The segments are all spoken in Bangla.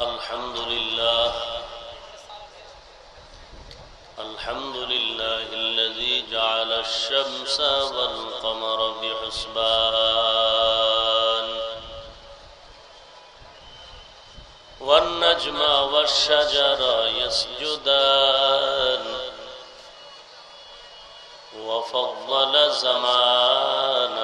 الحمد لله. الحمد لله الذي جعل الشمس والقمر بحسبان. والنجم والشجر يسجدان. وفضل زمانا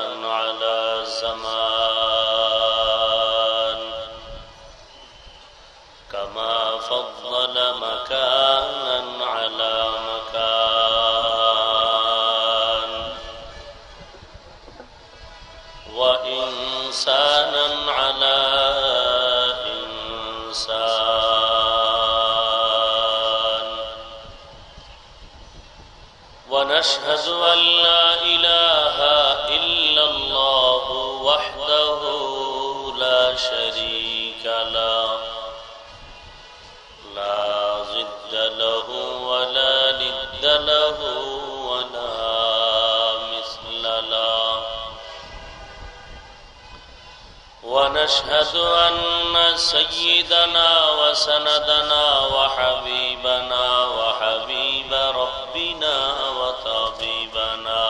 وأشهد أن لا إله إلا الله وحده لا شريك ونشهد أن سيدنا وسندنا وحبيبنا وحبيب ربنا وطبيبنا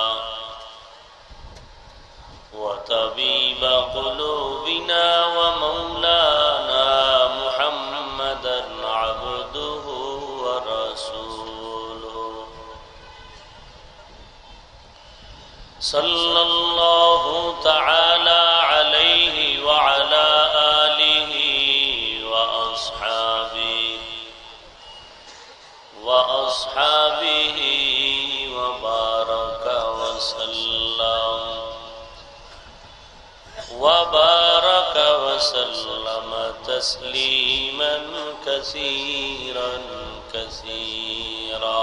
وطبيب قلوبنا ومولانا محمدا عبده ورسوله. صلى الله تعالى وأصحابه وبارك وسلم. وبارك وسلم تسليما كثيرا كثيرا.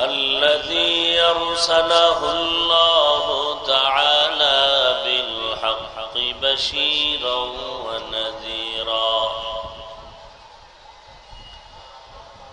الذي أرسله الله تعالى بالحق بشيرا ونذيرا.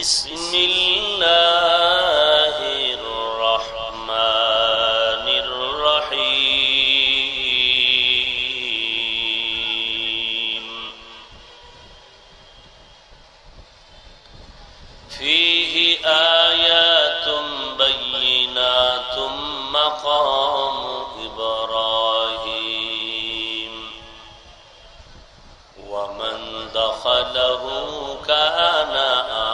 بسم الله الرحمن الرحيم. فيه آيات بينات مقام إبراهيم. ومن دخله كان آمنا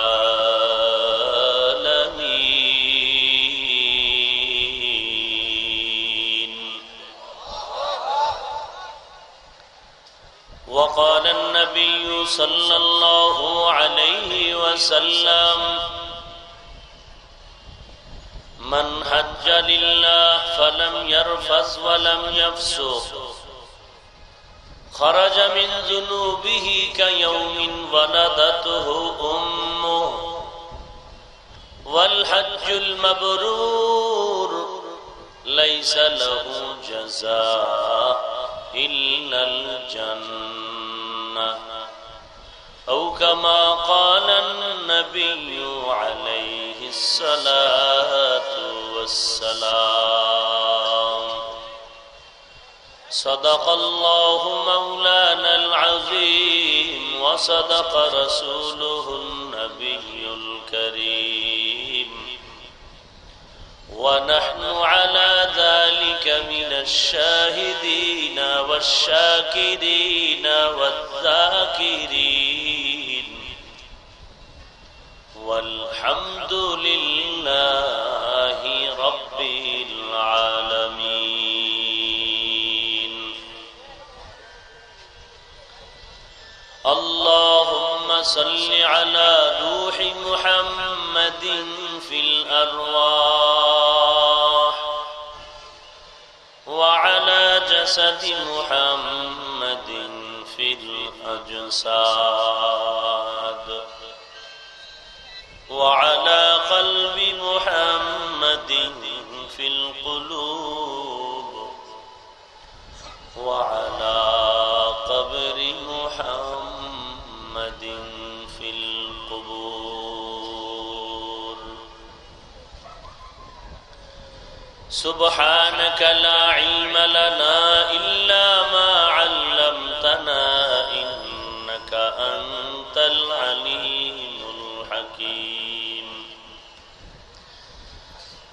وقال النبي صلى الله عليه وسلم من حج لله فلم يرفث ولم يفسق خرج من ذنوبه كيوم ولدته أمه والحج المبرور ليس له جزاء إلا الجنة. أو كما قال النبي عليه الصلاة والسلام. صدق الله مولانا العظيم وصدق رسوله النبي ونحن على ذلك من الشاهدين والشاكرين والذاكرين. والحمد لله رب العالمين. اللهم صل على روح محمد في الأرواح. وعلى جسد محمد في الأجساد. وعلى قلب محمد في القلوب. وعلى سبحانك لا علم لنا إلا ما علمتنا إنك أنت العليم الحكيم.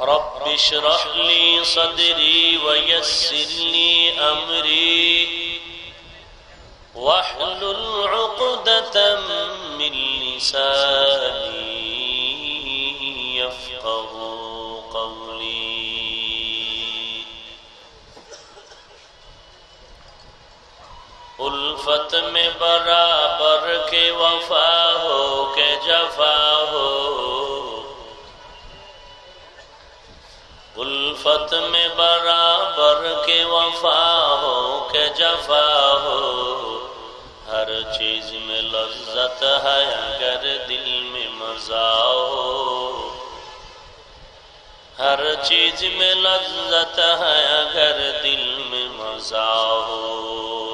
رب اشرح لي صدري ويسر لي أمري واحلل عقدة من لساني يفقه قولي. उल्फत में बराबर के वफा हो के जफा हो। उल्फत में बराबर के वफा हो के जफा हो। हर चीज़ में लज्जत है अगर दिल में मज़ा हो। हर चीज़ में लज्जत है अगर दिल में मज़ा हो।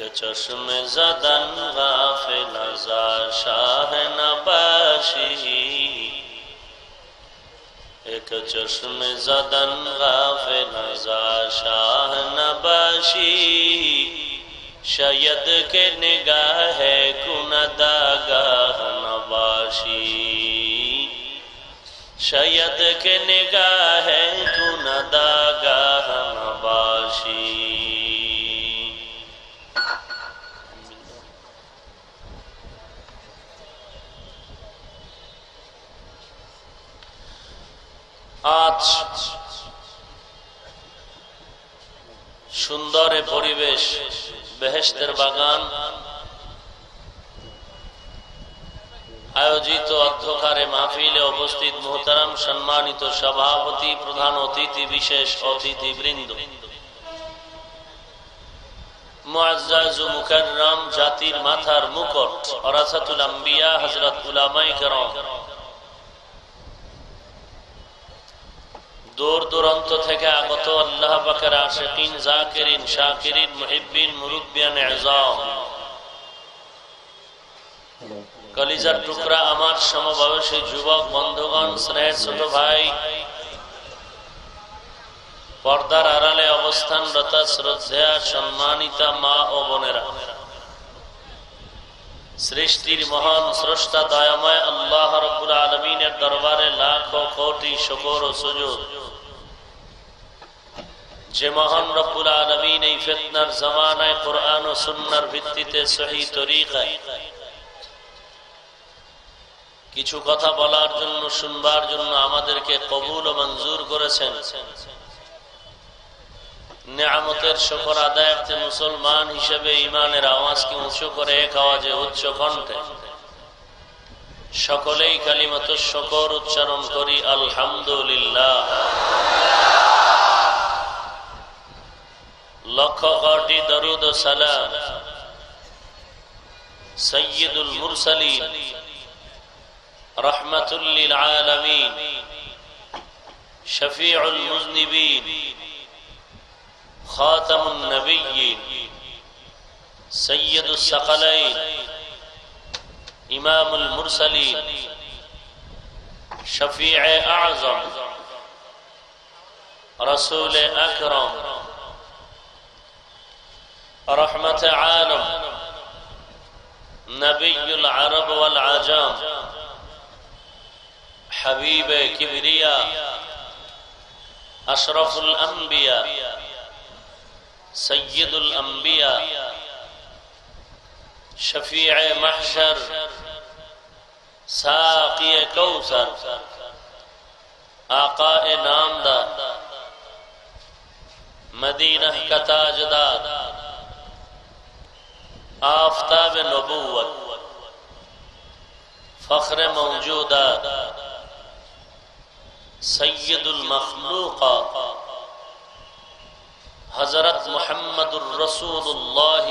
کہ چشم زدن غافل ازار شاہ نباشی۔ ایک چشم زدن غافل ازار شاہ نباشی۔ شاید کے نگاہ ہے گاہ نباشی۔ شاید کے نگاہ ہے گاہ نباشی۔ আজ সুন্দরে পরিবেশ বেহেস্তের বাগান আয়োজিত অধ্যকারে মাহফিলে উপস্থিত মোহতারাম সম্মানিত সভাপতি, প্রধান অতিথি, বিশেষ অতিথি বৃন্দ জাতির মাথার মুকট অরাসাতুল আম্বিয়া হজরত উলামাই করম। দূর দূরান্ত থেকে আগত আল্লাহ পাকের আশেকিন, জাকিরিন, শাকিরিন, মুহিব্বিন, মুরুব্বিয়ান কলিজার টুকরা আমার সমবয়সী যুবক, বন্ধুগণ, স্নেহের ছোট ভাই। পর্দার আড়ালে অবস্থানরত শ্রদ্ধা সম্মানিতা মা ও বোনেরা। সৃষ্টির মহান স্রষ্টা, দয়াময় আল্লাহ রব্বুল আলমিনের দরবারে লাখ কোটি শকর ও সুযোগ যে মহান রব্বুল আলমিন এই ফেতনার জামানায় কোরআন ও সুন্নার ভিত্তিতে সহি কিছু কথা বলার জন্য, শুনবার জন্য আমাদেরকে কবুল ও মঞ্জুর করেছেন। নিয়ামতের শকর আদায়ার্থে মুসলমান হিসেবে ইমানের আওয়াজকে উঁচু করে এক আওয়াজে উচ্চ কণ্ঠে। সকলেই কালিমত শকর উচ্চারণ করি, আলহামদুলিল্লাহ। لکھ غاٹی درود و سلام. سید المرسلین رحمت للعالمین شفیع المذنبین خاتم النبیین سید الثقلین إمام المرسلین شفیع أعظم. رسول اکرم رحمة عالم. نبي العرب والعجام حبيب كبرياء. أشرف الأنبياء. سيد الأنبياء. شفيع محشر. ساقي كوثر. آقاء نامدار مدينة كتاجدار آفتاب نبوت فخر موجودات سید المخلوقات حضرت محمد الرسول اللہ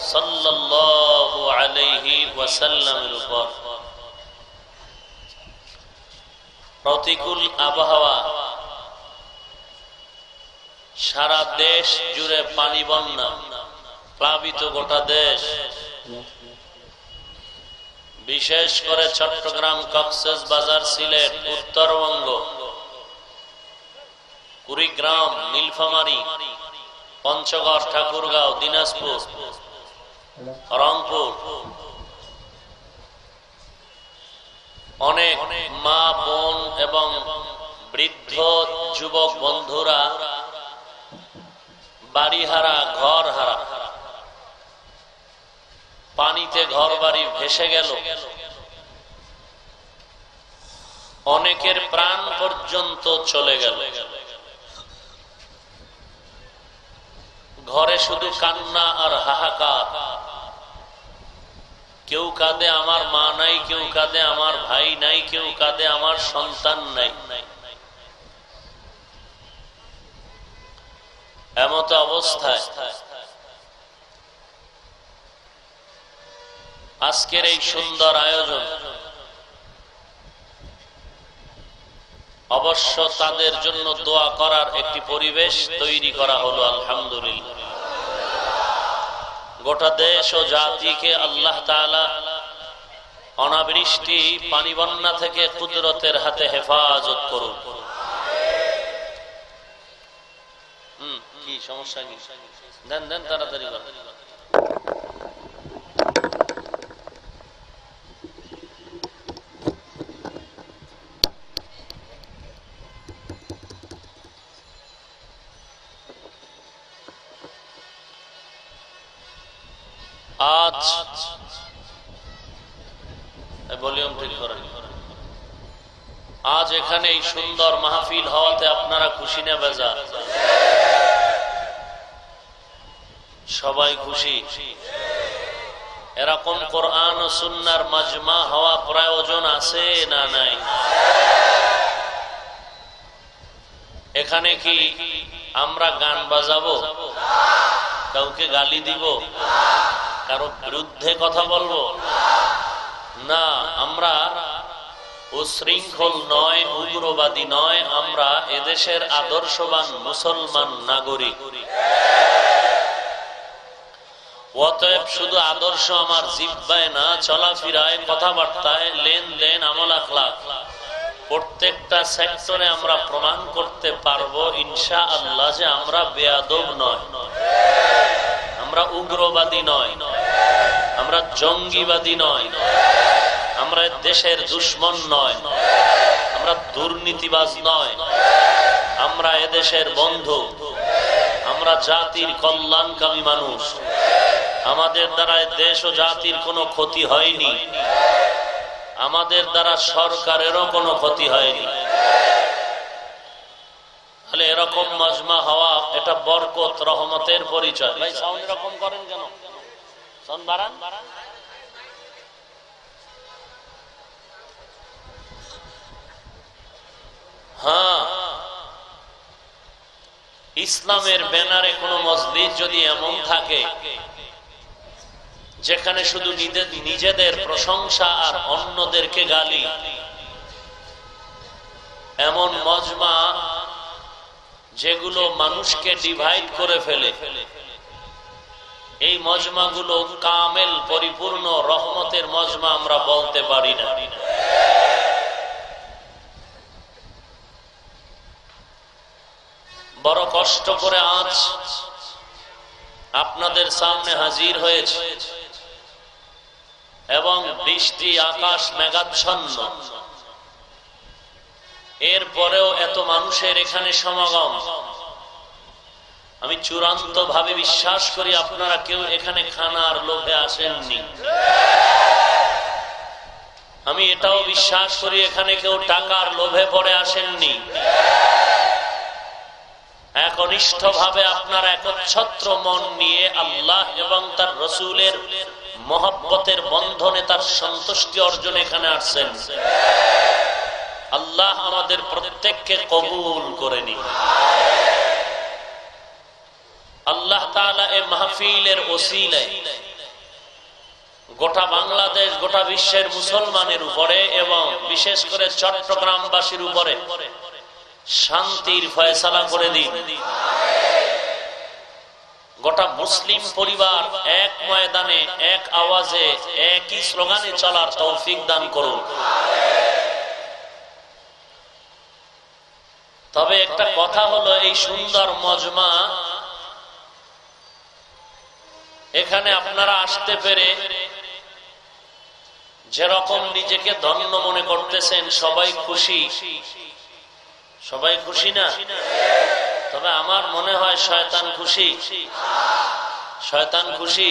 صلی اللہ علیہ وسلم উপর প্রতিকূল আবহাওয়া সারা দেশ জুড়ে পানি বন্যা প্লাবিত গোটা দেশ। বিশেষ করে চট্টগ্রাম কক্সেস বাজার, সিলেট, উত্তরবঙ্গ, কুড়িগ্রাম, নীলফামারী, পঞ্চগড়, ঠাকুরগাঁও, দিনাজপুর, রংপুর। অনেক মা, বোন এবং বৃদ্ধ যুবক বন্ধুরা বাড়ি হারা ঘর হারা পানিতে ঘর বাড়ি ভেসে গেল। অনেকের প্রাণ পর্যন্ত চলে গেল। ঘরে শুধু কান্না আর হাহাকার। কেউ কাঁদে আমার মা নাই, কেউ কাঁদে আমার ভাই নাই, কেউ কাঁদে আমার সন্তান নাই। এমত অবস্থায় আজকের এই সুন্দর আয়োজন। অবশ্য তাদের জন্য দোয়া করার একটি পরিবেশ তৈরি করা হলো, আলহামদুলিল্লাহ। গোটা দেশ ও জাতিকে আল্লাহ অনাবৃষ্টি, পানি বন্যা থেকে কুদরতের হাতে হেফাজত করুন কি সমস্যা কি? দেন দেন, তাড়াতাড়ি আজ ভলিউম ঠিক করেন আজ এখানে এই সুন্দর মাহফিল হওয়াতে আপনারা খুশি না বেজা? সবাই খুশি? এরকম কোরআন ও সুন্নার মাজমা হওয়া প্রয়োজন আছে না নাই? এখানে কি আমরা গান বাজাবো? কাউকে গালি দিব? কারও বিরুদ্ধে কথা বলব? না, আমরা উশৃঙ্খল নয়, উগ্রবাদী নয়, আমরা এদেশের আদর্শবান মুসলমান নাগরিক। অতএব শুধু আদর্শ আমার জিব্বায় না কথাবার্তায়, লেনদেন, আমল প্রত্যেকটা সেক্টরে আমরা প্রমাণ করতে পারব ইনশা আল্লাহ যে আমরা বেয়াদব নয়। আমরা উগ্রবাদী নয়। আমরা জঙ্গিবাদী নয়। আমরা দেশের দুশ্মন নয়, আমরা দুর্নীতিবাজ নয়, আমরা এদেশের বন্ধু, আমরা জাতির কল্যাণকামী মানুষ। আমাদের দ্বারা দেশ ও জাতির কোনো ক্ষতি হয়নি, আমাদের দ্বারা সরকারেরও কোনো ক্ষতি হয়নি। তাহলে এরকম মজমা হওয়া এটা বরকত, রহমতের পরিচয়। ভাই সাউন্ড এরকম করেন কেন? সাউন্ড বাড়ান। হ্যাঁ। ইসলামের ব্যানারে কোন মসজিদ যদি এমন থাকে, যেখানে শুধু নিজেদের প্রশংসা আর অন্যদেরকে গালি, এমন মজমা যেগুলো মানুষকে ডিভাইড করে ফেলে, এই মজমাগুলো কামেল, পরিপূর্ণ রহমতের মজমা আমরা বলতে পারি না। বড় কষ্ট করে আজ আপনাদের সামনে হাজির হয়েছে। এবং বৃষ্টি, আকাশ মেঘাচ্ছন্ন। এরপরেও এত মানুষের এখানে সমাগম। আমি চূড়ান্ত ভাবে বিশ্বাস করি আপনারা কেউ এখানে খানার লোভে আসেননি। আমি এটাও বিশ্বাস করি এখানে কেউ টাকার লোভে পড়ে আসেননি। একনিষ্ঠ ভাবে আপনার একচ্ছত্র মন নিয়ে আল্লাহ এবং তার রসুলের মহব্বতের বন্ধনে তার সন্তুষ্টি অর্জন এখানে আসছেন। আল্লাহ আমাদের প্রত্যেককে কবুল করে নি আল্লাহ এ মাহফিলের ওসিলায় গোটা বাংলাদেশ, গোটা বিশ্বের মুসলমানের উপরে এবং বিশেষ করে চট্টগ্রামবাসীর উপরে শান্তির ফয়সালা করে দিন। গোটা মুসলিম পরিবার এক ময়দানে, এক আওয়াজে, একই স্লোগানে চলার তৌফিক দান করুন। তবে একটা কথা হলো এই সুন্দর মজমা, এখানে আপনারা আসতে পেরে যেরকম নিজেকে ধন্য মনে করতেছেন, সবাই খুশি। সবাই খুশি না? তবে আমার মনে হয় শয়তান খুশি। শয়তান খুশি?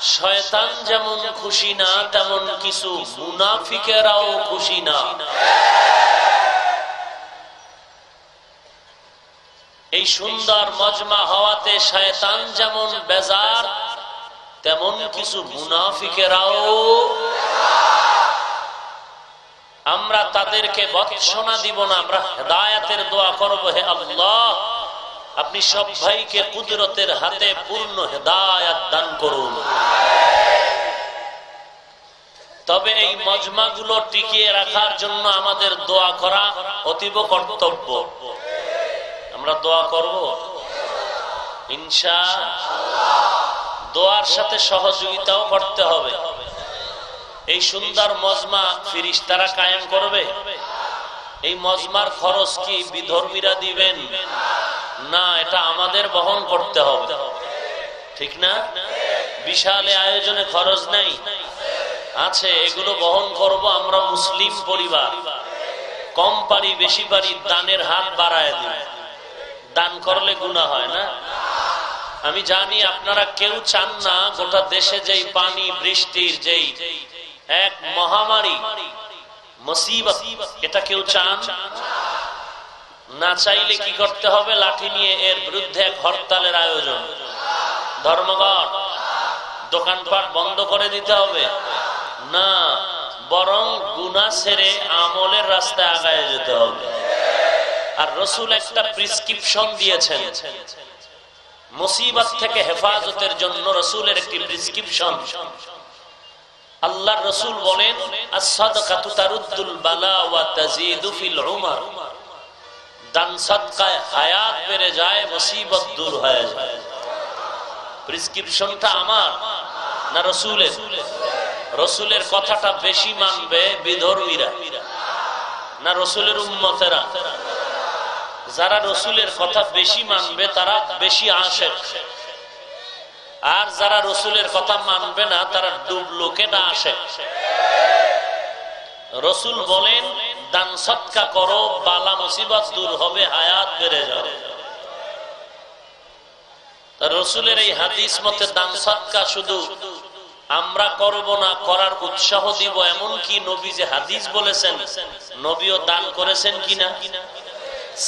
শয়তান যেমন খুশি না, তেমন কিছু মুনাফিকেরাও খুশি না। এই সুন্দর মজমা হওয়াতে শয়তান যেমন বেজার, তেমন কিছু মুনাফিকেরাও আমরা তাদেরকে বৎসনা দিব না, আমরা হেদায়াতের দোয়া করব, হে আল্লাহ। আপনি সব ভাইকে কুদরতের হাতে পূর্ণ হেদায়াত দান করুন। তবে এই মজমাগুলো টিকিয়ে রাখার জন্য আমাদের দোয়া করা অতীব কর্তব্য। আমরা দোয়া করব? ইনশা দোয়ার সাথে সহযোগিতাও করতে হবে। এই সুন্দর মজমা ফিরিস তারা কায়েম করবে? এই মজমার খরচ কি বিধর্মীরা দিবেন? না, এটা আমাদের বহন করতে হবে। ঠিক না? বিশালে আয়োজনে খরচ নাই। আছে, এগুলো বহন করব আমরা মুসলিম পরিবার। কম পারি, বেশি পারি, দানের হাত বাড়ায় দিই। দান করলে গুণা হয় না? আমি জানি আপনারা কেউ চান না গোটা দেশে যেই পানি, বৃষ্টির যেই এক মহামারী। মুসিবত, এটা কেউ চান? না চাইলে কি করতে হবে? লাঠি নিয়ে এর বিরুদ্ধে এক হরতালের আয়োজন। ধর্মঘট, দোকানপাট বন্ধ করে দিতে হবে। না, বরং গুনা ছেড়ে আমলের রাস্তায় আগায় যেতে হবে। আর রসুল একটা প্রিসক্রিপশন দিয়েছেন। মুসিবত থেকে হেফাজতের জন্য রসুলের একটি প্রিসক্রিপশন। আল্লাহ রসুল বলেন হায়াত যায় প্রিসক্রিপশনটা আমার না রসুলের? কথাটা বেশি মানবে না রসুলের যারা রসুলের কথা বেশি মানবে, তারা বেশি আসে আর যারা রসুলের কথা মানবে না, তারা ডুব লোকেটা আসে। রসুল বলেন, দান সৎকা করো, বালা মুসিবত দূর হবে, হায়াত বেড়ে যাবে। রসুলের এই হাদিস মতে দান সৎকা শুধু আমরা করব না, করার উৎসাহ দিব এমন কি নবী যে হাদিস বলেছেন, নবীও দান করেছেন কিনা?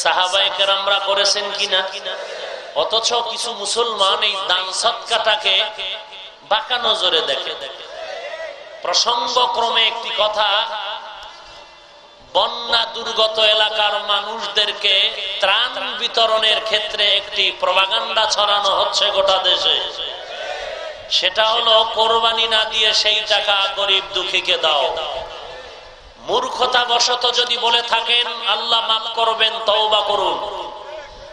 সাহাবাই কেরামরা করেছেন কিনা? অথচ কিছু মুসলমান এই দান সৎকাটাকে বাঁকা নজরে দেখে। প্রসঙ্গক্রমে একটি কথা, বন্যা দুর্গত এলাকার মানুষদেরকে ত্রাণ বিতরণের ক্ষেত্রে একটি প্রবাগান্ডা ছড়ানো হচ্ছে গোটা দেশে। সেটা হলো, কোরবানি না দিয়ে সেই টাকা গরিব দুঃখীকে দাও। মূর্খতা বশত যদি বলে থাকেন, আল্লাহ মাফ করবেন, তওবা করুন।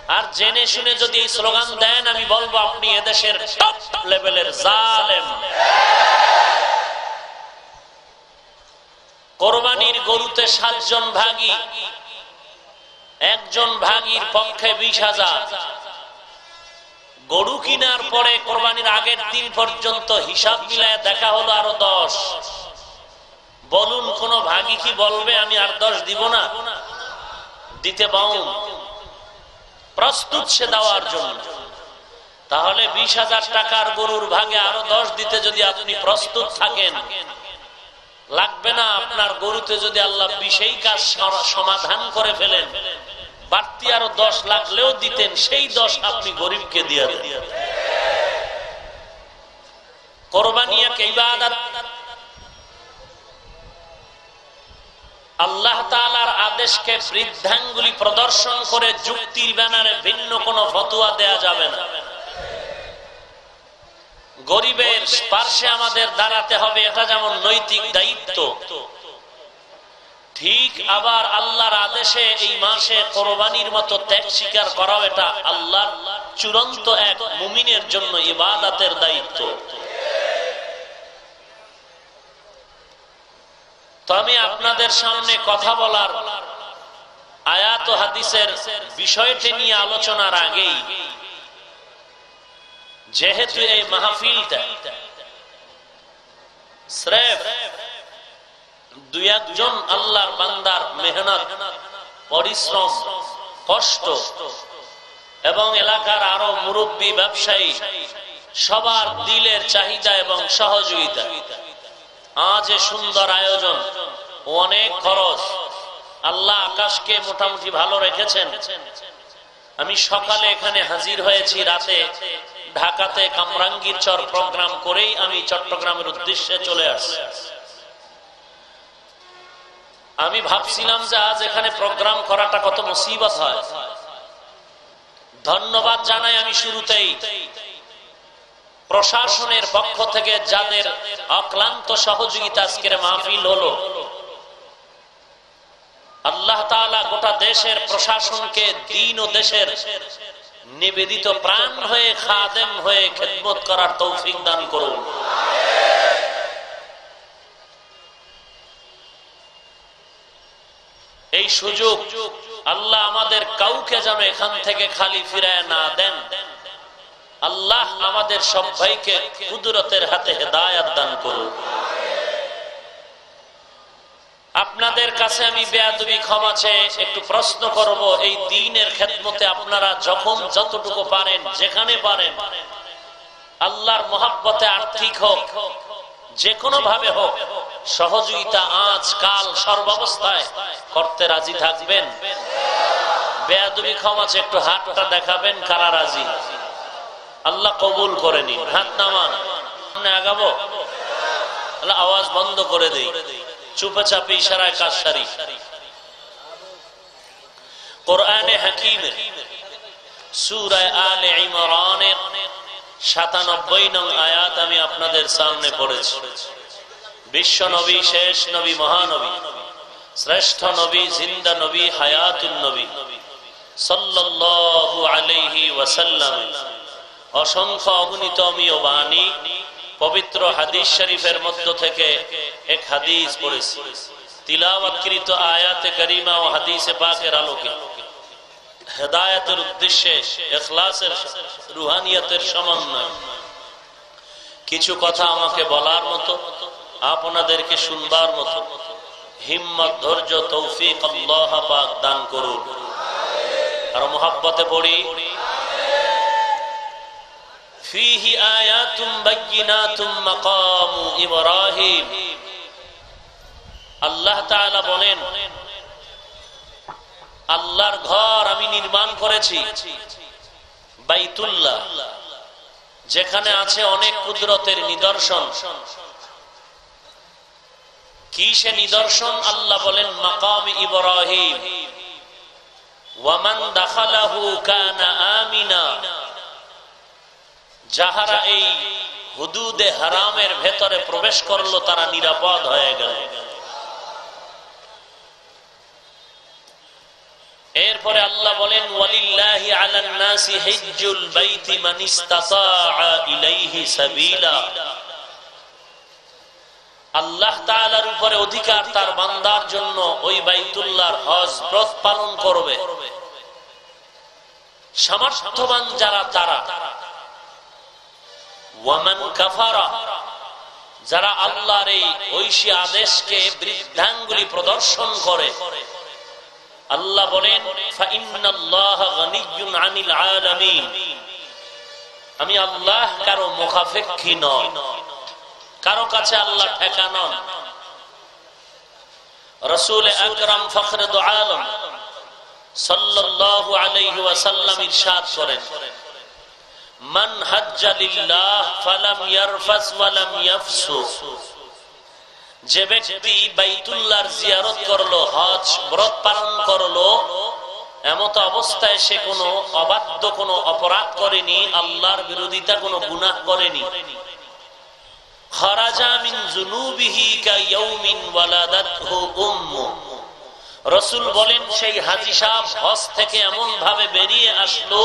আর জেনে শুনে যদি এই স্লোগান দেন, আমি বলব আপনি এদেশের টপ লেভেলের জালেম। কোরবানির গরুতে সাতজন ভাগী একজন ভাগীর পক্ষে বিশ হাজার। গরু কিনার পরে কোরবানির আগের দিন পর্যন্ত হিসাব মিলায় দেখা হলো আরও দশ। বলুন কোন ভাগি কি বলবে, আমি আর দশ দিব না? দিতে পাউন প্রস্তুত সে দেওয়ার জন্য। তাহলে বিশ হাজার টাকার গরুর ভাগে আরও দশ দিতে যদি আপনি প্রস্তুত থাকেন, লাগবে না আপনার গরুতে যদি আল্লাহ বিশেই কাজ সমাধান করে ফেলেন, বাড়তি আরও দশ লাগলেও দিতেন, সেই দশ আপনি গরিবকে দিয়ে দেন। কোরবানিয়াকে ইবাদত আল্লাহ তালার আদেশকে বৃদ্ধাঙ্গুলি প্রদর্শন করে যুক্তির ব্যানারে ভিন্ন কোন ফতুয়া দেয়া যাবে না। গরিবের পার্শ্বে আমাদের দাঁড়াতে হবে, এটা যেমন নৈতিক দায়িত্ব, ঠিক আবার আল্লাহর আদেশে এই মাসে কোরবানির মতো ত্যাগ স্বীকার করাও এটা আল্লাহর চূড়ান্ত এক মুমিনের জন্য ইবাদাতের দায়িত্ব। তো আমি আপনাদের সামনে কথা বলার আয়াত হাদিসের বিষয়টি নিয়ে আলোচনার আগেই, যেহেতু এই মাহফিলটা দুই একজন আল্লাহর বান্দার মেহনত, পরিশ্রম, কষ্ট এবং এলাকার আরও মুরব্বী, ব্যবসায়ী সবার দিলের চাহিদা এবং সহযোগিতা। আজ সুন্দর আয়োজন। অনেক খরচ। আল্লাহ আকাশকে মোটামুটি ভালো রেখেছেন। আমি সকালে এখানে হাজির হয়েছি, রাতে ঢাকাতে কামরাঙ্গীর চর প্রোগ্রাম করেই আমি চট্টগ্রামের উদ্দেশ্যে চলে আসছি। আমি ভাবছিলাম যে আজ এখানে প্রোগ্রাম করাটা কত মুসিবত হয়। ধন্যবাদ জানাই আমি শুরুতেই। প্রশাসনের পক্ষ থেকে যাদের অক্লান্ত সহযোগিতা আজকের মাহফিল হলো, আল্লাহ গোটা দেশের প্রশাসনকে দিন ও দেশের নিবেদিত প্রাণ হয়ে, খাদেম হয়ে খেদমত করার তৌফিক দান করুন। এই সুযোগ আল্লাহ আমাদের কাউকে যেন এখান থেকে খালি ফিরায় না দেন। আল্লাহ আমাদের সব ভাইকে কুদরতের হাতে হেদায়াত দান করুন আপনাদের কাছে আমি বেয়াদবি ক্ষমা চেয়ে একটু প্রশ্ন করব, এই দিনের ক্ষেত্রতে আপনারা যখন যতটুকু পারেন, যেখানে পারেন, আল্লাহর মহাব্বতে আর্থিক হোক যে কোনো ভাবে হোক, সহযোগিতা আজ, কাল, সর্বাবস্থায় করতে রাজি থাকবেন। বেয়াদবি ক্ষমা চেয়ে একটু হাতটা দেখাবেন, কারা রাজি? আল্লাহ কবুল করে নিন হাত নামান। আগাবো? আল্লাহ আওয়াজ বন্ধ করে দেই। চুপে চাপে ইশারায় কাজ সারি। কোরআনে সুরায় আলে ইমরানের সাতানব্বই নং আয়াত আমি আপনাদের সামনে পড়েছি। বিশ্ব নবী, শেষ নবী, মহানবী, শ্রেষ্ঠ নবী, জিন্দা নবী হায়াতুল নবী, সাল্লাল্লাহু আলাইহি ওয়াসাল্লাম অসংখ্য অগণিত অমীয় বাণী পবিত্র হাদিস শরীফের মধ্য থেকে এক হাদিস পড়েছি। তিলাওয়াতকৃত আয়াতে করিমা ও হাদিসে পাকের আলোকে। হেদায়তের উদ্দেশ্যে এখলাসের রুহানিয়তের সমন্বয়। কিছু কথা আমাকে বলার মতো, আপনাদেরকে শুনবার মতো। হিম্মত, ধৈর্য, তৌফিক আল্লাহ পাক দান করুন। আর মোহাব্বতে পড়ি ফিহি আয়াতুম বাইয়িনাতুম মাকামু ইব্রাহিম। আল্লাহ তাআলা বলেন, আল্লাহর ঘর আমি নির্মাণ করেছি, বাইতুল্লাহ, যেখানে আছে অনেক কুদরতের নিদর্শন। কি সে নিদর্শন? আল্লাহ বলেন, মাকাম ইব্রাহিম। ওয়ামান দাখালাহু কানা আমিনা। যাহারা এই হুদুদে হারামের ভেতরে প্রবেশ করল, তারা নিরাপদ হয়ে গেল। এরপরে আল্লাহ বলেন আল্লাহ তাআলার উপরে অধিকার তার বান্দার জন্য ওই বাইতুল্লাহর হজ ব্রত পালন করবে। সামর্থ্যবান যারা তারা। যারা আল্লাহর এই ঐশী আদেশকে, বৃদ্ধাঙ্গুলি প্রদর্শন করে। আল্লাহ বলেন আমি আল্লাহ কারও মুখাফেক্ষী নয় কারও কাছে আল্লাহ ঠেকা নন। রসুল আকরাম ফখরে দো আলম সাল্লাল্লাহু আলাইহি ওয়াসাল্লাম ইরশাদ করেন মান হাজ্জা লিল্লাহ ফালাম ইয়ারফাস ওয়ালাম ইয়াফসুক। যে ব্যক্তি বাইতুল্লাহর জিয়ারত করল, হজ, ব্রত পালন করল, এমত অবস্থায় সে কোনো অবাধ্য, কোনো অপরাধ করেনি, আল্লাহর বিরোধিতা, কোনো গুনাহ করেনি। রসুল বলেন, সেই হাজি সাহ হজ থেকে এমন ভাবে বেরিয়ে আসলো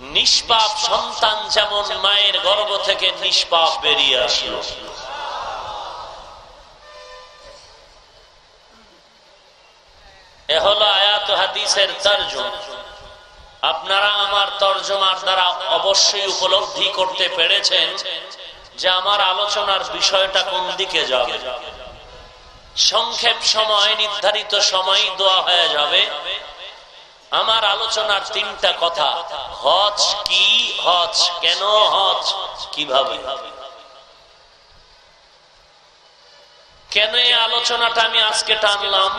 নিষ্পাপ সন্তান যেমন মায়ের গর্ভ থেকে নিষ্পাপ বেরিয়ে আসলো। এ হলো আয়াত হাদিসের তর্জম। আপনারা আমার তর্জমার দ্বারা অবশ্যই উপলব্ধি করতে পেরেছেন যে আমার আলোচনার বিষয়টা কোন দিকে যাবে। সংক্ষেপ সময়, নির্ধারিত সময় দোয়া হয়ে যাবে। আমার আলোচনার তিনটা কথা, হজ কি, হজ কেন, হজ কীভাবে? কেন এই আলোচনাটা আমি আজকে টানলাম?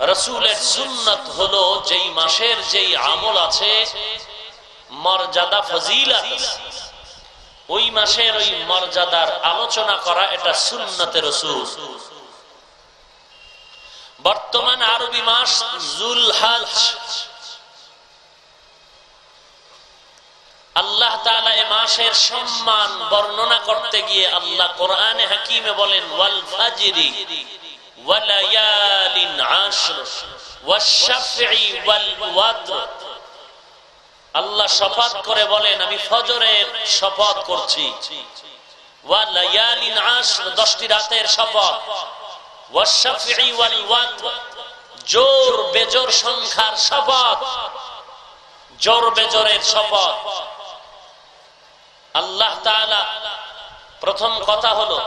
রসুলের সুন্নত হলো যেই মাসের যেই আমল আছে, মর্যাদা, ফজিলাত। ওই মাসের ওই মর্যাদার আলোচনা করা এটা সুন্নতে রসুল। বর্তমান আরবি মাস জুল হাজ আল্লাহ তালা এ মাসের সম্মান বর্ণনা করতে গিয়ে আল্লাহ কোরআনে হাকিমে বলেন, ওয়াল ফাজিরি আল্লাহ শপথ করে বলেন, আমি ফজরের শপথ করছি। দশটি রাতের শপথ। জোর বেজোর সংখ্যার শপথ, জোর বেজোরের শপথ। আল্লাহ প্রথম কথা হলো,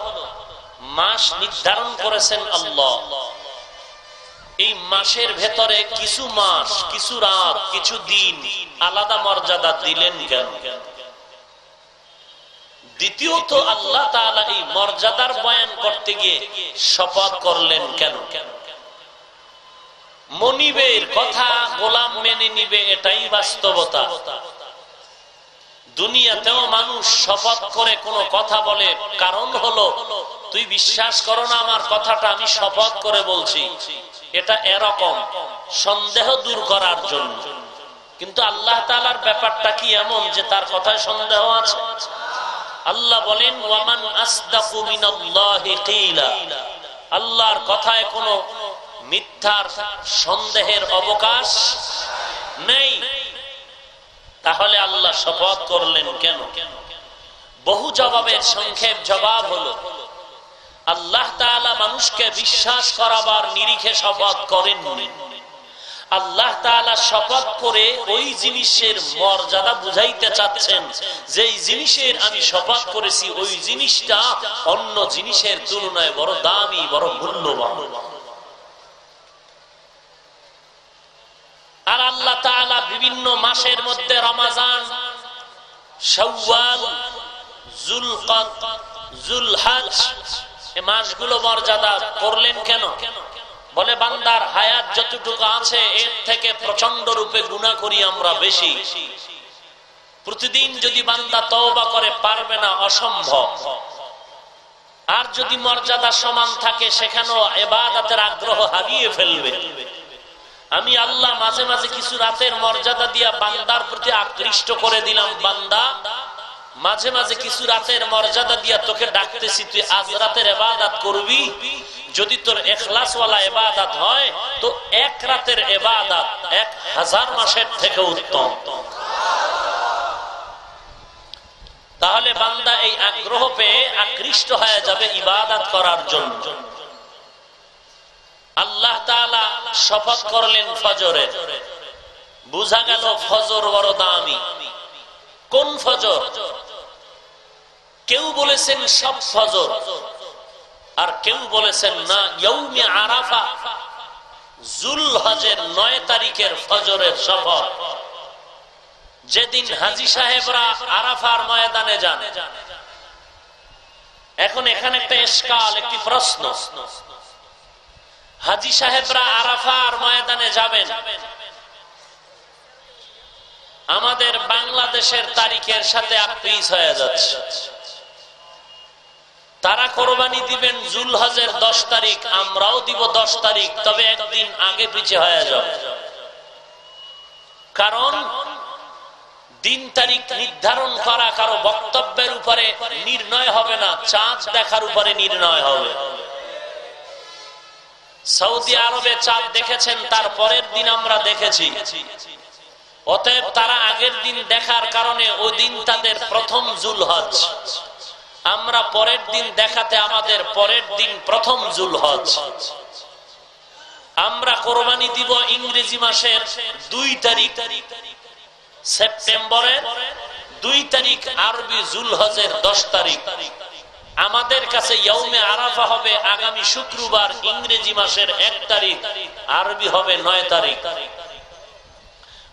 মাস নির্ধারণ করেছেন আল্লাহ। এই মাসের ভেতরে কিছু মাস, কিছু রাত, কিছু দিন আলাদা মর্যাদা দিলেন কেন? দ্বিতীয়ত আল্লাহ এই মর্যাদার বয়ান করতে গিয়ে শপথ করলেন কেন? মনিবের কথা গোলাম মেনে নিবে এটাই বাস্তবতা। দুনিয়াতেও মানুষ শপথ করে কোনো কথা বলে, কারণ হলো, তুই বিশ্বাস করো না আমার কথাটা আমি শপথ করে বলছি। এটা এরকম, সন্দেহ দূর করার জন্য। কিন্তু আল্লাহ তালার ব্যাপারটা কি এমন যে তার কথায় সন্দেহ আছে? আল্লাহ বলেন, ওয়ামান আল্লাহর কথায় কোনো মিথ্যার সন্দেহের অবকাশ নেই। তাহলে আল্লাহ শপথ করলেন কেন? বহু জবাবের সংক্ষেপ জবাব হলো, আল্লাহ তাআলা মানুষকে বিশ্বাস করাবার নিরিখে শপথ করেন আল্লাহ তাআলা শপথ করে ওই জিনিসের মর্যাদা বুঝাইতে চাচ্ছেন। যে জিনিসের আমি শপথ করেছি, ওই জিনিসটা অন্য জিনিসের তুলনায় বড় দামি, বড় মূল্যবান। আর আল্লাহ তাআলা বিভিন্ন মাসের মধ্যে রমাজান জুলহাজ এই মাসগুলো মর্যাদা করলেন কেন? বলে, বান্দার হায়াত যতটুকু আছে, এর থেকে প্রচণ্ড রূপে গুণা করি আমরা বেশি। প্রতিদিন যদি বান্দা তওবা করে, পারবে না, অসম্ভব। আর যদি মর্যাদা সমান থাকে, সেখানেও এবাদাতের আগ্রহ হারিয়ে ফেলবে। আমি আল্লাহ মাঝে মাঝে কিছু রাতের মর্যাদা দিয়া বান্দার প্রতি আকৃষ্ট করে দিলাম, বান্দা মাঝে মাঝে কিছু রাতের মর্যাদা দিয়া তোকে ডাকতেছি, তুই আজ রাতের এবাদাত করবি? যদি তোর এখলাসওয়ালা এবাদাত হয়, তো এক রাতের এবাদাত এক হাজার মাসের থেকে উত্তম। তাহলে বান্দা এই আগ্রহ পেয়ে আকৃষ্ট হয়ে যাবে ইবাদাত করার জন্য। আল্লাহ শপথ করলেন ফজরে। বুঝা গেল ফজর বড় দামি। কোন ফজর? কেউ বলেছেন সব ফজর, আর কেউ বলেছেন না ইয়ৌমি আরাফা জুল হজের নয় তারিখের ফজরের সফর। যেদিন হাজি সাহেবরা আরাফার ময়দানে যান। এখন এখানে একটা এসকাল একটি প্রশ্ন। হাজি সাহেবরা আরাফার ময়দানে যাবেন। আমাদের বাংলাদেশের তারিখের সাথে আপিস হয়ে যাচ্ছে। তারা কোরবানি দিবেন জুল হজের দশ তারিখ, আমরাও দিব দশ তারিখ, তবে একদিন আগে পিছে হয়ে যাবে কারণ দিন তারিখ নির্ধারণ করা কারও বক্তব্যের উপরে নির্ণয় হবে না, চাঁদ দেখার উপরে নির্ণয় হবে। সৌদি আরবে চাঁদ দেখেছেন, তার পরের দিন আমরা দেখেছি। অতএব তারা আগের দিন দেখার কারণে ওই দিন তাদের প্রথম জুল হজ আমরা পরের দিন দেখাতে আমাদের পরের দিন প্রথম জুল হজ আমরা কোরবানি দিব ইংরেজি মাসের দুই তারিখ সেপ্টেম্বরের দুই তারিখ আরবি জুল হজের দশ তারিখ। আমাদের কাছে ইয়ৌমে আরাফা হবে আগামী শুক্রবার ইংরেজি মাসের এক তারিখ, আরবি হবে নয় তারিখ।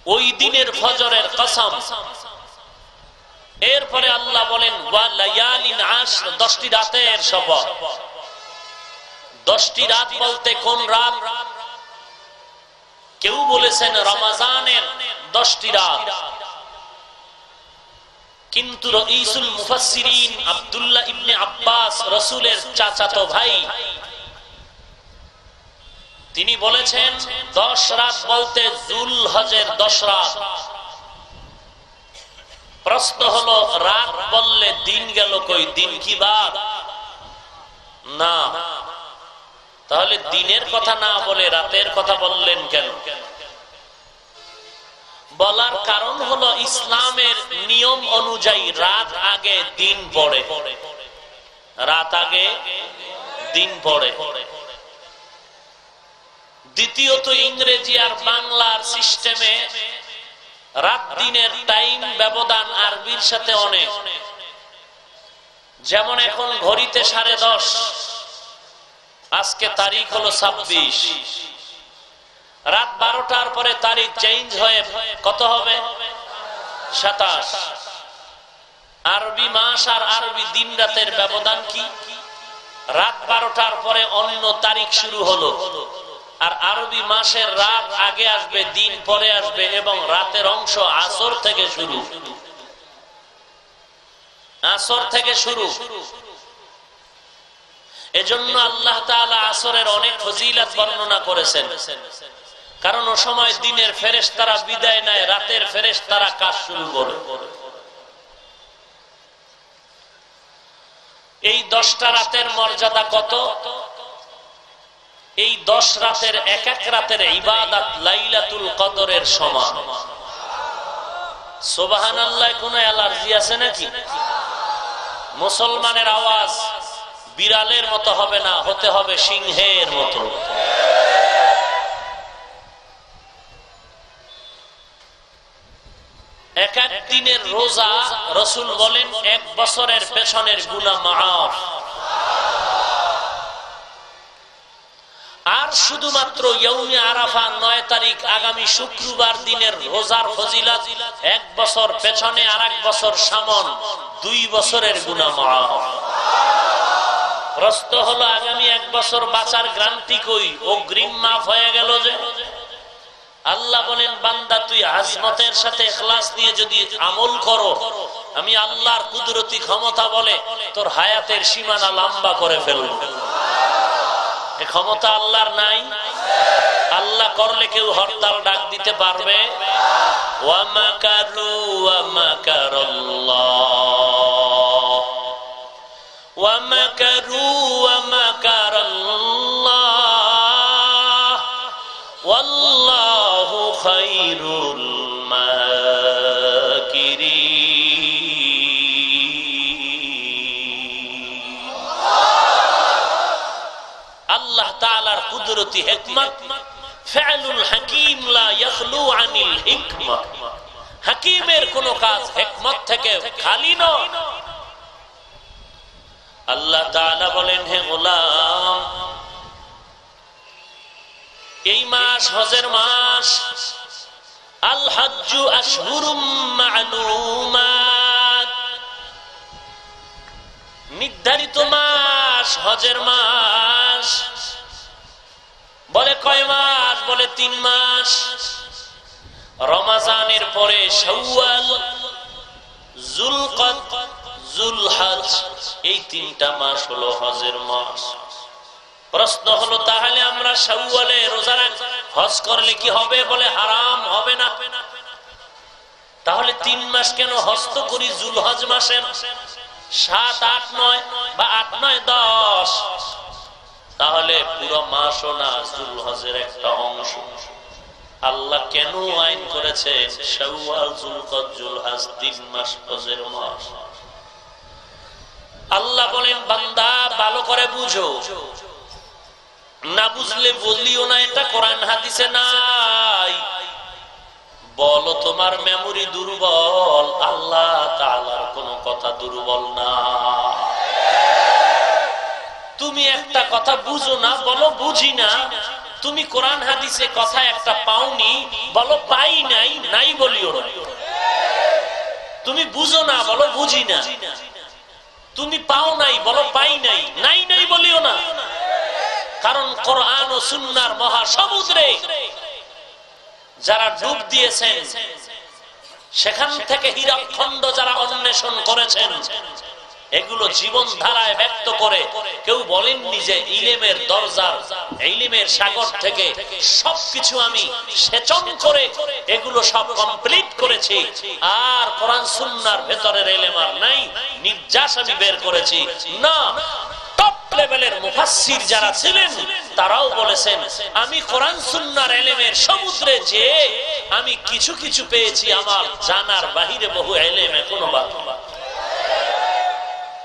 ওই দিনের ফজরের কসম। এরপরে আল্লাহ বলেন দশটি রাতের শপথ দশটি রাত বলতে কোন রাত? কেউ বলেছেন রমাজানের দশটি রাত। কিন্তু আব্দুল্লাহ ইবনে আব্বাস, রসুলের চাচাতো ভাই তিনি বলেছেন, দশ রাত বলতে জুল হজের দশ রাত। প্রশ্ন হলো, রাত বললে দিন গেল কই? দিন কি বাদ? না। তাহলে দিনের কথা না বলে রাতের কথা বললেন কেন? বলার কারণ হলো, ইসলামের নিয়ম অনুযায়ী রাত আগে দিন পড়ে। রাত আগে দিন পড়ে। দ্বিতীয়ত ইংরেজি আর বাংলার সিস্টেমে রাত দিনের টাইম ব্যবধান আরবির সাথে অনেক। যেমন এখন ঘড়িতে সাড়ে দশ, আজকে তারিখ হলো ছাব্বিশ। রাত বারোটার পরে তারিখ চেঞ্জ হয়ে কত হবে? সাতাশ। আরবি মাস আর আরবি দিন রাতের ব্যবধান কি? রাত বারোটার পরে অন্য তারিখ শুরু হলো। আর আরবি মাসের রাত আগে আসবে, দিন পরে আসবে এবং রাতের অংশ আসর থেকে শুরু। আসর থেকে শুরু। এজন্য আল্লাহ আসরের অনেক ফজিলত বর্ণনা করেছেন। কারণ ও সময় দিনের ফেরেশ তারা বিদায় নেয়, রাতের ফেরেশ তারা কাজ শুরু করে। এই দশটা রাতের মর্যাদা কত? এই দশ রাতের এক এক রাতের ইবাদাত লাইলাতুল কদরের সমান। সোবাহান আল্লাহ কোন অ্যালার্জি আছে নাকি? মুসলমানের আওয়াজ বিড়ালের মতো হবে না, হতে হবে সিংহের মতো। এক এক দিনের রোজা, রসুল বলেন, এক বছরের পেছনের গুণা মাফ। আর শুধুমাত্র ইয়ৌমি আরাফা নয় তারিখ আগামী শুক্রবার দিনের রোজার ফজিলাত, এক বছর পেছনে আর এক বছর সামন, দুই বছরের গুণা মাফ প্রশ্ন হলো, আগামী এক বছর বাঁচার গ্রান্তি কই? ও গ্রিম মাফ হয়ে গেল যে? আল্লাহ বলেন, বান্দা, তুই আজমতের সাথে এখলাস নিয়ে যদি আমল করো, আমি আল্লাহর কুদরতি ক্ষমতা বলে তোর হায়াতের সীমানা লম্বা করে ফেলব। ক্ষমতা আল্লাহর নাই। আল্লাহ করলে কেউ হরতাল ডাক দিতে পারবে। ওয়ামাকারু কুদরতি হিকমত। হাকীম লা আনিল হিকমা। হাকিমের কোন কাজ হিকমত থেকে খালি আল্লাহ তাআলা বলেন, হে গোলাম, এই মাস হজের মাস, আল হজ্জু আশহুরুম মা'লুমাত। নির্ধারিত মাস হজের মাস। বলে কয় মাস? বলে তিন মাস। রমাজানের পরে এই তিনটা মাস হলো হজের মাস। প্রশ্ন হলো, তাহলে আমরা শাওয়ালে রোজা হজ করলে কি হবে? বলে, হারাম, হবে না। তাহলে তিন মাস কেন হস্ত করি? জুলহজ মাসের সাত, আট, নয় বা আট, নয়, দশ। তাহলে পুরো মাসও না জুলহজের একটা অংশ। আল্লাহ কেন আইন করেছে? মাস হজের মাস। আল্লাহ বলেন, বান্দা, ভালো করে বুঝো। না বুঝলে বললিও না, এটা কোরআন হাদিসে নাই। বলো, তোমার মেমোরি দুর্বল। আল্লাহ তালার কোন কথা দুর্বল না। তুমি একটা কথা বুঝো না, বলো বুঝি না। তুমি কোরআন হাদিসে কথা একটা পাওনি, বলো পাই নাই নাই বলিও না। তুমি বুঝো না, বলো বুঝি না। তুমি পাও নাই, বলো পাই নাই নাই নাই বলিও না। কারণ কোরআন ও সুন্নার মহাসমুদ্রে যারা ডুব দিয়েছেন, সেখান থেকে হীরাখণ্ড যারা অন্বেষণ করেছেন এগুলো জীবন ধারায় ব্যক্ত করে। কেউ বলেননি যে ইলেমের দরজার, ইলিমের সাগর থেকে সবকিছু আমি সেচন করে এগুলো সব কমপ্লিট করেছি। আর কোরআন সুন্নার ভেতরের এলেমার নাই, নির্যাস আমি বের করেছি। না যারা ছিলেন, তারাও বলেছেন, আমি কোরআন সুন্নাহর এলেমের সমুদ্রে যে আমি কিছু কিছু পেয়েছি আমার জানার বাহিরে বহু এলেম এখনও বাকি।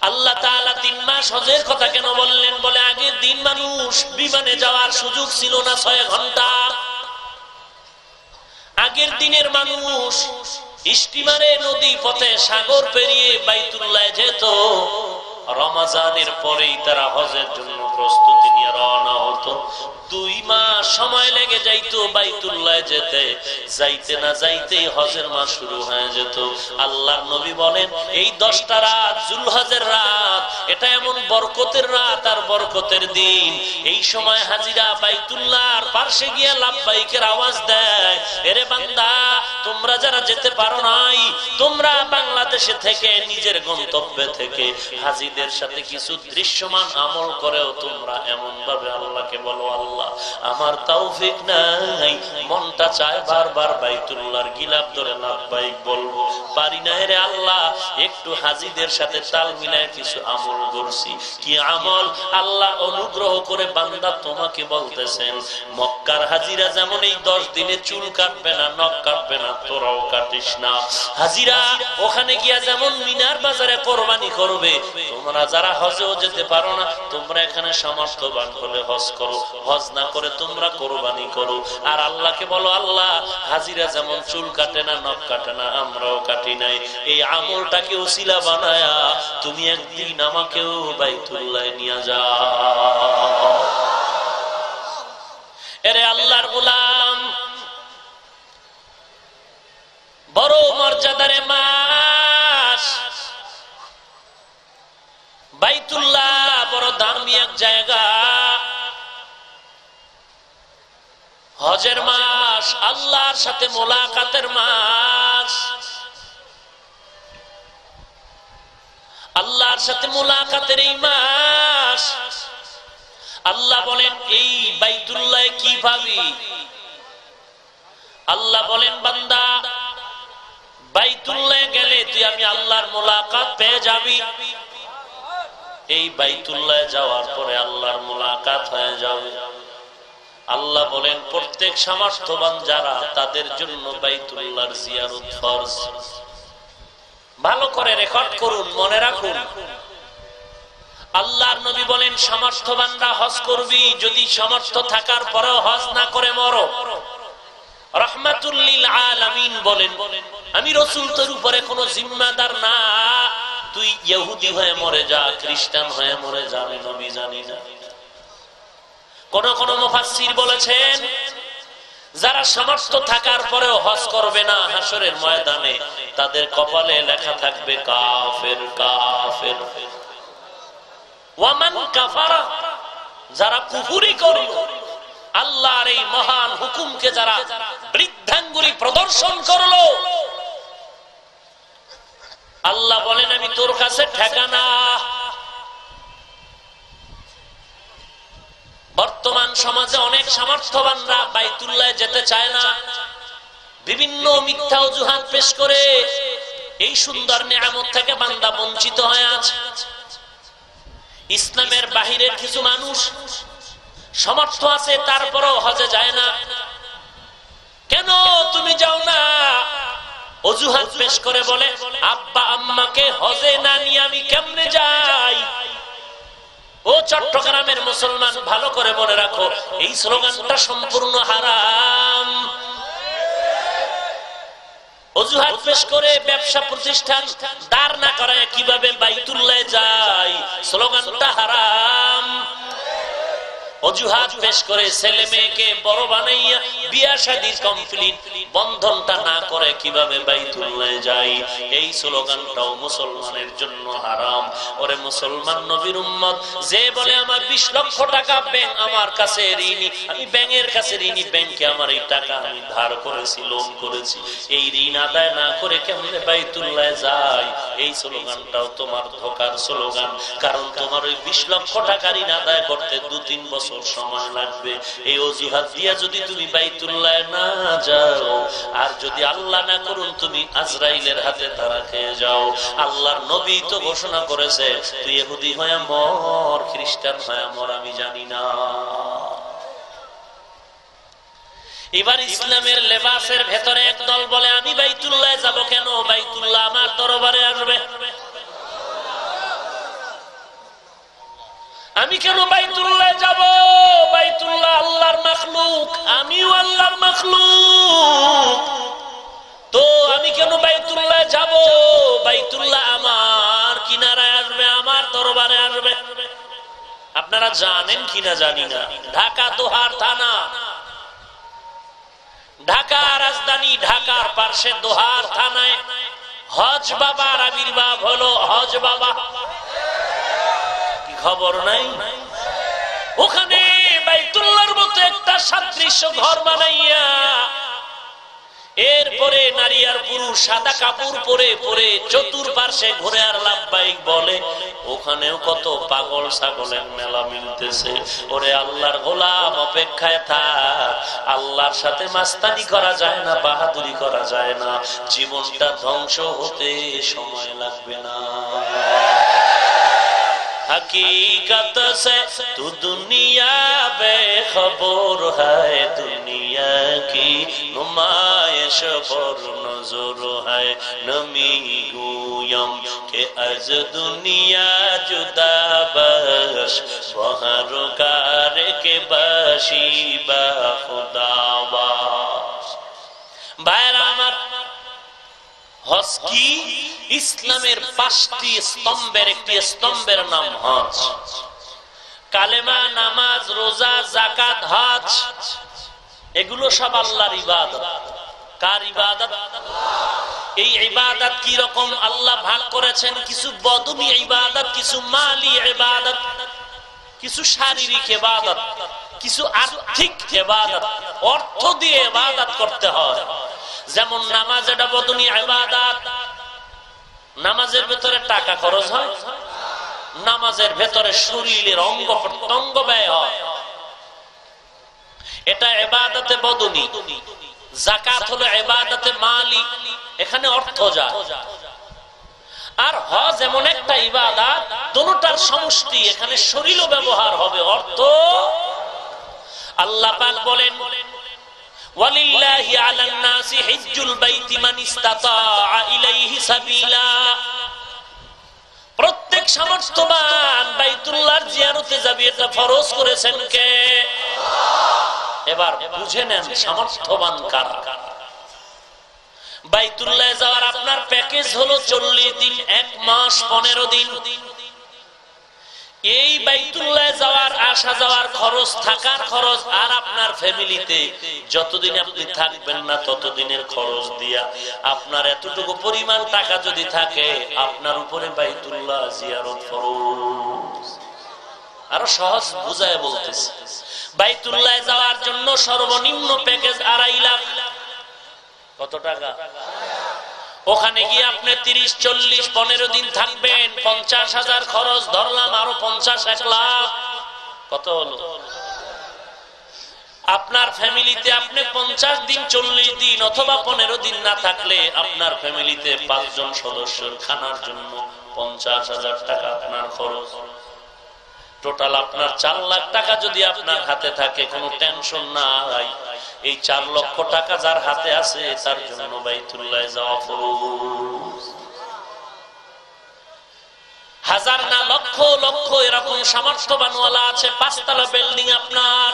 আল্লাহ তাআলা তিন মাস হজের কথা কেন বললেন? বলে আগের দিন মানুষ বিমানে যাওয়ার সুযোগ ছিল না ছয় ঘণ্টা। আগের দিনের মানুষ স্টিমারে নদী পথে সাগর পেরিয়ে বাইতুল্লাহ যেত। রমাজানের পরেই তারা হজের জন্য প্রস্তুতি নিয়ে রওনা হতো। দুই মাস সময় লেগে যাইতো বাইতুল্লাহ যেতে। যাইতে না যাইতেই হজের মাস শুরু হয়ে যেত। আল্লাহ নবী বলেন, এই দশটা রাত, জুলহজের রাত, এটা এমন বরকতের রাত আর বরকতের দিন। এই সময় হাজিরা বাইতুল্লাহর পার্শ্বে গিয়ে লাভবাইকের আওয়াজ দেয়, এরে বান্দা, তোমরা যারা যেতে পারো নাই, তোমরা বাংলাদেশে থেকে, নিজের গন্তব্যে থেকে হাজিদের সাথে কিছু দৃশ্যমান আমল করেও তোমরা এমন ভাবে আল্লাহকে বলো, আল্লাহ আমার তৌফিক নাই। মনটা চায় বারবার বাইতুল্লাহর গিলাপ ধরে লাভবাইক বলব। পারি না রে আল্লাহ, একটু হাজিদের সাথে তাল মিলায় কিছু আমল করছি। কি আমল? আল্লাহ অনুগ্রহ করে বান্দা তোমাকে বলতেছেন, মক্কার হাজিরা যেমন এই দশ দিনে চুল কাটবে না, নখ কাটবে না, তোরাও কাটিস না। হাজিরা, ওখানে গিয়া যেমন মিনার বাজারে কোরবানি করবে, তোমরা যারা হজেও যেতে পারো না, তোমরা এখানে সামর্থ্যবান হলে হজ করো। হজ না করে তোমরা কোরবানি করো। আর আল্লাহকে বলো, আল্লাহ, হাজিরা যেমন চুল কাটে না, নখ কাটে না, আমরাও কাটি নাই। এই আমলটাকে উসিলা বানায়া তুমি একদিন আমাকেও বাইতুল্লাহ নিয়ে যাও। এরে আল্লাহর গোলাম, বড় মর্যাদারে মাস। বাইতুল্লাহ বড় দামি এক জায়গা। হজের মাস, আল্লাহর সাথে মোলাকাতের মাস। আল্লাহর সাথে মোলাকাতের এই মাস। আল্লাহ বলেন, এই বাইতুল্লাহ কি ভাবি আল্লাহ বলেন, বান্দা, বাইতুল্লাহ গেলে তুই আমি আল্লাহর মোলাকাত পেয়ে যাবি। এই বাইতুল্লাহ যাওয়ার পরে আল্লাহর মোলাকাত হয়ে যাবে। আল্লাহ বলেন, প্রত্যেক সামর্থ্যবান যারা তাদের জন্য বাইতুল্লাহর জিয়ারত ফরজ। ভালো করে রেকর্ড করুন, মনে রাখুন। আল্লাহর নবী বলেন, সামর্থ্যবানরা হজ করবি, যদি সামর্থ্য থাকার পরেও হজ না করে মরো। রহমাতুল্লিল আলামিন বলেন, আমি রসুল তোর উপরে কোনো জিম্মাদার না। তুই ইহুদি হয়ে মরে যা, খ্রিস্টান হয়ে মরে যা নবী জানি না। কোন কোন মুফাসসির বলেছেন, যারা সমস্ত থাকার পরেও হজ করবে না হাসরের ময়দানে, তাদের কপালে লেখা থাকবে কাফের কাফের। ওয়ামান কাফারা, যারা আল্লাহর এই মহান হুকুমকে যারা বৃদ্ধাঙ্গুলি প্রদর্শন করল, আল্লাহ বলেন, আমি তোর কাছে ঠেকানা। বর্তমান সমাজে অনেক সামর্থ্যবানরা বাইতুল্লাহ যেতে চায় না। বিভিন্ন মিথ্যা অজুহাত পেশ করে এই সুন্দর নিয়ামত থেকে বান্দা বঞ্চিত হয়ে আছে। ইসলামের বাহিরের কিছু মানুষ সমর্থ আছে, তারপরও হজে যায় না। কেন তুমি যাও না? অজুহাত পেশ করে বলে, আব্বা, আম্মাকে হজে না নিয়ে আমি কেমনে যাই? ও চট্টগ্রামের মুসলমান, ভালো করে মনে রাখো, এই স্লোগানটা সম্পূর্ণ হারাম। অজুহাত পেশ করে ব্যবসা প্রতিষ্ঠান দাঁড় না করায় কীভাবে বাইতুল্লায় যায়? স্লোগানটা হারাম। অজুহাত পেশ করে ছেলে মেয়েকে বড় বানাইয়া বিয়া শাদী কমপ্লিট বন্ধনটা না করে কীভাবে বাইতুল্লায় যাই এই স্লোগানটাও মুসলমানের জন্য হারাম। ওরে মুসলমান নবীর উম্মত, যে বলে আমার বিশ লক্ষ টাকা ব্যাংক আমার কাছে ঋণী, আমি ব্যাংকের কাছে ঋণী, ব্যাংকে আমার এই টাকা আমি ধার করেছি লোন করেছি। এই ঋণ আদায় না করে কেমনে বাইতুল্লায় যাই এই স্লোগানটাও তোমার ধোকার স্লোগান। কারণ তোমার ওই বিশ লক্ষ টাকা ঋণ আদায় করতে দু তিন বছর বছর সময় লাগবে। এই অজুহাত দিয়া যদি তুমি বাইতুল্লাহ না যাও, আর যদি আল্লাহ না করুন, তুমি আজরাইলের হাতে তারা খেয়ে যাও। আল্লাহর নবী তো ঘোষণা করেছে, তুই এহুদি হয়ে মর, খ্রিস্টান হয়ে মর, আমি জানি না। এবার ইসলামের লেবাসের ভেতরে একদল বলে, আমি বাইতুল্লাহ যাব কেন? বাইতুল্লাহ আমার দরবারে আসবে। আমি কেন বাইতুল্লাহ যাব? বাইতুল্লাহ আল্লাহর মখলুক। আমিও আল্লাহর মখলুক। তো আমি কেন বাইতুল্লাহ যাব? বাইতুল্লাহ আমার কিনারায় আসবে, আমার দরবারে আসবে। আপনারা জানেন কিনা জানি না। ঢাকা দোহার থানা। ঢাকা রাজধানী ঢাকার পার্শ্বে দোহার থানায় হজ বাবার আবির্ভাব হলো। হজ বাবা খবর নাই। ওখানে বাইতুল্লার মতো একটা সাদৃশ্য ঘর বানাইয়া, এরপরে নারী আর পুরুষ সাদা কাপড় পরে পরে চতুর্পার্শ্বে ঘুরে আর লাভবাহিক বলে, ওখানেও কত পাগল ছাগলের মেলা মিলতেছে। ওরে আল্লাহর গোলাম, অপেক্ষায় থাক। আল্লাহর সাথে মাস্তানি করা যায় না, বাহাদুরি করা যায় না। জীবনটা ধ্বংস হতে সময় লাগবে না। হকীকত সে তু দুনিয়া বে খবর হায়, দুনিয়া কি নুমায়শ বর নজর হায়। নমি গুয়ম কে আজ দুনিয়া জুদা কে বসি বা খুদা বাস। বাইরা আমার হজ কি? ইসলামের পাঁচটি স্তম্ভের একটি স্তম্ভের নাম হজ। কালেমা, নামাজ, রোজা জাকাত হজ, এগুলো সব আল্লাহর ইবাদত। কার ইবাদত? এই ইবাদত কি রকম? আল্লাহ ভাগ করেছেন কিছু বদমি ইবাদত, কিছু মালি ইবাদত, কিছু শারীরিক ইবাদত, কিছু আর্থিক ইবাদত। অর্থ দিয়ে ইবাদত করতে হয়। যেমন নামাজ এটা বদনি আবাদাত নামাজের ভেতরে টাকা খরচ হয়, নামাজের ভেতরে শরীরের অঙ্গ প্রত্যঙ্গ ব্যয় হয়। এটা এবাদতে বদনি। জাকাত হলো এবাদতে মালি, এখানে অর্থ যা। আর হজ এমন একটা ইবাদাত, দুটার সমষ্টি এখানে শরীরও ব্যবহার হবে, অর্থ আল্লাহ পাক বলেন ওয়ালিল্লাহি আলান নাসি হিজ্জুল বাইতি মান ইসতাতাআ ইলাইহি সাবিলা। প্রত্যেক সামর্থ্যবান বাইতুল্লাহর জিয়ারতে যাবে, এটা ফরজ করেছেন কে? এবার বুঝে নেন সামর্থ্যবান কারা। বাইতুল্লাহ যাওয়ার আপনার প্যাকেজ হলো চল্লিশ দিন, এক মাস, পনেরো দিন। এই বাইতুল্লাহ যাওয়ার আসা যাওয়ার খরচ থাকার খরচ আর আপনার ফ্যামিলিতে যতদিন আপনি থাকবেন না ততদিনের খরচ দিয়া আপনার এতটুকু পরিমাণ টাকা যদি থাকে, আপনার উপরে বাইতুল্লাহ জিয়ারত খরচ আরও সহজ বুঝায় বলতেছে। বাইতুল্লাহ যাওয়ার জন্য সর্বনিম্ন প্যাকেজ আড়াই লাখ। কত টাকা? ওখানে গিয়ে আপনি তিরিশ, চল্লিশ, পনেরো দিন থাকবেন। পঞ্চাশ হাজার খরচ ধরলাম, আরও পঞ্চাশ, এক লাখ। কত হলো? আপনার ফ্যামিলিতে আপনি পঞ্চাশ দিন, চল্লিশ দিন অথবা পনেরো দিন না থাকলে আপনার ফ্যামিলিতে পাঁচজন সদস্যের খানার জন্য পঞ্চাশ হাজার টাকা আপনার খরচ। টোটাল আপনার চার লাখ টাকা যদি আপনার হাতে থাকে, কোনো টেনশন নাই। এই চার লক্ষ টাকা যার হাতে আছে, তার জন্য বাইতুল্লাহ যাওয়া ফরজ। হাজার না লক্ষ লক্ষ এরকম সামর্থ্যবানওয়ালা আছে, পাঁচতলা বিল্ডিং আপনার।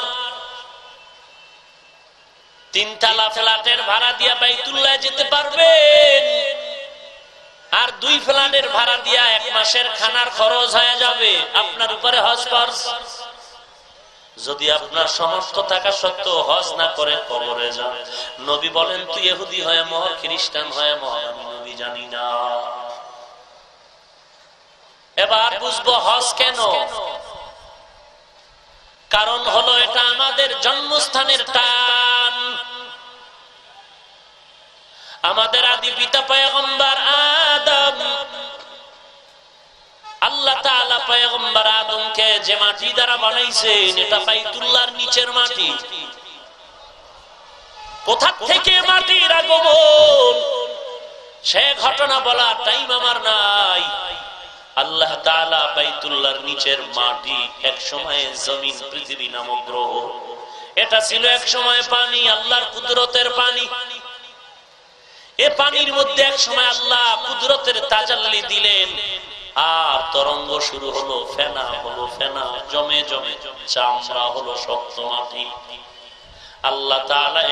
তিনতলা ফ্ল্যাটের ভাড়া দিয়া বাইতুল্লাহ যেতে পারবেন। আর দুই ফ্ল্যাটের ভাড়া দিয়া এক মাসের খানার খরচ হয়ে যাবে। আপনার উপরে হজ খরচ যদি আপনার সমর্থ থাকা সত্ত্বেও হজ না করে, কবরে যান। নবী বলেন, তুই এহুদি হয়ে মহ, খ্রিস্টান হয়ে মহ। আমি নবী জানি না। এবার বুঝব হজ কেন? কারণ হলো এটা আমাদের জন্মস্থানের টান। আমাদের আদি পিতা পয়গম্বর আদম। আল্লাহ তাআলা পয়গম্বর আদমকে যে মাটি দ্বারা বানাইছেন, এটা বাইতুল্লাহর নিচের মাটি। কোথা থেকে মাটির আগমন? সে ঘটনা বলার টাইম আমার নাই। আল্লাহ তাআলা বাইতুল্লাহর নিচের মাটি এক সময়ে জমিন পৃথিবী নামক গ্রহ। এটা ছিল এক সময় পানি, আল্লাহর কুদরতের পানি। এ পানির মধ্যে এক সময় আল্লাহ কুদরতের তাজাল্লি দিলেন। আর তরঙ্গ শুরু হলো, ফেনা হলো, ফেনা, জমে জমে, চামড়া হলো শক্ত মাটি। আল্লাহ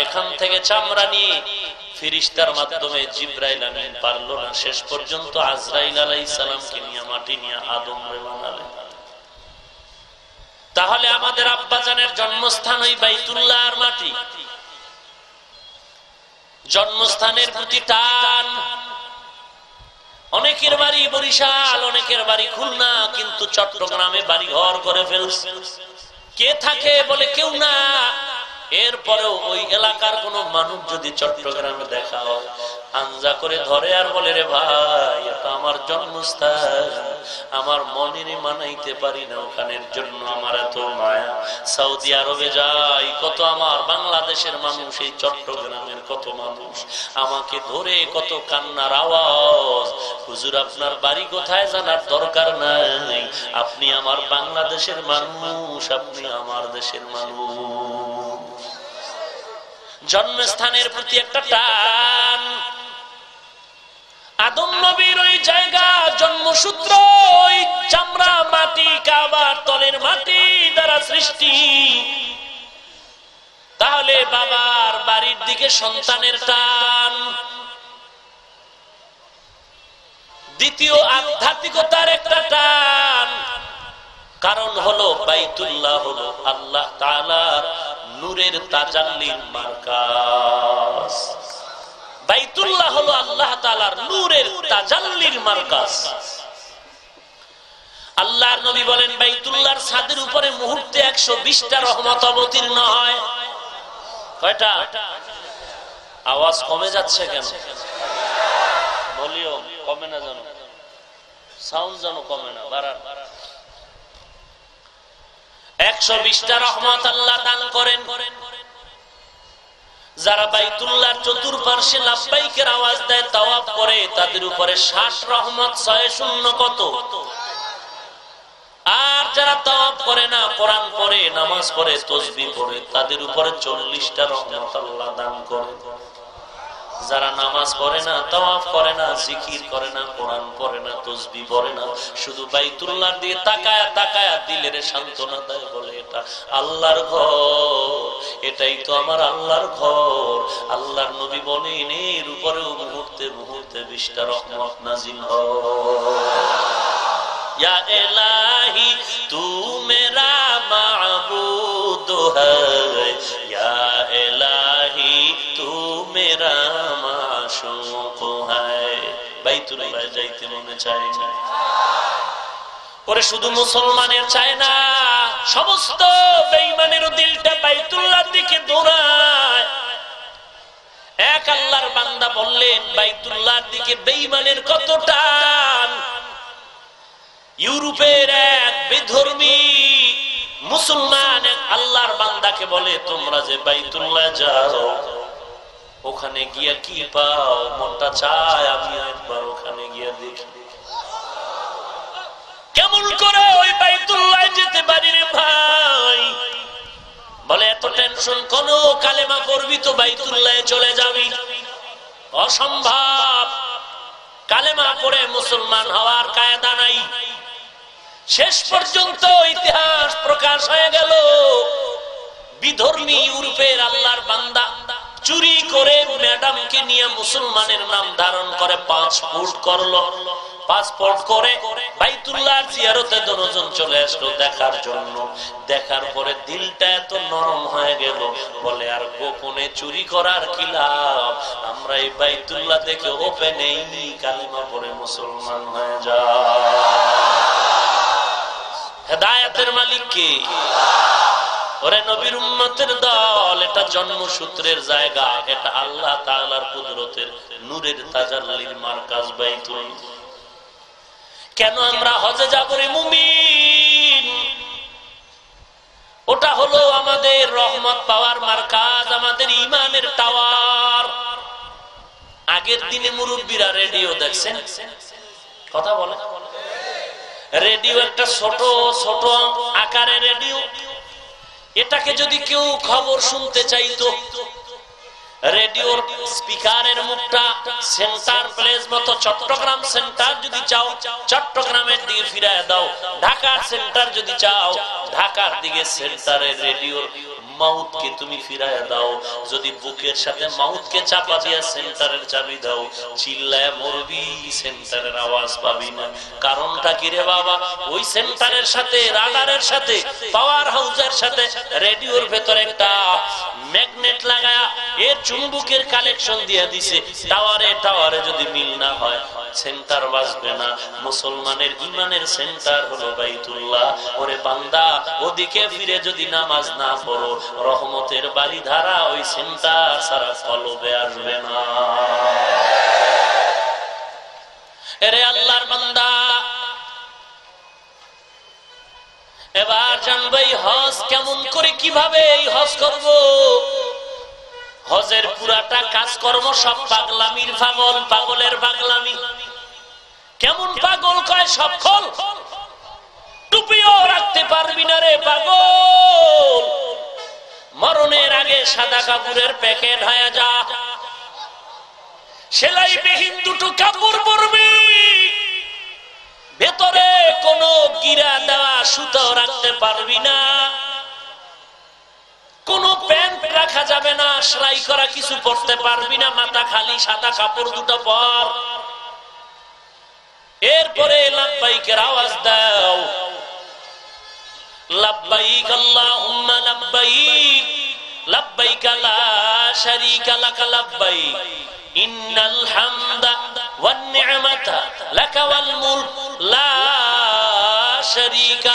এখান থেকে চামড়া নিয়ে ফিরিস্তার মাধ্যমে জিব্রাইল আমিন পারল না। শেষ পর্যন্ত আজরাইল আলাই সালামকে নিয়ে, মাটি নিয়ে আদম বানালেন। তাহলে আমাদের আব্বাজানের জন্মস্থান ওই বাইতুল্লাহর মাটি। জন্মস্থানের প্রতি টান। অনেকের বাড়ি বরিশাল, অনেকের বাড়ি খুলনা, কিন্তু চট্টগ্রামে বাড়ি ঘর করে ফেলছে। কে থাকে বলে কেউ না। এরপরেও ওই এলাকার কোন মানুষ যদি চট্টগ্রামে দেখা হয় আঞ্জা করে ধরে আর বলে, রে ভাই এটা আমার জন্মস্থান। আমার মনের মানাইতে পারি না ওখানের জন্য, আমার এত মায়া। সৌদি আরবে যাই, কত আমার বাংলাদেশের মানুষ, এই চট্টগ্রামের কত মানুষ। আমাকে ধরে কত কান্নার আওয়াজ। হুজুর, আপনার বাড়ি কোথায় জানার দরকার নাই। আপনি আমার বাংলাদেশের মানুষ, আপনি আমার দেশের মানুষ। জন্মস্থানের প্রতি একটা টান। আদম নবীর ওই জায়গা, জন্মসূত্র ওই চামড়া মাটি, কাবার তলের মাটি দ্বারা সৃষ্টি। তাহলে বাবার বাড়ির দিকে সন্তানের টান। দ্বিতীয় আধ্যাত্মিকতার একটা টান। কারণ হলো বাইতুল্লাহ হলো আল্লাহ তালার নূরের তাজাল্লির মার্কাস বাইতুল্লাহ হলো আল্লাহ তালার নূরের তাজাল্লির মার্কাস আল্লাহর নবী বলেন, বাইতুল্লাহর ছাদের উপরে মুহূর্তে একশো বিশটা রহমত অবতীর্ণ হয়। আওয়াজ কমে যাচ্ছে কেন? বলিও কমে না জানো সাউন্ড যেন কমে না, বাড়ার। একশো বিশটা রহমত আল্লাহ দান করেন। যারা বাইতুল্লাহর চতুর্পার্শ্বে লাভবাইকের আওয়াজ দেয় তাওয়াব করে, তাদের উপরে শাস রহমত, ছয় শূন্য কত? আর যারা তাওয়াব করে না, কোরআন পরে নামাজ পড়ে, তসবি পড়ে, তাদের উপরে চল্লিশটা রহমত আল্লাহ দান করে। যারা নামাজ পড়ে না, তাওয়াফ করে না, জিকির করে না, কোরআন করে না, তসবি পড়ে না, শুধু বাইতুল্লাহ দিয়ে তাকায়া তাকায়া দিলের সান্ত্বনা দেয় বলে এটা আল্লাহর ঘর। এটাই তো আমার আল্লাহর ঘর। আল্লাহর নবী বলেন এর উপরে মুহূর্তে মুহূর্তে বিষ্টা রহমত নাজিল হয়। এলাহি তু মেরা মাবুদ হ্যাঁ। এলাহি তু মেরা বাইতুল্লাহ যাইতে মনে চায়। না ওরে শুধু মুসলমানের চায় না, সমস্ত বেঈমানের দিলটা বাইতুল্লাহর দিকে দৌড়ায়। এক আল্লাহর বান্দা বললেন, বাইতুল্লাহর দিকে বেঈমানের কত টান? ইউরোপের এক বেধর্মী মুসলমান এক আল্লাহর বান্দাকে বলে, তোমরা যে বাইতুল্লাহ যাও ওখানে গিয়া কি পাও? মনটা চায় আমি একবার ওখানে গিয়া দেখি। কেমন করে ওই বাইতুল্লাহ যেতে পারি রে ভাই? বলে, এত টেনশন কোন কালেমা করবি তো বাইতুল্লাহ চলে যাবি। অসম্ভব। কালেমা করে মুসলমান হওয়ার কায়দা নাই। শেষ পর্যন্ত ইতিহাস প্রকাশ হয়ে গেল। বিধর্মী ইউরোপের আল্লাহর বান্দা। চুরি করে ম্যাডামকে নিয়ে মুসলমানের নাম ধারণ করে, পাসপোর্ট করল। পাসপোর্ট করে জিয়ারতে চলে আসলো দেখার জন্য। দেখার পরে দিলটা এত নরম হয়ে গেল, বলে, আর গোপনে চুরি করার কি লাভ? আমরা এই বাইতুল্লাহ দেখে ওপেনেই কালিমা পরে মুসলমান হয়ে মালিক কে? ওরে নবীর উম্মতের দল, এটা জন্মসূত্রের জায়গা, এটা আল্লাহ তাআলার কুদরতের নূরের তাজাল্লির মার্কাজ বাইতুল। কেন আমরা হজে যাব রে মুমিন? ওটা হলো আমাদের রহমত পাওয়ার মার্কাজ, আমাদের ইমানের টাওয়ার। আগের দিনে মুরব্বীরা রেডিও দেখছেন? কথা বলে রেডিও একটা ছোট ছোট আকারে রেডিও। এটাকে যদি কেউ খবর শুনতে চাইতো, রেডিওর স্পিকারের মুখটা সেন্টার প্লেস মতো চট্টগ্রাম সেন্টার যদি চাও, চট্টগ্রামের দিকে ফিরায় দাও, ঢাকার সেন্টার যদি চাও, ঢাকার দিকে সেন্টারের রেডিওর মাউথকে তুমি ফিরায় দাও। যদি বুকের সাথে মাউথকে চাপা দিয়া সেন্টারের চাবি দাও, চিল্লায় মরবি, সেন্টারের আওয়াজ পাবি না। কারণটা কি রে বাবা? ওই সেন্টারের সাথে, রাডারের সাথে, পাওয়ার হাউসের সাথে, রেডিওর ভেতরে একটা ম্যাগনেট লাগায়া এর চুম্বুকের কালেকশন দিয়ে দিছে। টাওয়ারে টাওয়ারে যদি মিল না হয় সেন্টার বাজবে না। মুসলমানের ইমানের সেন্টার হলো বাইতুল্লাহ। ওরে বান্দা, ওদিকে ফিরে যদি নামাজ না পড়ো, রহমতের বাড়ি ধারা ওই সেন্টার সারা ফলবে আসবে না। এরে আল্লাহর বান্দা, এবার জানব হজ কেমন করে, কীভাবে এই হজ করব? হজের পুরাটা কাজকর্ম সব পাগলামির পাগল, পাগলের পাগলামি। কেমন পাগল কয় সব ফল টুপিও রাখতে পারবি না রে পাগল। মরণের আগে সাদা কাপড়ের প্যাকেট হয়ে যা। সেলাই বিহীন দুটো কাপড় পরবি। ভেতরে কোনো গিরা দেওয়া সুতো রাখতে পারবি না। কোন প্যান্ট রাখা যাবে না, সেলাই করা কিছু পড়তে পারবি না, মাথা খালি, সাদা কাপড় দুটো পর। এরপরে লাভবাইকের আওয়াজ দাও। লাভবাইক আল্লাহুম্মা লাভবাইক লাভবাইক লা শারীকা লাক ইন্নাল হামদা ওয়ান নি'মাতা মুলক, লা শারীকা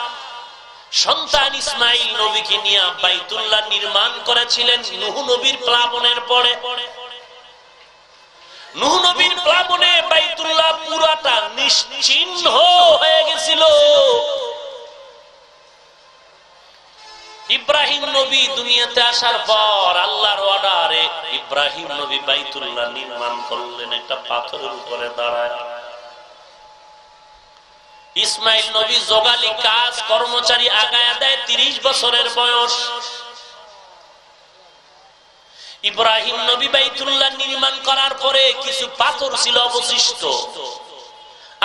সন্তান ইসমাইল নবীকে নিয়ে বাইতুল্লাহ নির্মাণ করেছিলেন নুহ নবীর প্লাবনের পরে। নুহ নবীর প্লাবনে বাইতুল্লাহ পুরাটা নিশ্চিহ্ন হয়ে গেছিল। ইব্রাহিম নবী দুনিয়াতে আসার পর আল্লাহর অর্ডারে ইব্রাহিম নবী বাইতুল্লাহ নির্মাণ করলেন, একটা পাথরের উপরে দাঁড়ায়। ইসমাইল নবী জোগালি কাজ কর্মচারী আগায় দেয় তিরিশ বছরের বয়স। ইব্রাহিম নবী বাইতুল্লাহ নির্মাণ করার পরে কিছু পাথর ছিল অবশিষ্ট।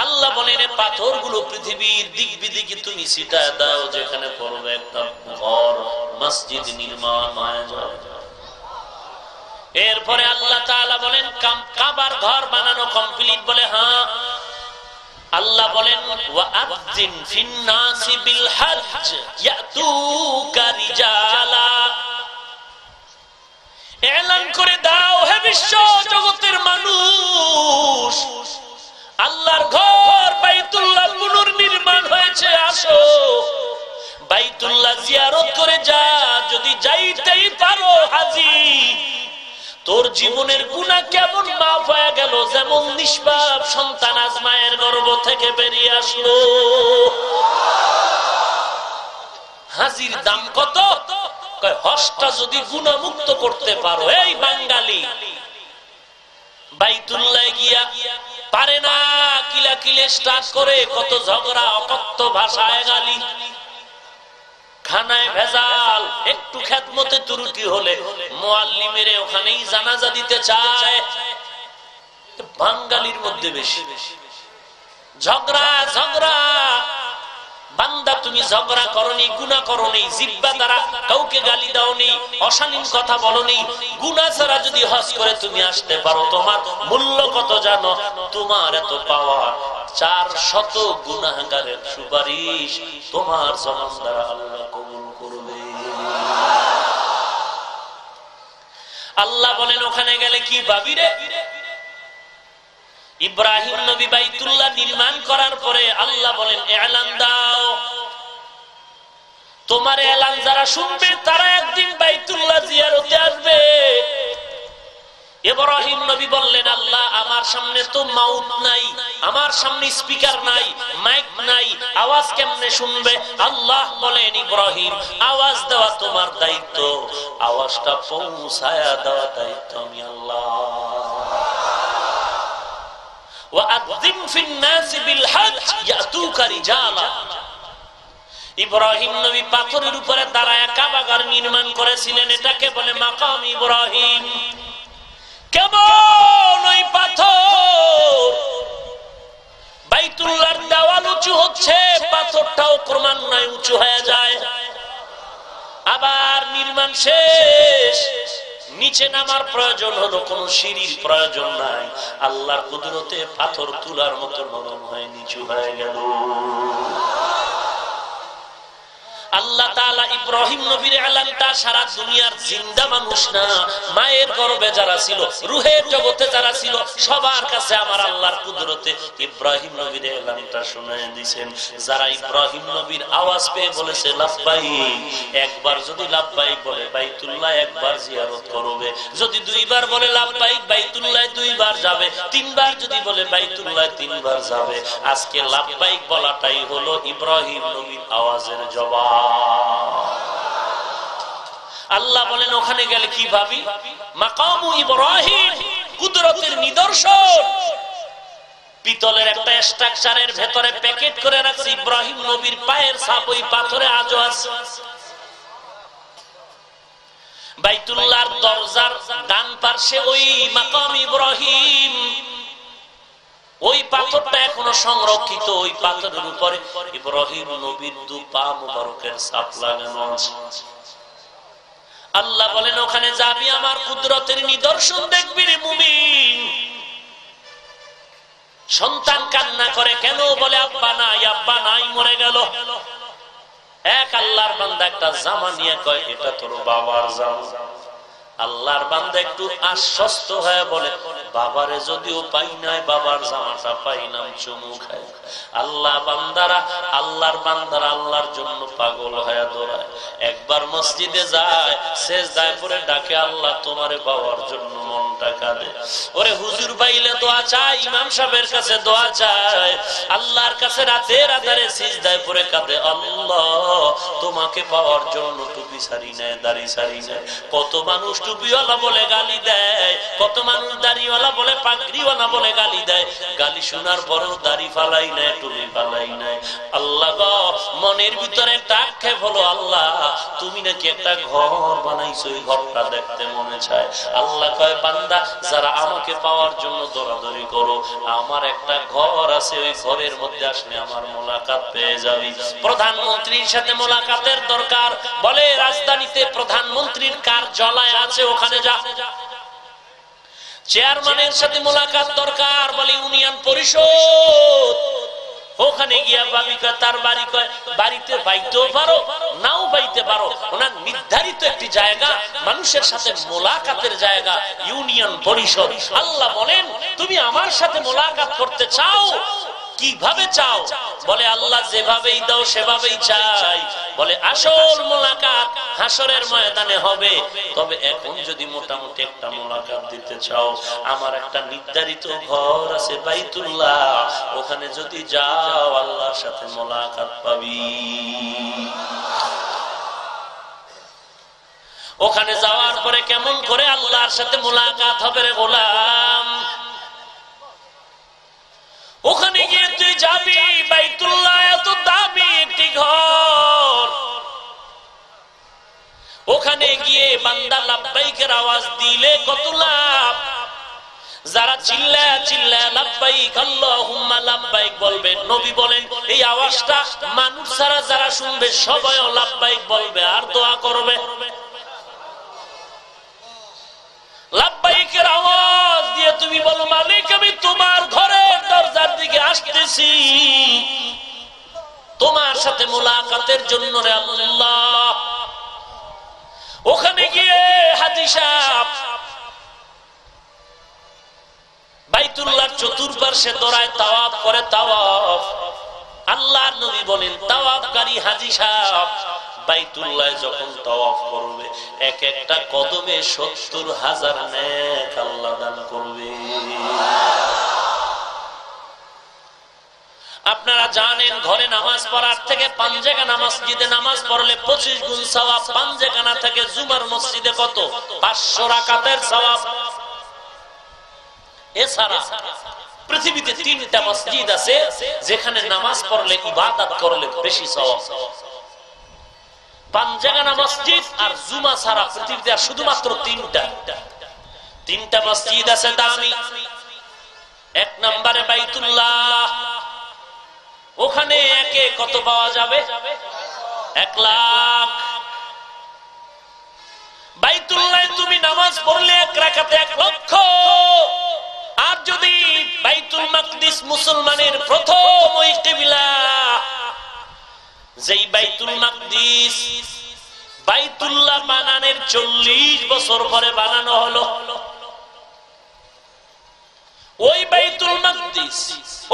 আল্লাহ বলেন পাথরগুলো পৃথিবীর দিক বিদিকে তুমি সিটায় দাও, যেখানে পড়বে একটা ঘর, মসজিদ নির্মাণ এরপরে আল্লাহ বলেন কাবার ঘর বানানো কমপ্লিট বলে হ্যাঁ আল্লাহ বলেন এলান করে দাও হে বিশ্ব জগতের মানুষ। আল্লাহর ঘর বাইতুল্লাহ পুনর্নির্মাণ হয়েছে, আসো। বাইতুল্লাহ জিয়ারত করে যা, যদি যাইতেই পারো হাজি। তোর জীবনের গুণা কেমন মাফ হয়ে গেল? যেমন নিষ্পাপ সন্তান আজ মায়ের গর্ব থেকে বেরিয়ে আসলো। হাজির দাম কত? হসটা যদি গুণামুক্ত করতে পারো, এই বাঙ্গালি বাইতুল্লাহ গিয়া পারে না কিলা কিলে স্টার্ট করে, কত ঝগড়া অকত্ত ভাষায় গালি। খানায় ভেজাল, একটু খেদমতে তুরুটি হলে মোয়াল্লিমের ওখানেই জানাজা দিতে চায়। বাঙ্গালির মধ্যে বেশি। ঝগড়া ঝগড়া। বান্দা, তুমি ঝগড়া করনি গুণা করনি, জিব্বা দ্বারা কাউকে গালি দাওনি, অশালীন কথা বলনি গুণা ছাড়া যদি হজ করে তুমি আসতে পারো, তোমার মূল্য কত জানো? তোমার এত পাওয়া চার শত গুণাগারের সুপারিশ তোমার জমান দ্বারা আল্লাহ কবুল করবে। আল্লাহ বলেন, ওখানে গেলে কি ভাবি রে? ইব্রাহিম নবী বাইতুল্লাহ নির্মাণ করার পরে আল্লাহ বলেন, এলান দাও। তোমার এলান যারা শুনবে, তারা একদিন বাইতুল্লাহ জিয়ারতে আসবে। ইব্রাহিম নবী বললেন, আল্লাহ, আমার সামনে তো মাউথ নাই, আমার সামনে স্পিকার নাই, মাইক নাই, আওয়াজ কেমনে শুনবে? আল্লাহ বলেন, ইব্রাহিম, আওয়াজ দেওয়া তোমার দায়িত্ব, আওয়াজটা পৌঁছায়া দেওয়া দায়িত্ব আমি আল্লাহ। ইব্রাহিম নবী পাথরের উপরে দাঁড়ায় কাবাগার নির্মাণ করেছিলেন, এটাকে বলে মাকাম ইব্রাহিম। কেমন ওই পাথর? বাইতুল্লার দেওয়াল উঁচু হচ্ছে, পাথরটাও ক্রমান্বয়ে উঁচু হয়ে যায়। আবার নির্মাণ শেষ। নিচে নামার প্রয়োজন হলো, কোন সিঁড়ির প্রয়োজন নাই। আল্লাহর কুদরতে পাথর তুলার মতো নরম হয়ে নিচু হয়ে গেল। আল্লাহ তাআলা ইব্রাহিম নবীর এলানটা সারা দুনিয়ার জিন্দা মানুষ না। মায়ের গর্ভে যারা ছিল, রুহের জগতে যারা ছিল, সবার কাছে আমার আল্লাহর কুদরতে ইব্রাহিম নবীর এলানটা শুনে দিয়েছেন যারা ইব্রাহিম নবীর আওয়াজ পেয়ে বলেছে লাভবাই একবার যদি লাভবাই বলে, বাইতুল্লাহ একবার জিয়ারত করবে। যদি দুইবার বলে লাভবাই বাইতুল্লাহ দুইবার যাবে। তিনবার যদি বলে, বাইতুল্লাহ তিনবার যাবে। আজকে লাভবাইক বলাটাই হলো ইব্রাহিম নবীর আওয়াজের জবাব। আল্লাহ বলেন, ওখানে গেলে কি ভাবি? মাকামু ইব্রাহিম, কুদরতের নিদর্শন। পিতলের একটা স্ট্রাকচারের ভেতরে প্যাকেট করে রাখছে, ইব্রাহিম নবীর পায়ের ছাপ ওই পাথরে আজও আছে। বাইতুল্লাহর দরজার ডান পার্শ্বে ওই মাকাম ইব্রাহিম। ওই পাথরটা এখনও সংরক্ষিত, ওই পাথরের উপরে। ইব্রাহিম নবীর দু পা মুবারকের সাপ লাগানো আছে। আল্লাহ বলেন, ওখানে যাবি আমার কুদরতের নিদর্শন দেখবি রে মুমিন। সন্তান কান্না করে কেন? বলে, আব্বা নাই আব্বা নাই, মরে গেল। এক আল্লাহর বান্দা একটা জামা নিয়ে কয়, এটা তোর বাবার জামা। আল্লাহর বান্দা একটু আশ্বস্ত হয়ে বলে, বাবারে যদিও পাই নাই, বাবার জামাটা পাইলাম, চুমু খাই। আল্লাহ বান্দারা, আল্লাহর বান্দারা আল্লাহর জন্য পাগল হয়ে দৌড়ায়। একবার মসজিদে যায় শেষ দায় পরে ডাকে, আল্লাহ তোমারে পাওয়ার জন্য মনটা কাঁদে। ওরে হুজুর পাইলে দোয়া চাই ইমাম সাহেবের কাছে দোয়া চায়। আল্লাহর কাছে রাতে রাতারে শেষ দায় পরে কাঁদে, আল্লাহ তোমাকে পাওয়ার জন্য টুপি সারি নেয় দাড়ি সারি নেয় কত মানুষ টুপিওয়ালা বলে গালি দেয়, কত মানুষ দাড়িওয়ালা বলে পাগড়িওয়ালা বলে গালি দেয়। গালি শোনার পরেও দাড়ি ফালাই নেয় টুপি ফালাই নেয় আল্লাহ গ, মনের ভিতরে আক্ষেপ হলো আল্লাহ, তুমি নাকি একটা ঘর বানাইছো ওই ঘরটা দেখতে মনে চায়। আল্লাহ কয়, বান্দা, যারা আমাকে পাওয়ার জন্য দৌড়াদৌড়ি করো, আমার একটা ঘর আছে, ওই ঘরের মধ্যে আসলে আমার মোলাকাত পেয়ে যাবি। প্রধানমন্ত্রীর সাথে মোলাকাতের দরকার। বলে, রাজধানীতে প্রধানমন্ত্রীর কার্যালয় আছে ওখানে যা। চেয়ারম্যানের সাথে মোলাকাত দরকার, বলে ইউনিয়ন পরিষদ। ওখানে গিয়া ভাবি কয় তার বাড়ি বাড়িতে পাইতেও পারো, নাও পাইতে পারো। ওনার নির্ধারিত একটি জায়গা, মানুষের সাথে মোলাকাতের জায়গা, ইউনিয়ন পরিষদ। আল্লাহ বলেন, তুমি আমার সাথে মোলাকাত করতে চাও কীভাবে চাও? বলে, আল্লাহ যেভাবেই দাও, সেভাবেই চাই। বলে, আসল মোলাকাত হাসরের ময়দানে হবে। তবে এখন যদি মোটামুটি একটা মোলাকাত দিতে চাও, আমার একটা নির্ধারিত ঘর আছে বাইতুল্লাহ। ওখানে যদি যাও, আল্লাহর সাথে মোলাকাত পাবি। ওখানে যাওয়ার পরে কেমন করে আল্লাহর সাথে মোলাকাত হবে রে গোলাম? ওখানে গিয়ে তুই যাবি, বাইতুল্লাহ এত দামি একটি ঘর। ওখানে গিয়ে বান্দা লাভবাইকের আওয়াজ দিলে কত লাভ? যারা চিল্লা চিল্লা লাভবাইক আল্লাহুম্মা লাভবাইক বলবে, নবী বলেন, এই আওয়াজটা মানুষ ছাড়া যারা শুনবে, সবাই লাভবাইক বলবে, আর দোয়া করবে। লাভবাইকের আওয়াজ দিয়ে তুমি বলো, মালিক, আমি তোমার ঘরের দরজার দিকে আসতেছি। তোমার সাথে মোলাকাতের জন্য ওখানে গিয়ে হাজি বাইতুল্লাহ চতুর্পার্শ্বে দৌড়ায় করে, তাওয়াব। আল্লাহ নবী বলেন, তাওয়াবকারী হাজি সাহ বাইতুল্লাহ যখন তাওয়াফ করবে, এক একটা কদমে সত্তর হাজার নেক আল্লাহ দান করবে। আপনারা জানেন, ঘরে নামাজ পড়ার থেকে পাঞ্জেগানা মসজিদে নামাজ পড়লে পঁচিশ গুণ সওয়াব, পাঞ্জেগানা থেকে জুমার মসজিদে কত? পাঁচশো রাকাতের সওয়াব। এছাড়া পৃথিবীতে তিনটা মসজিদ আছে, যেখানে নামাজ পড়লে ইবাদত করলে বেশি সওয়াব। পাঞ্জাগানা মসজিদ আর জুমা ছাড়া পৃথিবীতে আর শুধুমাত্র তিনটা। তিনটা মসজিদ আছে দামি। এক নম্বরে বাইতুল্লাহ। ওখানে একে কত পাওয়া যাবে? এক লাখ। বাইতুল্লাহ তুমি নামাজ পড়লে এক রাখাতে এক লক্ষ। আর যদি বাইতুল মাকদিস মুসলমানের প্রথম ওই টেবিলা যেই বাইতুল মাকদিস, বাইতুল্লাহ বানানের চল্লিশ বছর পরে বানানো হলো। ওই বাইতুল মাকদিস,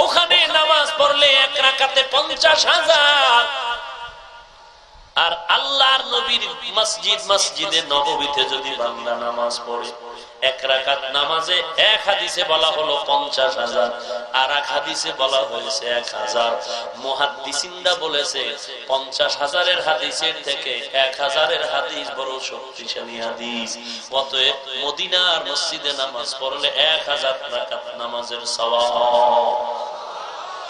ওখানে নামাজ পড়লে এক রাকাতে পঞ্চাশ হাজার আর আল্লাহর নবীর মসজিদ মসজিদে নবমীতে যদি বাংলা নামাজ পড়ে, এক রাকাত নামাজে এক হাদিসে বলা হলো পঞ্চাশ হাজার, আর এক হাদিসে বলা হয়েছে এক হাজার। মহাদিসিন্দা বলেছে, পঞ্চাশ হাজারের হাদিসের থেকে এক হাজারের হাদিস বড় শক্তিশালী হাদিস। অতএব মদিনার মসজিদে নামাজ পড়লে এক হাজার রাকাত নামাজের সওয়াব।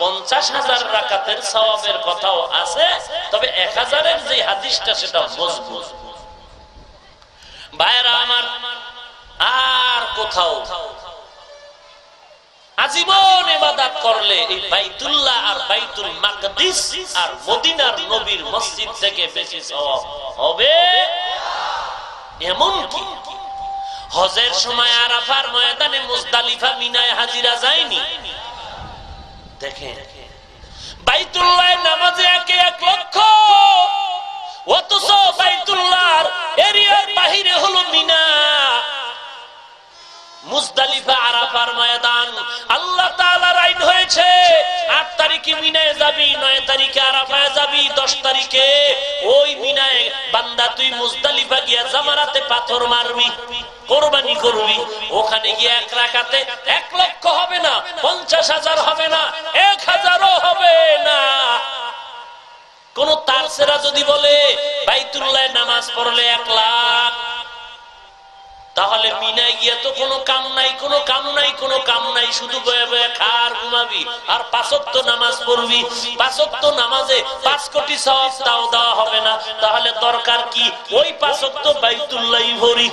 পঞ্চাশ হাজার রাকাতের সওয়াবের কথাও আছে, তবে এক হাজারের যে হাদিসটা সেটা মজবুত। ভাইরা আমার, আর কোথাও আজীবন এবাদাত করলে এই বাইতুল্লাহ আর বাইতুল মাকদিস আর মদিনার নবীর মসজিদ থেকে বেশি হবে? এমন কি? হজের সময় আরাফার ময়দানে মুজদালিফা মিনায় হাজিরা যায়নি? দেখেন। বাইতুল্লাহ নামাজে একে এক লক্ষ। অথচ বাইতুল্লাহর এরিয়ার বাহিরে হলো মিনা। মুজদালিফা আরাফার ময়দান। আল্লাহ তাআলার আইন হয়েছে। আট তারিখে মিনায় যাবি, নয় তারিখে আরাফায় যাবি, দশ তারিখে ওই মিনায় বান্দা তুই মুজদালিফা গিয়া জামারাতে পাথর মারবি, কোরবানি করবি। ওখানে গিয়ে এক রাখাতে এক লক্ষ হবে না, পঞ্চাশ হাজার হবে না, এক হাজারও হবে না। কোন তার সেরা যদি বলে, বাইতুল্লাহ নামাজ পড়লে এক লাখ তাহলে মিনায় গিয়ে তো কোনো কাম নাই, কোনো কাম নাই, কোনো কাম নাই, শুধু বয়ে বয়ে খার ঘুমাবি। আর পাঁচক্ত নামাজ পড়বি, পাঁচক্ত নামাজে পাঁচ কোটি সব তাও দেওয়া হবে না। তাহলে দরকার কি? ওই পাঁচক্ত বাইতুল্লাহ ভরি।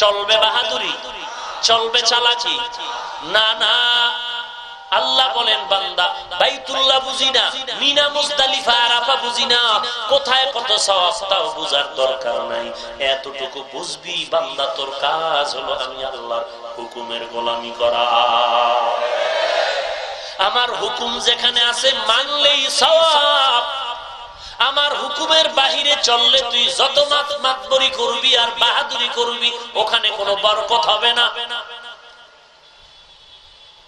চলবে বাহাদুরি, চলবে চালাকি। না না আল্লাহ বলেন, বান্দা, বাইতুল্লাহ বুঝি না, মিনা মুজদালিফা আরাফা বুঝি না। কোথায় কত সওয়াবটাও বুঝার দরকার নাই। এতটুকু বুঝবি, বান্দা, তোর কাজ হলো আমি আল্লাহর হুকুমের গোলামি করা। আমার হুকুম যেখানে আছে, মানলেই সওয়াব। আমার হুকুমের বাহিরে চললে তুই যত মাত মাতবরি করবি আর বাহাদুরি করবি, ওখানে কোনো বরকত হবে না।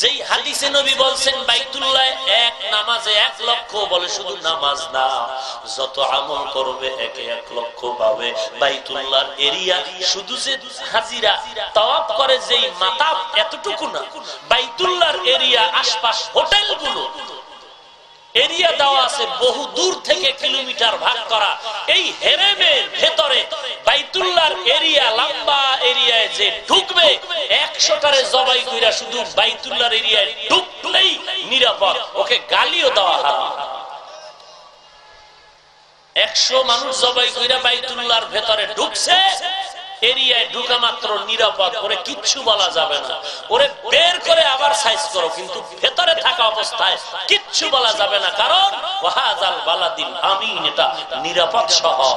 যেই হাদিসে নবী বলছেন, বাইতুল্লাহ এক নামাজে এক লক্ষ বলে শুধু নামাজ না, যত আমল করবে একে এক লক্ষ পাবে। বাইতুল্লাহর এরিয়া শুধু যে হাজিরা তওয়াব করে যেই মাতাব এতটুকু না। বাইতুল্লাহর এরিয়া, আশপাশ হোটেলগুলো এরিয়া দেওয়া আছে বহু দূর থেকে কিলোমিটার ভাগ করা। এই হেরেমের ভেতরে বাইতুল্লার এরিয়া, লম্বা এরিয়ায় যে ঢুকবে, একশোটারে জবাই কইরা শুধু বাইতুল্লার এরিয়ায় ঢুকলেই নিরাপদ। ওকে গালিও দেওয়া হয় একশো মানুষ জবাই কইরা বাইতুল্লার ভেতরে ঢুকছে এরিয়ায় ঢুকা মাত্র নিরাপদ, ওরে কিচ্ছু বলা যাবে না। ওরে বের করে আবার সাইজ করো, কিন্তু ভেতরে থাকা অবস্থায় কিচ্ছু বলা যাবে না, কারণ ওয়াহাজাল বালাদিন আমিন, এটা নিরাপদ শহর।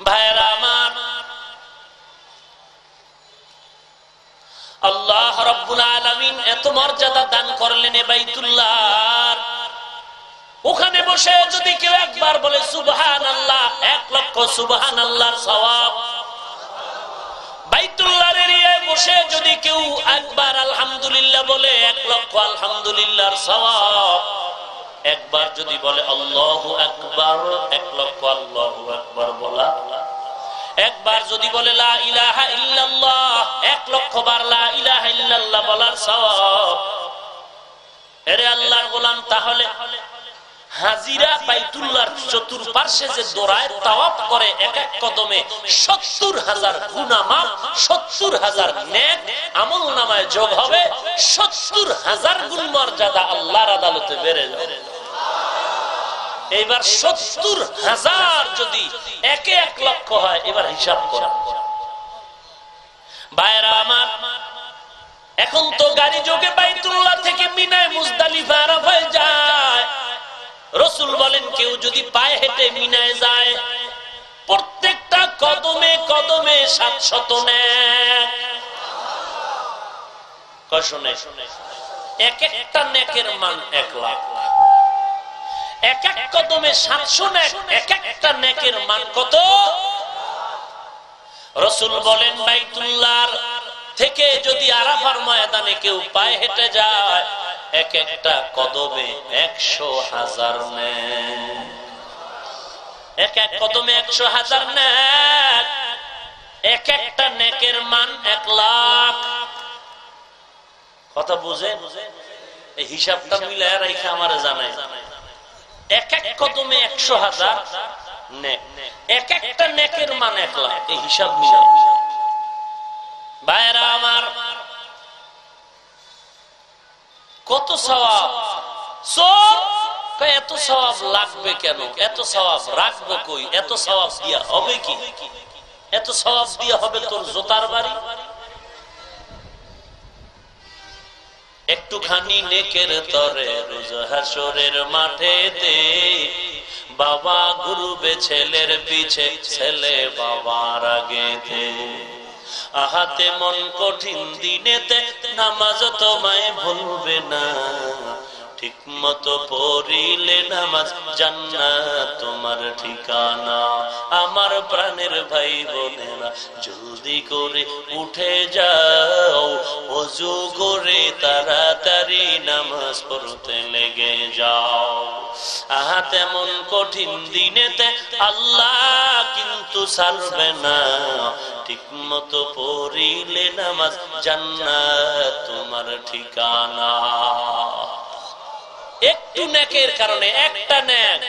ভাইরা আমার, আল্লাহ রব্বুল আলামিন এত মর্যাদা দান করলেন এ বাইতুল্লাহ। ওখানে বসে যদি কেউ একবার বলে সুবহান আল্লাহ এক লক্ষ সুবহান আল্লাহর সওয়াব বসে যদি কেউ একবার আলহামদুলিল্লাহ বলে, এক লক্ষ আলহামদুলিল্লাহর সওয়াব। একবার যদি বলে, আল্লাহু আকবার এক লক্ষ আল্লাহু আকবার বলা। একবার যদি বলে, লা ইলাহা ইল্লাল্লাহ এক লক্ষ বার লা ইলাহা ইল্লাল্লাহ বলার সওয়াব। এরে আল্লাহর গোলাম, তাহলে হাজিরা বাইতুল্লার চতুর্পার্শ্বে যে দৌড়ায় তাওয়াপ করে এক এক কদমে সত্তর হাজার গুনামা, সত্তর হাজার নেক আমল নামায় যোগ হবে, সত্তর হাজার গুণ মর্যাদা আল্লাহর আদালতে বেড়ে যাবে। এইবার সত্তর হাজার যদি একে এক লক্ষ হয়, এবার হিসাব করা। বাইরা আমার, এখন তো গাড়ি যোগে বাইতুল্লাহ থেকে মিনায় মুজদালিফা আরব হয়ে যায়। রসুল বলেন, কেউ যদি পায়ে হেঁটে মিনায় যায়, প্রত্যেকটা কদমে কদমে বলেন বাইতুল্লাহ থেকে যদি আরাফার ময়দানে কেউ পায়ে হেঁটে যায় এক একটা কদমে একশো হাজার এক এক কদমে একশো হাজার নেক। এক একটা নেকের মান এক লাখ। কথা বুঝে? এই হিসাবটা মিলায় রেখে আমার জানাই। এক এক কদমে একশো হাজার এক একটা নেকের মান এক লাখ। এই হিসাব মিলায় ভাইরা এত লাগবে কেন? এত রাখব কই? এত দিয়া হবে কি? এত হবে তোর জোতার বাড়ি? একটুখানি নেকের তরে রোজ হাসরের মাঠেতে বাবা গুরুবে ছেলের পিছে, ছেলে বাবার আগেতে। আহাতে মন কঠিন দিনেতে নামাজ তোমায় ভুলবে না। ঠিক মতো পড়িলে নামাজ জান্নাত তোমার ঠিকানা। আমার প্রাণের ভাই বোনেরা জলদি করে উঠে যাও, অজু করে তাড়াতাড়ি নামাজ পড়তে লেগে যাও। আহা তেমন কঠিন দিনেতে আল্লাহ কিন্তু সারবে না। ঠিক মতো পড়িলে নামাজ জান্নাত তোমার ঠিকানা। একটু নেকের কারণে, একটা নেক।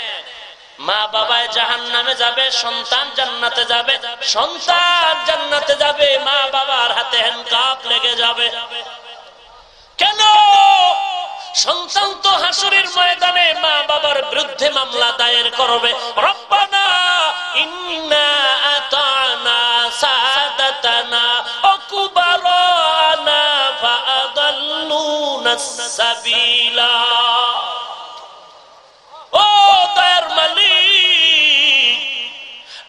মা বাবায় জাহান নামে যাবে, সন্তান জান্নাতে যাবে, সন্তান জান্নাতে যাবে, মা বাবার হাতে হ্যান্ডকাপ লেগে যাবে। কেন? সন্তান তো হাসুরের ময়দানে মা বাবার বিরুদ্ধে মামলা দায়ের করবে। সাবিলা। ও মালিক,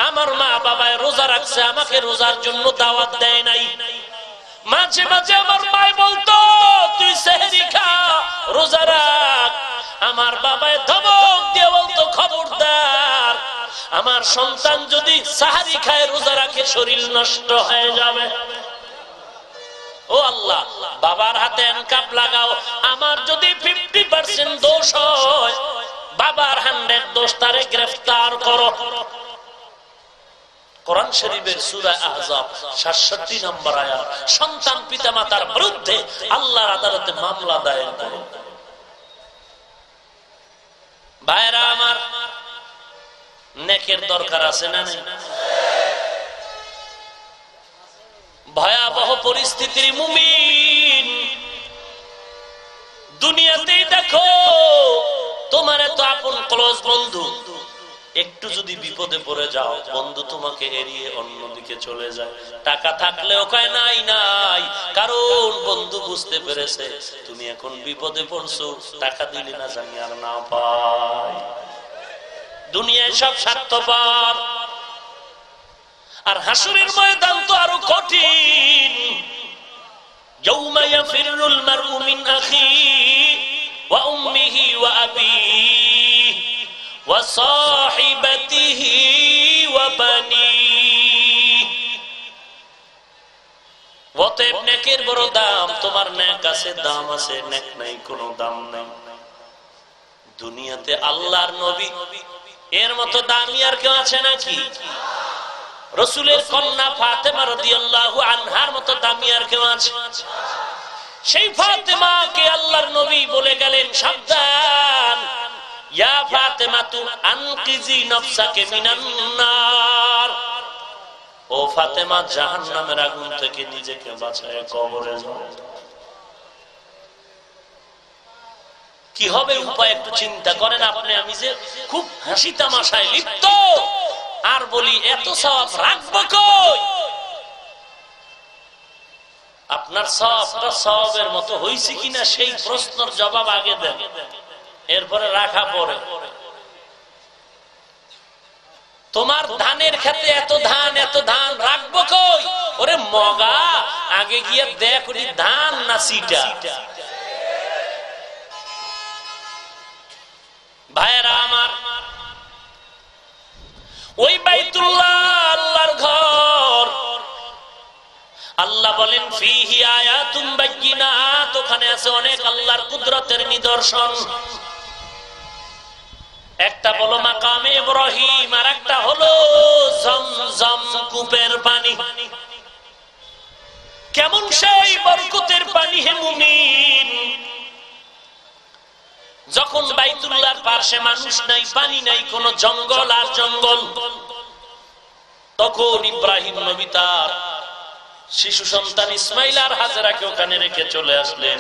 আমার মা বাবায় রোজা রাখছে, আমাকে রোজার জন্য দাওয়াত দেয় নাই। মাঝে মাঝে আমার মায় বলতো, তুই সেহেরি খা, রোজা রাখ। আমার বাবায় ধমক দিয়ে বলতো, খবরদার, আমার সন্তান যদি সাহারি খায়, রোজা রাখে, শরীর নষ্ট হয়ে যাবে। ও আল্লাহ, বাবার হাতে এনকাপ লাগাও। আমার যদি ফিফটি পার্সেন্ট দোষ হয়, বাবার হান্ড্রেড দোষ তারে গ্রেফতার করো। কোরআন শরীফের সুরা আহজাব, সাতষট্টি নম্বর আয়াত, সন্তান পিতা মাতার বিরুদ্ধে আল্লাহর আদালতে মামলা দায়ের করো। ভাইরা আমার, নেকের দরকার আছে না নেই? ভয়াবহ পরিস্থিতির মুমিন। দুনিয়াতেই দেখো, তোমার এত আপন ক্লোজ বন্ধু। একটু যদি বিপদে পড়ে যাও বন্ধু তোমাকে এড়িয়ে অন্যদিকে চলে যায় টাকা থাকলেও কয় নাই নাই কারণ বন্ধু বুঝতে পেরেছে তুমি এখন বিপদে পড়ছো টাকা দিলে না জানি আর না পাই দুনিয়ায় সব স্বার্থপর আর হাসুরের ময়দান তো আরো কঠিন يوم يفر المرء من أخيه وأمه وأبيه وصاحبته وبنيه অতএব নেকের বড় দাম তোমার নেক আছে দাম আছে নেক নাই কোনো দাম নাই দুনিয়াতে আল্লাহর নবী এর মতো দামি আর কেউ আছে নাকি রসুলের কন্যা ফাতেমা রদিয়াল্লাহু আনহার মতো দামি আর কেউ আছে সেই ফাতেমাকে আল্লাহর নবী বলে গেলেন সাবধান ইয়া আনকিজি নফসাকে ও ফাতেমা, জাহান্নামের আগুন থেকে নিজেকে বাঁচায়, কবরে কি হবে উপায় একটু চিন্তা করেন আপনি, আমি যে খুব হাসি তামাশায় লিপ্ত, আর বলি, এত সব রাখব কই? আপনার সবটা সবের মতো হয়েছে কিনা, সেই প্রশ্নের জবাব আগে দেন। এরপরে রাখা পরে। তোমার ধানের ক্ষেত্রে এত ধান এত ধান, রাখব কই? ওরে মগা, আগে গিয়ে দেখ ওটি ধান না সিটা। ভাইয়েরা আমার, ওই বাইতুল্লাহ আল্লাহর ঘর। আল্লাহ বলেন, ফিহি আয়াতুম বাইয়িনাত, ওখানে আছে অনেক আল্লাহর কুদরতের নিদর্শন। একটা বলো মাকামে ইব্রাহিম আর একটা হলো জমজম কূপের পানি। কেমন সেই বরকতের পানি হে মুমিন? যখন বাইতুল্লাহর পাশে মানুষ নাই, পানি নাই, কোন জঙ্গল আর জঙ্গল, তখন ইব্রাহিম নবী তার শিশু সন্তান ইসমাইল আর হাজারাকে ওখানে রেখে চলে আসলেন।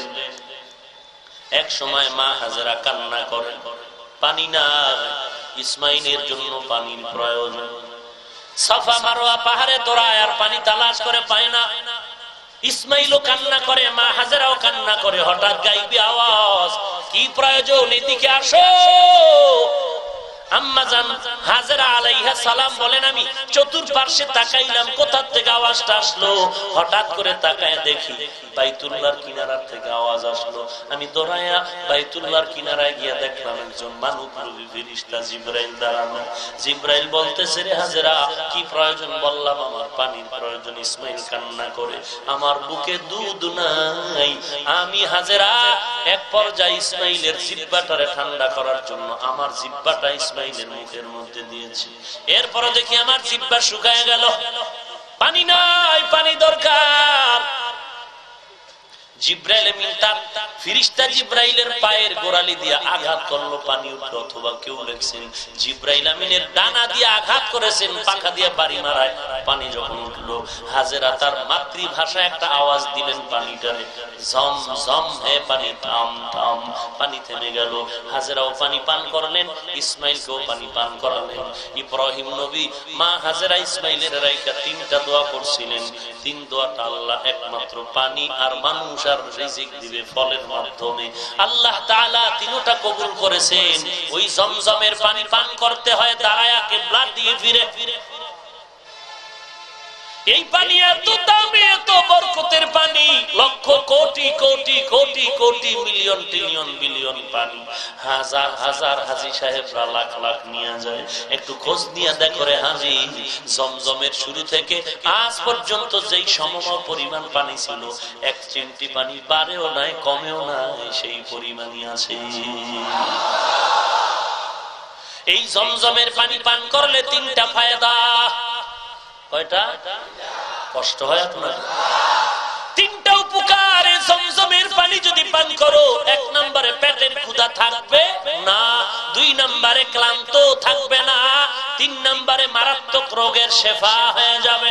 এক সময় মা হাজারা কান্না করে পানি না ইসমাইলের জন্য পানির প্রয়োজন। সাফা মারোয়া পাহাড়ে দৌড়ায় আর পানি তালাশ করে পায় না। ইসমাইলও কান্না করে, মা হাজারাও কান্না করে, হঠাৎ গাইবি আওয়াজ, কি প্রয়োজন? এদিকে আসো! জিব্রাইল বলতেছে, রে হাজেরা, কি প্রয়োজন? বললাম, আমার পানির প্রয়োজন, ইসমাইল কান্না করে। আমার বুকে দুধ নাই। আমি হাজেরা, এক পর্যায়ে ইসমাইলের জিব্বাটারে ঠান্ডা করার জন্য, আমার জিব্বাটা ইসমাইলের মুখের মধ্যে দিয়েছি। এরপরে দেখি আমার জিব্বা শুকায় গেল। পানি নাই পানি দরকার। জিব্রাইল ফিরিস্তা জিব্রাইলের পায়ের গোড়ালি দিয়ে আঘাত করল, পানি উঠল, অথবা কেউ লেখছেন, জিব্রাইল আমিনের ডানা দিয়ে আঘাত করেছেন, পাখা দিয়ে বাড়ি মারায়, পানি যখন উঠল, হাজেরা তার মাতৃভাষা একটা আওয়াজ দিলেন, পানিটারে ঝম ঝম হে পানি থাম থাম পানি থেমে গেল। হাজেরাও পানি পান করলেন, ইসমাইলকেও পানি পান করালেন। ইব্রাহিম নবী, মা হাজেরা ইসমাইলের রাইকা তিনটা দোয়া করছিলেন তিন দোয়াটা আল্লাহ একমাত্র পানি আর মানুষ আল্লাহ করেছেন। ওই জমজমের পানি পান করতে হয় দাঁড়ায়া দিয়ে ফিরে ফিরে। এই পানি এত দামি, এত বরকতের পানি, lakh crore crore crore crore, million trillion billion পানি। হাজার হাজার হাজি সাহেবরা লাখ লাখ নিয়ে যায়। একটু খোঁজ নিয়ে দেখো রে হাজি, জমজমের শুরু থেকে আজ পর্যন্ত যেই সমম পরিমাণ পানি ছিল, এক চিমটি পানি বাড়েও নাই, কমেও নাই, সেই পরিমাণই আছে। এই জমজমের পানি পান করলে তিনটা ফায়দা। কয়টা? কষ্ট হয় আপনার? তিনটা উপকার জমজমের পানি যদি পান করো, এক নম্বরে পেটের ক্ষুদা থাকবে না, দুই নম্বরে ক্লান্ত থাকবে না, তিন নম্বরে মারাত্মক রোগের শেফা হয়ে যাবে।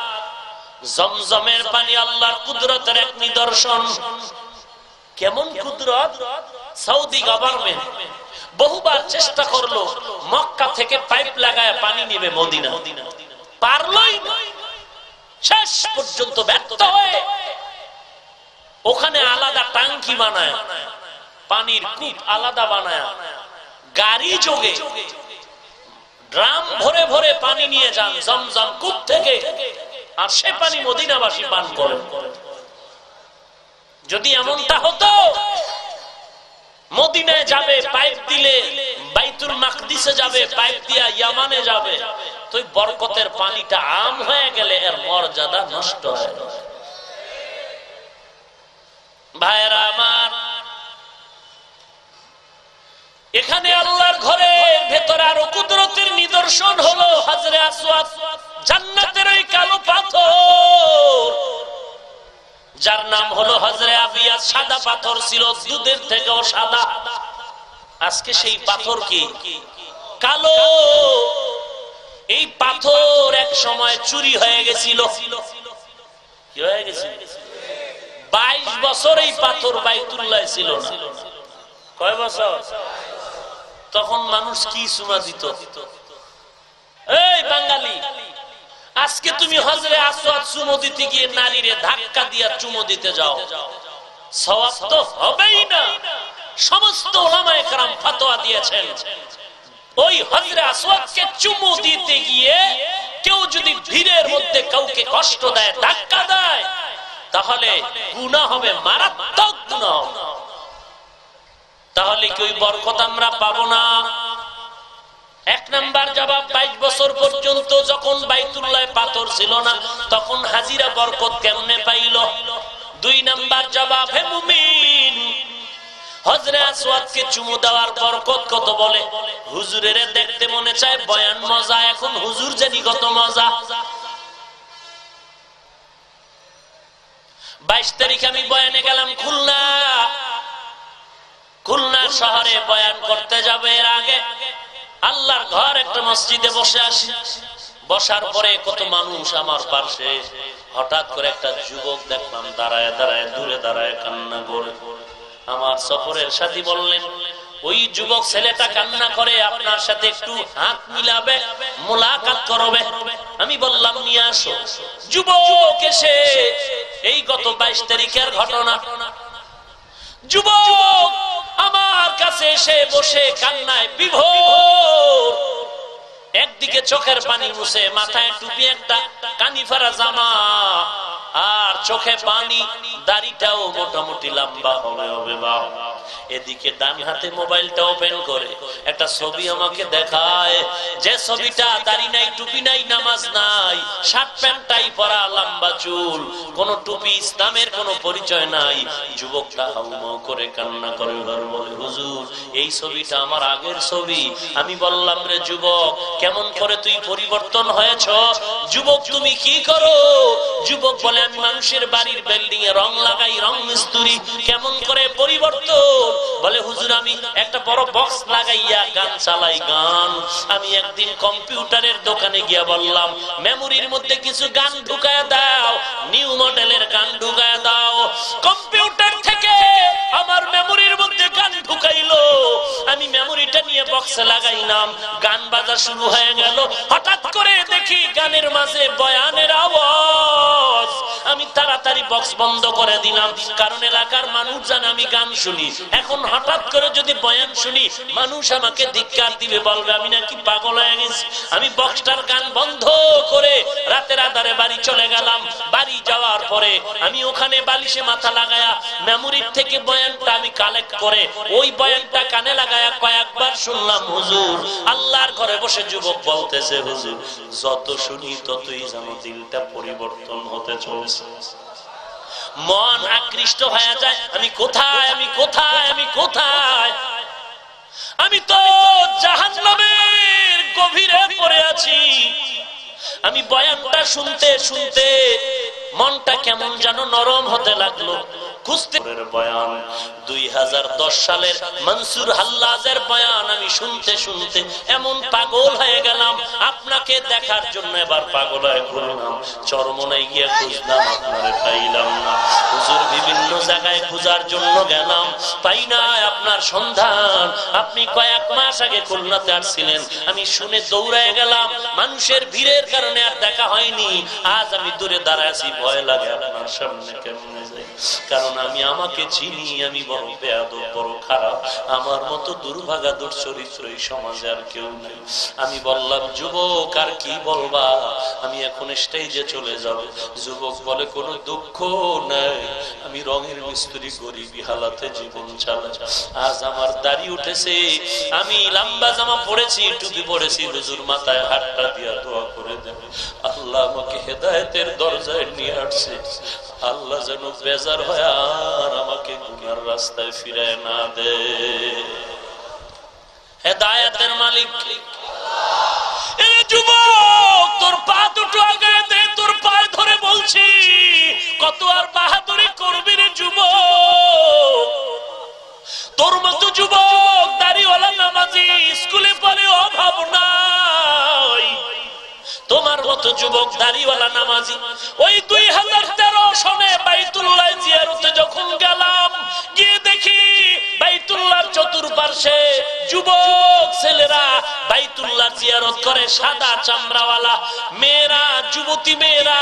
জমজমের পানি আল্লাহর কুদরতের এক নিদর্শন। কেমন কুদরত? সৌদি গভর্নমেন্ট বহুবার চেষ্টা করল, মক্কা থেকে পাইপ লাগায় পানি নিবে মদিনা। পারলই শেষ পর্যন্ত ব্যর্থ হয়ে ওখানে আলাদা টাঙ্কি বানায়, পানির কূপ আলাদা বানায়, গাড়ি যোগে ড্রাম ভরে ভরে পানি নিয়ে যান, জমজম কূপ থেকে। আর সে পানি মদিনাবাসী পান করেন যদি এমনটা হতো, মদিনায় যাবে, পাইপ দিলে বাইতুল মাকদিসে যাবে, পাইপ দিয়া ইয়ামানে যাবে, তো বরকতের পানিটা আম হয়ে গেলে এর মর্যাদা নষ্ট হয় ভাইরা আমার, এখানে আল্লাহর ঘরের ভেতরে আরও কুদরতের নিদর্শন হলো হাজরে আসওয়াদ। জান্নাতের ওই কালো পাথর। যার নাম হলো হজরে আবিয়া সাদা পাথর ছিল, দুধের থেকেও সাদা। আজকে সেই পাথর কি? কালো। এই পাথর এক সময় চুরি হয়ে গেছিল। বাইশ বছর এই পাথর বাইতুল্লাহ ছিল কয় বছর? তখন মানুষ কি সুমা দিত? এই বাঙালি আজকে তুমি হজরে আসওয়াদ চুমো দিতে গিয়ে নারীরে ধাক্কা দিয়া চুমো দিতে যাও। সওয়াব তো হবেই না। সমস্ত ওলামায়ে কেরাম ফতোয়া দিয়েছেন। ওই হজরে আসওয়াদকে চুমো দিতে গিয়ে কেউ যদি ভিড়ের মধ্যে কাউকে কষ্ট দেয়, ধাক্কা দেয়, তাহলে গুনাহ হবে, মারাত্মক গুনাহ। তাহলে কি ওই বরকত আমরা পাবো না? এক নাম্বার জবাব, বাইশ বছর পর্যন্ত যখন বাইতুল্লাহ পাথর ছিল না, তখন হাজিরা বরকত কেমনে পাইল? দুই নাম্বার জবাব তারিখ আমি বয়ানে গেলাম, খুলনা। খুলনা শহরে বয়ান করতে যাবে এর আগে। আল্লাহর ঘর একটা মসজিদে বসে আসি বসার পরে কত মানুষ আমার পাশে। হঠাৎ করে একটা যুবক দেখলাম, দাঁড়ায় দাঁড়ায়, দূরে দাঁড়ায়, কান্না করে। আমার সফরের সাথী বললেন, ওই যুবক ছেলেটা কান্না করে, আপনার সাথে একটু হাত মিলাবে, মোলাকাত করবে। আমি বললাম, নিয়ে আসো। যুবক এসে এই গত বাইশ তারিখের ঘটনা। যুবক আমার কাছে এসে বসে কান্নায় বিভোর। একদিকে চোখের পানি মুছে, মাথায় টুপি একটা, কানি ফারা জামা। আর চোখে পানি, দাড়িটাও মোটামুটি লম্বা হবে হবে বা এদিকে ডান হাতে মোবাইলটা ওপেন করে, একটা ছবি আমাকে দেখায়, যে ছবিটা দাড়ি নাই, টুপি নাই, নামাজ নাই, শার্ট প্যান্টটাই পরা লম্বা চুল, কোন টুপি ইসলামের কোন পরিচয় নাই। যুবকটা হাউমাউ করে কান্না করে ঘর বলে, হুজুর, এই ছবিটা আমার আগের ছবি। আমি বললাম, রে যুবক, কেমন করে তুই পরিবর্তন হয়েছ? যুবক, তুমি কি করো? যুবক বলে আমি মানুষের বাড়ির বিল্ডিং এ রং লাগাই, রং মিস্তুরি, কেমন করে পরিবর্তন? বলে, হুজুর, আমি একটা বড় বক্স লাগাইয়া গান চালাই, গান। আমি একদিন কম্পিউটারের দোকানে গিয়া বললাম, মেমোরির মধ্যে কিছু গান ঢুকায় দাও নিউ মডেলের গান ঢুকায় দাও। কম্পিউটার থেকে আমার মেমোরির মধ্যে গান ঢুকাইলো। আমি মেমোরিটা নিয়ে বক্সে লাগাইলাম, গান বাজা শুরু হয়ে গেল। হঠাৎ করে দেখি গানের মাঝে বয়ানের আওয়াজ। আমি তাড়াতাড়ি বক্স বন্ধ করে দিলাম। কারণ এলাকার মানুষ জানে আমি গান শুনি। এখন হঠাৎ করে যদি বয়ান শুনি, মানুষ আমাকে ধিক্কার দিবে, বলবে, আমি নাকি পাগল হয়ে গেছি। আমি বক্সটার গান বন্ধ করে রাতের আধারে বাড়ি চলে গেলাম। পরে আমি ওখানে বালিশে মাথা লাগায়া মেমোরির থেকে বয়ানটা আমি কালেক্ট করে ওই বয়ানটা কানে লাগায়া কয়েকবার শুনলাম, হুজুর, আল্লাহর ঘরে বসে যুবক বলতেছে, হুজুর, যত শুনি ততই যেন দিলটা পরিবর্তন হতে চলছে। মন আকৃষ্ট হয়ে যায়, আমি কোথায় আমি কোথায় আমি কোথায়? আমি তো নামের গভীরে পড়ে আছি। আমি বয়ানটা শুনতে শুনতে মনটা কেমন যেন নরম হতে লাগল। আপনাকে দেখার জন্য এবার পাগল হয়ে ঘুরলাম। চরমনায় গিয়ে খুঁজলাম, আপনারে পাইলাম না। হুজুর বিভিন্ন জায়গায় খোঁজার জন্য গেলাম। পাই না আপনার সন্ধান। আপনি কয়েক মাস আগে খুলনাতে আসছিলেন। আমি শুনে দৌড়ায় গেলাম। মানুষের ভিড়ের কারণে আর দেখা হয়নি। আজ আমি দূরে দাঁড়াইছি ভয় লাগে আপনার সামনে কেমনে কারণ আমি আমাকে চিনি, আমি বড় বেয়াদ বড় খারাপ। আমার মতো দুর্ভাগা, দুর্চরিত্র এই সমাজে আর কেউ নেই। আমি বললাম, যুবক, আর কি বলবা? আমি এখন স্টেজে চলে যাব। যুবক বলে, কোনো দুঃখ নাই। আমি রঙের মিস্ত্রি, গরিবি হালাতে জীবন চালাই। আজ আমার দাড়ি উঠেছে। আমি লম্বা জামা পড়েছি টুপি পড়েছি হুজুর মাথায় হাতটা দিয়া দোয়া করে দেবে। আল্লাহ আমাকে হেদায়তের দরজায় নিয়ে আসছে। আল্লাহ যেন বেজার হয় আর আমাকে গুনার রাস্তায় ফিরে না দে। হেদায়তের মালিক। তোর পা ধরে বলছি, কত আর বাহাদুরি করবি রে যুবক? তোর মতো যুবক, দাড়িওয়ালা নামাজি, স্কুলে পড়ে অভাব নাই। তোমার মতো যুবক দাড়িওয়ালা নামাজি, ওই দুই হাজার তেরো সনে বাইতুল্লাহ জিয়ারতে যখন গেলাম, গিয়ে দেখি বাইতুল্লাহ চতুর্পার্শ্বে যুবক ছেলেরা বাইতুল্লাহ জিয়ারত করে সাদা চামড়াওয়ালা। মেয়েরা, যুবতী মেয়েরা,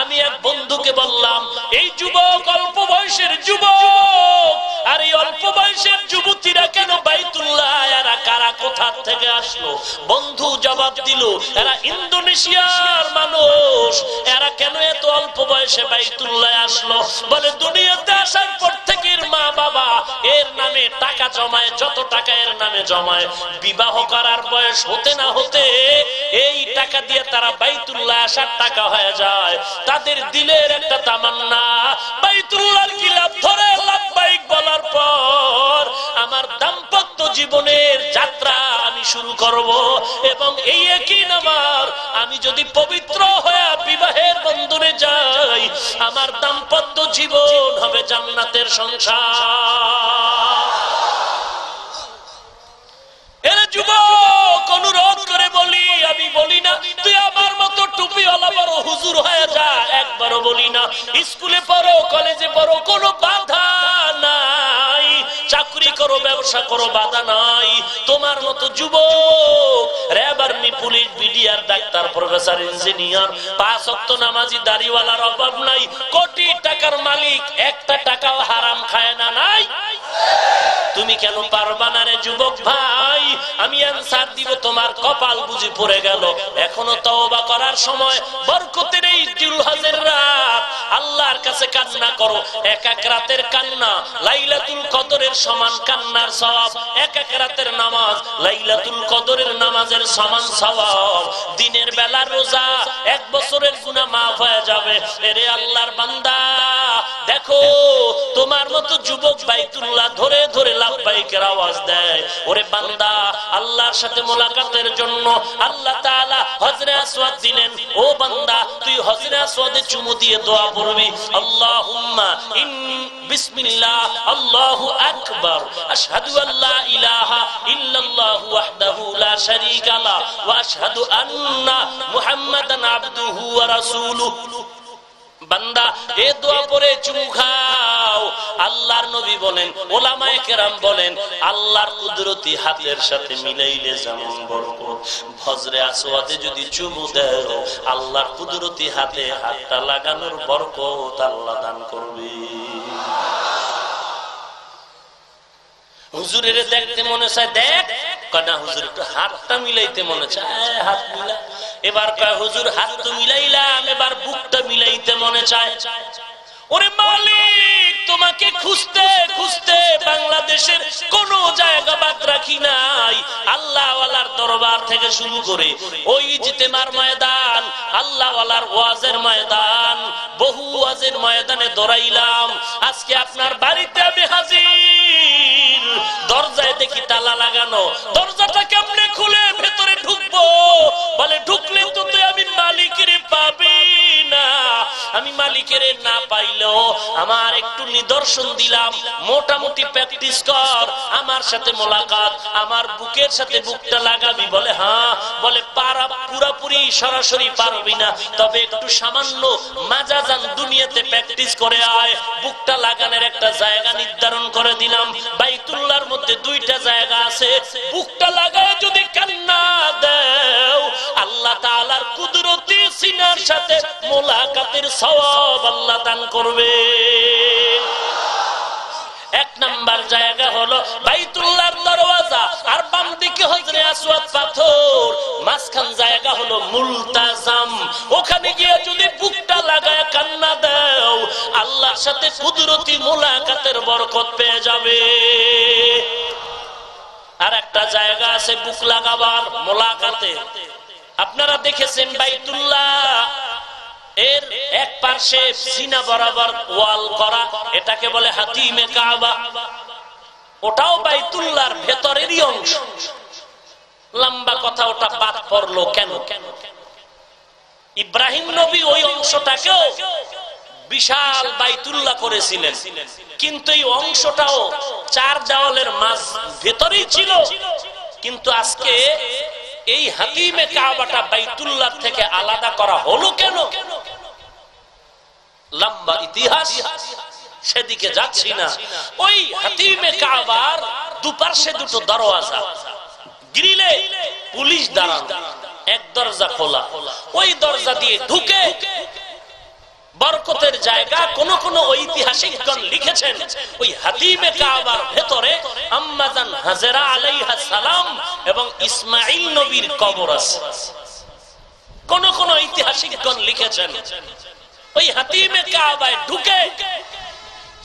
আমি এক বন্ধুকে বললাম, এই যুবক অল্প বয়সের যুবক, আর এই অল্প বয়সের যুবতীরা কেন বাইতুল্লাহ? এরা কারা? কোথা থেকে আসলো? বন্ধু জবাব দিল, এরা ইন্দোনেশিয়ার মানুষ, এরা কেন এত অল্প বয়সে বাইতুল্লাহ আসলো? বলে, দুনিয়াতে আসার পর থেকে মা বাবা এর নামে টাকা জমায়, যত টাকা এর নামে জমায়। বিবাহ করার বয়স হতে না হতে এই টাকা দিয়ে তারা বাইতুল্লাহ আসার টাকা হয়ে যায়। তাদের দিলের একটা তামান্না, বাইতুল্লাহর গিলাপ ধরে লাভবাহিক বলার পর আমার দাম্পত্য জীবনের যাত্রা আমি শুরু করব এবং এই একই নামার আমি যদি পবিত্র হয়ে বিবাহের বন্ধনে যাই আমার দাম্পত্য জীবন হবে জান্নাতের সংসার। এর যুবক, অনুরোধ করে বলি, আমি বলি না, তুই আমার মতো বড় হুজুর হয়ে যা, একবারও বলি না। স্কুলে পড়ো, কলেজে পড়ো, কোনো বাধা নাই। চাকরি করো, ব্যবসা করো, বাধা নাই। তোমার মতো যুবক RAB army police, BDR, doctor, professor, engineer, পাঁচ অক্ত নামাজি, দাড়িওয়ালার অভাব নাই। কোটি টাকার মালিক, একটা টাকাও হারাম খায় না, নাই? তুমি কেন পারবা না রে যুবক ভাই? আমি অ্যান্সার দিব, তোমার কপাল বুঝি পড়ে গেল। এখনও তওবা করার সময় বরকতের এই জুলহাজের রাত। আল্লাহর কাছে কান্না করো, এক এক রাতের কান্না, লাইলাতুল কদরের সমান কান্নার সওয়াব। এক এক রাতের নামাজ, লাইলাতুল কদরের নামাজের সমান সওয়াব। দিনের বেলা রোজা, এক বছরের গুনাহ মাফ হয়ে যাবে। এরে আল্লাহর বান্দা, দেখো, তোমার মতো যুবক বাইতুল্লাহ ধরে ধরে লাভ বাইকের আওয়াজ দেয়। ওরে বান্দা আল্লাহর সাথে মোলাকাতের জন্য আল্লাহ তাআলা হজরে আসওয়াদ দিলেন, ও বান্দা, তুই হজরে আসওয়াদে চুমু দিয়ে দোয়া পড়বি। আল্লাহুম্মা ইন, বিসমিল্লাহ, আল্লাহু আকবার। আশহাদু আল্লা ইলাহা ইল্লাল্লাহু ওয়াহদাহু লা শারীকা লা, ওয়া আশহাদু আন্না মুহাম্মাদান আবদুহু ওয়া রাসূলুহু। বান্দা, এ দোয়া পরে চুমু আল্লাহর নবী বলেন, ওলামায়ে কেরাম বলেন, আল্লাহর কুদরতি হাতের সাথে মিলাইলে যেমন বরকত। ফজরে আসওয়াদে যদি চুমু দেও, আল্লাহর কুদরতি হাতে হাতটা লাগানোর বরকত আল্লাহ দান করবে। হুজুরের দেখতে মনে চায়, দেখ হুজুর হাতটা মিলাইতে মনে চায়। হাত মিলা। এবার হুজুর হাত তো মিলাইলাম, এবার বুকটা মিলাইতে মনে চায়। ওরে মালিক, তোমাকে খুঁজতে খুঁজতে বাংলাদেশের কোন জায়গা বাদ রাখি নাই। আল্লাহ দরবার থেকে শুরু করে ওই জিতেমার ময়দান আল্লাহ ওয়াজের ময়দান, বহু ওয়াজের ময়দানে দৌড়াইলাম। আজকে আপনার বাড়িতে আমি হাজির। দরজায় দেখি তালা লাগানো। দরজাটা কেমনে খুলে ভেতরে ঢুকবো? বলে, ঢুকলে তো তুই আমি মালিকের পাবি। না। আমি মালিকের না পাইলেও আমার একটু নিদর্শন দিলাম। মোটামুটি প্র্যাকটিস কর। আমার সাথে মোলাকাত, আমার বুকের সাথে বুকটা লাগাবি। বলে হ্যাঁ। বলে, পারা পুরাপুরি সরাসরি পারবি না। তবে একটু সামান্য মাজাজান দুনিয়াতে প্র্যাকটিস করে আয়। বুকটা লাগানোর একটা জায়গা নির্ধারণ করে দিলাম। বাইতুল্লার মধ্যে দুইটা জায়গা আছে। বুকটা লাগায় যদি কান্না দেও, আল্লাহ তাআলার কুদরতি সিনার সাথে মোলাকাতের সওয়াব আল্লাহ দান করবে। এক নাম্বার জায়গা হলো বাইতুল্লাহর দরওয়াজা আর বাম দিকে হজরে আসওয়াদ পাথর। মাঝখান জায়গা হলো মুলতাজাম। ওখানে গিয়ে যদি বুকটা লাগায় কান্না দাও, আল্লাহর সাথে কুদরতি মোলাকাতের বরকত পেয়ে যাবে। আর একটা জায়গা আছে বুক লাগাবার মোলাকাতে। আপনারা দেখেছেন বাইতুল্লাহ। এর এক পার্শ্বে সিনা বরাবর ওয়াল করা, এটাকে বলে হাতিমে কাবা। ওটাও বাইতুল্লাহর ভেতরেরই অংশ। লম্বা কথা, ওটা বাদ পড়ল কেন? ইব্রাহিম নবী ওই অংশটাকেও বিশাল বাইতুল্লাহ করেছিলেন। কিন্তু এই অংশটাও চার দেওয়ালের মাঝ ভেতরেই ছিল। কিন্তু আজকে এই হাতিমে কাবাটা বাইতুল্লাহ থেকে আলাদা করা হলো কেন? লম্বা ইতিহাস, সেদিকে যাচ্ছি না। ওই হাতিমে কাবার দুপার্শ্বে দুটো দরওয়াজা, গ্রিলে পুলিশ দাঁড়ানো, এক দরজা খোলা। ওই দরজা দিয়ে ঢুকে বরকতের জায়গা কোন কোন ঐতিহাসিকগণ লিখেছেন। ওই হাতিমে কাবার ভেতরে আম্মাজান হাজেরা আলাইহা সালাম এবং ইসমাইল নবীর কবর আছে। কোন কোন ঐতিহাসিকগণ লিখেছেন। ওই হাতিমে কাবায় ঢুকে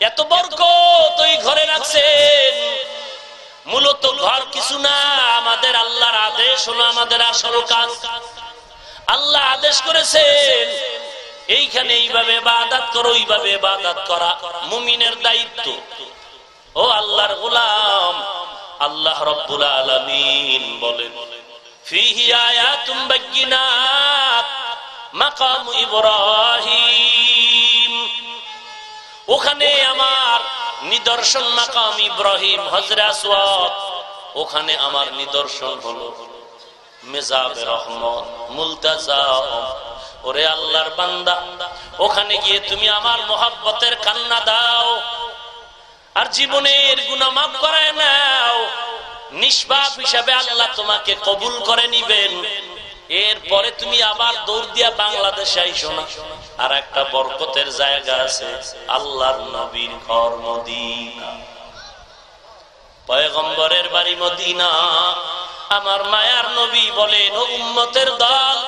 এত বরকত ওই ঘরে রাখছেন। মূলত ঘর কিছু না, আমাদের আল্লাহর আদেশ হলো আমাদের আসল কাজ। আল্লাহ আদেশ করেছেন, এইখানে এইভাবে বাদাত করো, এইভাবে বাদাত করা মুমিনের দায়িত্ব। ও আল্লাহর গোলাম, আল্লাহ রব্বুল আলমিন বলেন, ফিহি আয়াতুম বাগ্গিনাত মাকাম ইব্রাহিম। ওখানে আমার নিদর্শন মাকাম ইব্রাহিম হজরা ওখানে আমার নিদর্শন হলো মেজাবে রহমত মুলতাজাম ওরে আল্লাহর বান্দা, ওখানে গিয়ে তুমি আমার মোহাব্বতের কান্না দাও আর জীবনের গুণা মাফ করায় নাও। নিষ্পাপ হিসাবে আল্লাহ তোমাকে কবুল করে নিবেন। এরপরে তুমি আবার দৌড় দিয়া বাংলাদেশে আইসো না। আর একটা বরকতের জায়গা আছে আল্লাহর নবীর ঘর মদিনা। পয়গম্বরের বাড়ি মদিনা। আমার মায়ার নবী বলেন উম্মতের দল,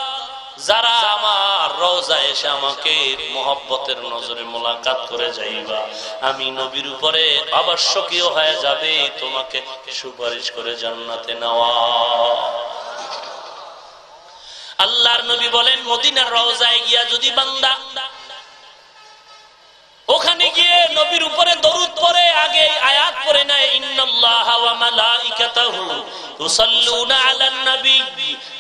যারা আমার রোজা এসে আমাকে মোহব্বতের নজরে মোলাকাত করে যাইবা, আমি নবীর উপরে আবশ্যকীয় হয়ে যাবে, তোমাকে সুপারিশ করে জান্নাতে নেওয়া। আল্লাহর নবী বলেন, মদিনার রওজায় গিয়া যদি বান্দা ওখানে গিয়ে নবীর উপরে দরুদ পরে আগে আয়াত পরে নাই ইন্নাল্লাহা ওয়া মালাইকাতাহু ইউসাল্লুনা আলান নবী,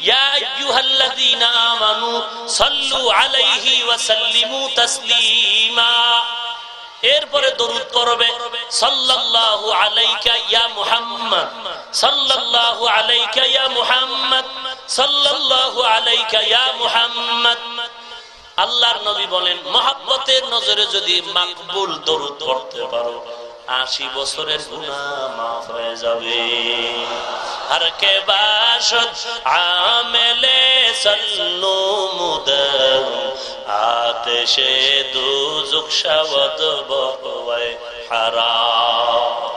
ইয়া আইয়ুহাল্লাযীনা আমানু সাল্লু আলাইহি ওয়া সাল্লিমু তাসলিমা। এরপরে দরুদ পড়বে, সাল্লাল্লাহু আলাইকা ইয়া মুহাম্মদ, সাল্লাল্লাহু আলাইকা ইয়া মুহাম্মদ, সাল্লাল্লাহু আলাইকা ইয়া মুহাম্মদ। আল্লাহর নবী বলেন, মহাব্বতের নজরে যদি মাকবুল দরুদ পড়তে পারো, আশি বছরের গুণা মাফ হয়ে যাবে। আর কে বাসত আমেলে সল্লু মুদম শাবত বহওয়ায় হারাম।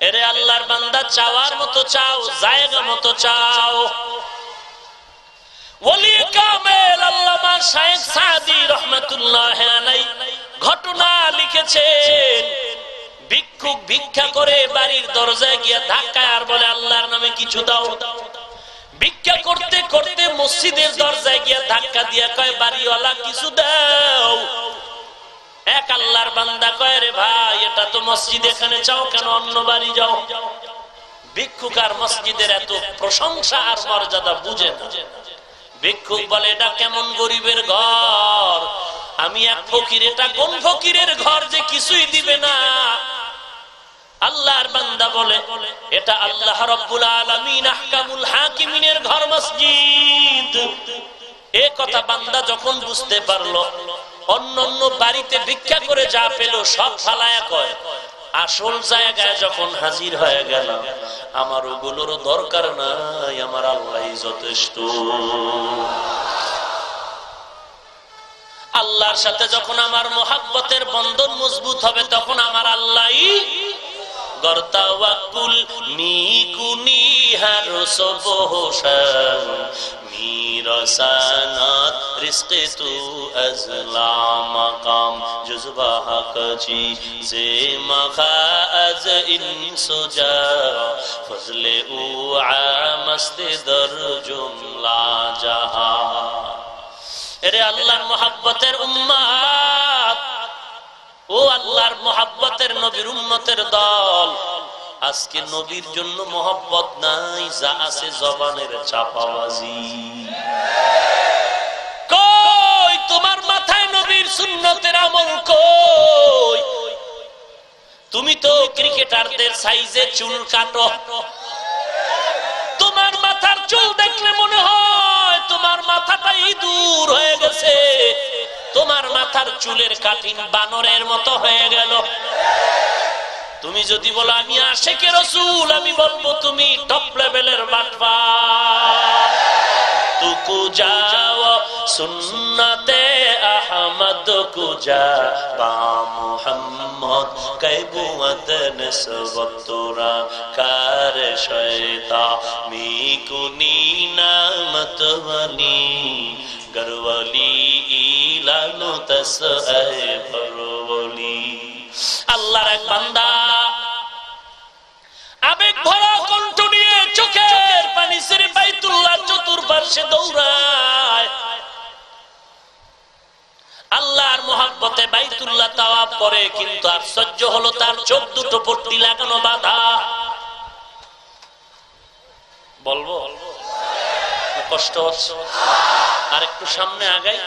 এরে আল্লাহর বান্দা, চাওয়ার মতো চাও জায়গা মতো চাও। ঘটনা লিখেছেন। ভিক্ষুক ভিক্ষা করে বাড়ির দরজায় গিয়া ধাক্কায় আর বলে, আল্লাহর নামে কিছু দাও। ভিক্ষা করতে করতে মসজিদের দরজায় গিয়া ধাক্কা দিয়া কয়, বাড়িওয়ালা, কিছু দাও। এক আল্লাহর বান্দা কয়, রে ভাই, এটা তো মসজিদ, এখানে চাও কেন? অন্য বাড়ি যাও। ভিক্ষুক আর মসজিদের এত প্রশংসা আর মর্যাদা বুঝে না। ভিক্ষুক বলে, এটা কেমন গরিবের ঘর? আমি এক ফকির, এটা কোন ফকিরের ঘর যে কিছুই দিবে না? আল্লাহর বান্দা বলে, এটা আল্লাহ রব্বুল আলমিন আহকামুল হাকিমিনের ঘর মসজিদ। এ কথা বান্দা যখন বুঝতে পারল অন্য অন্য বাড়িতে ভিক্ষা করে যা পেল, সব ফালায়া কয়, আসল জায়গায় যখন হাজির হয়ে গেল আমার ওগুলোর দরকার নাই, আমার আল্লাহ যথেষ্ট। আল্লাহর সাথে যখন আমার মোহাব্বতের বন্ধন মজবুত হবে, তখন আমার আল্লাহ কর তাওয়াক্কুল হার সবহশান মিরসানাত তু আজলা মাকাম জুজবা জে মাখা আজ ফজলে দর জুমলা জাহা। এরে আল্লাহর ও আল্লাহর মোহাব্বতের নবীর উম্মতের দল। আজকে নবীর জন্য মোহাব্বত নাই, যা আছে জবানের চাপাবাজি। কই, তোমার মাথায় নবীর সুন্নতের আমল কই? তুমি তো ক্রিকেটারদের সাইজে চুল কাটো। তোমার মাথার চুল দেখলে মনে হয় তোমার মাথাটাই দূর হয়ে গেছে। তোমার মাথার চুলের কাঠিন বানরের মতো হয়ে গেল। তুমি যদি বলো, আমি আশেকে রসুল, আমি বলব তুমি টপ লেভেলের বাটবা তুকু যাও, সুন্নতে আহমদ মোহাম্মদ তোরা, কার শয়তা মি কুনি নামত বনি আল্লাহর এক বান্দা আবেগ ভরা কণ্ঠ নিয়ে চোখের পানি সেরে বাইতুল্লাহ চতুর্পার্শ্বে দৌড়ায়। আল্লাহর মোহাব্বতে বাইতুল্লাহ তাওয়াব করে, কিন্তু আশ্চর্য হলো তার চোখ দুটো পট্টি লাগানো বাধা। বলব? কষ্ট আর একটু সামনে আগাই।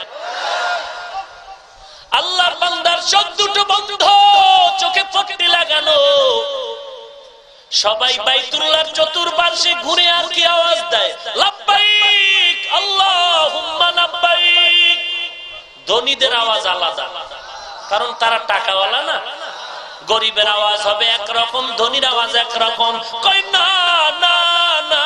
আল্লাহর বান্দার চোখ দুটো বন্ধ, চোখে পট্টি লাগানো। সবাই বাইতুল্লাহর চতুর্পার্শ্বে ঘুরে আর কি আওয়াজ দেয়? লাব্বাইক, আল্লাহুম্মা লাব্বাইক। ধনীদের আওয়াজ আলাদা, কারণ তারা টাকাওয়ালা না। গরিবের আওয়াজ হবে একরকম, ধনীর আওয়াজ একরকম। কই না না না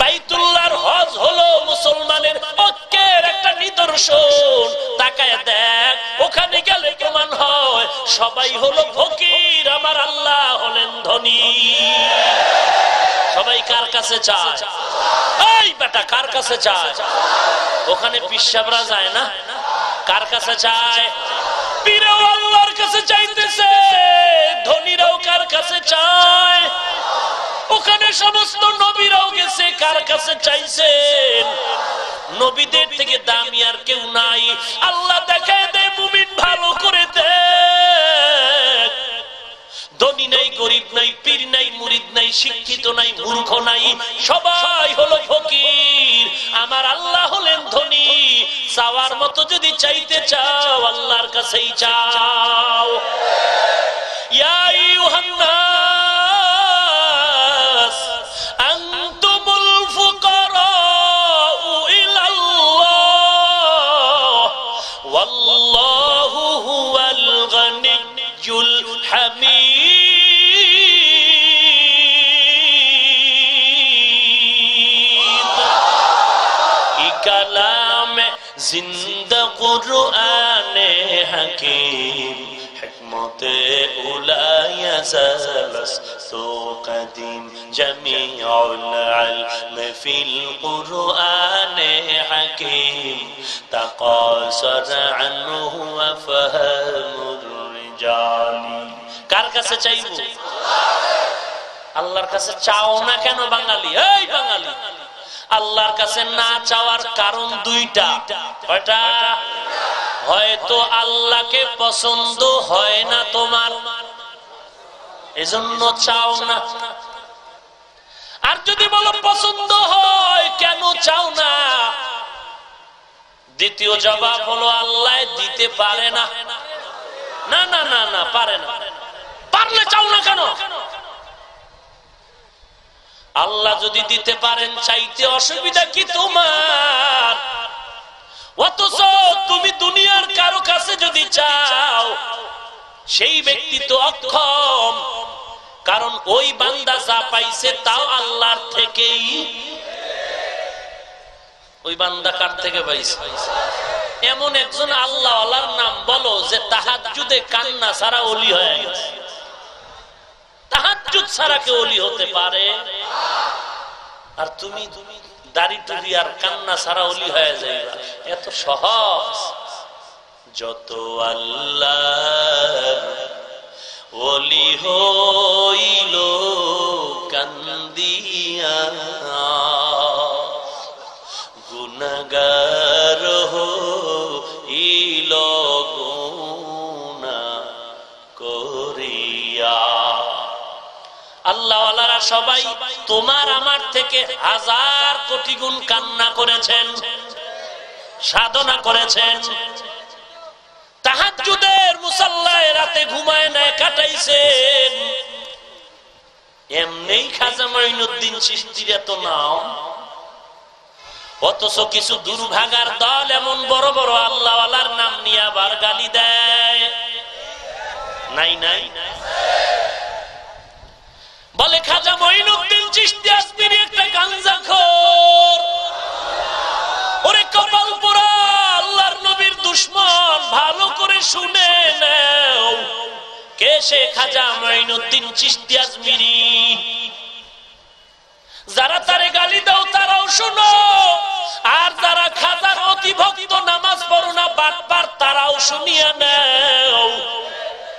বাইতুল্লাহর হজ হলো মুসলমানের ঐক্যের একটা নিদর্শন। তাকায় দেখ, ওখানে গেলে প্রমাণ হয়, সবাই হলো ফকির, আমার আল্লাহ হলেন ধনী। সবাই কার কাছে চায়? বেটা, কার কাছে চায়? ওখানে পিসাবরা যায় না? কার কাছে চায়? আল্লাহর কাছে চাইতেছে, ধনীরাও কার কাছে চায়? ওখানে সমস্ত নবীরাও গেছে, কার কাছে চাইছেন? নবীদের থেকে দামি আর কেউ নাই। আল্লাহ দেখায় দে, মুমিন ভালো করে দে। শিক্ষিত নাই সবাই আমার আল্লাহ হলেন ধনী। চাওয়ার মতো যদি চাইতে চাও, আল্লাহর কাছেই চাও। ইয়াই কুরআন হাকিম حكمت أولى يزالست قديم جميع العلم في القرآن حكيم تقاصر عنه وفهم الرجال কার কাছে চাইব আল্লাহর কাছে চাও না কেন বাঙালি এই বাঙালি আল্লাহর কাছে না চাওয়ার কারণ দুইটা কয়টা হয়তো আল্লাহকে পছন্দ হয় না তোমার। এজন্য চাও না। আর যদি বলো পছন্দ হয়, কেন চাও না? দ্বিতীয় জবাব হলো, আল্লাহ দিতে পারে না। না না না না, পারে না। পারলে চাও না কেন? আল্লাহ যদি দিতে পারেন, চাইতে অসুবিধা কি তোমার? অথচ তুমি দুনিয়ার কারও কাছে যদি চাও, সেই ব্যক্তি তো অক্ষম। কারণ ওই বান্দা যা পাইছে তাও আল্লাহর থেকেই ওই বান্দা কার থেকে পাইছে? এমন একজন আল্লাহ আল্লাহর নাম বলো যে তাহার যুদে কান্না সারা অলি হয়ে গেছে। তাহাজুদ ছাড়া কেউ অলি হতে পারে? আর তুমি তুমি দাড়ি টুবি আর কান্না ছাড়া অলি হয়ে যায় এত সহজ। যত আল্লাহ অলি হইল কান্দিয়া গুণগার হইল আল্লাহওয়ালারা সবাই তোমার আমার থেকে হাজার কোটি গুণ কান্না করেছেন, সাধনা করেছেন। তাহাজুদের মুসাল্লায় রাতে ঘুমায় কাটাইছেন। এমনি খাজা মাইনুদ্দিন সৃষ্টির এত নাও অথচ কিছু দুর্ভাগার দল এমন বড় বড় আল্লাহওয়ালার নাম নিয়ে আবার গালি দেয়। নাই নাই। বলে খাজা মঈনুদ্দিন চিশতি আসমিরি একটা গাঞ্জা খোর। ওরে কপাল পোড়া, আল্লাহর নবীর দুশ্মন, ভালো করে শুনে নাও। কে সে খাজা মঈনুদ্দিন চিশতি আসমিরি যারা তারে গালি দাও, তারাও শোনো। আর যারা খাজার অতিভক্ত নামাজ পড়ো না বারবার তারাও শুনিয়া নেও।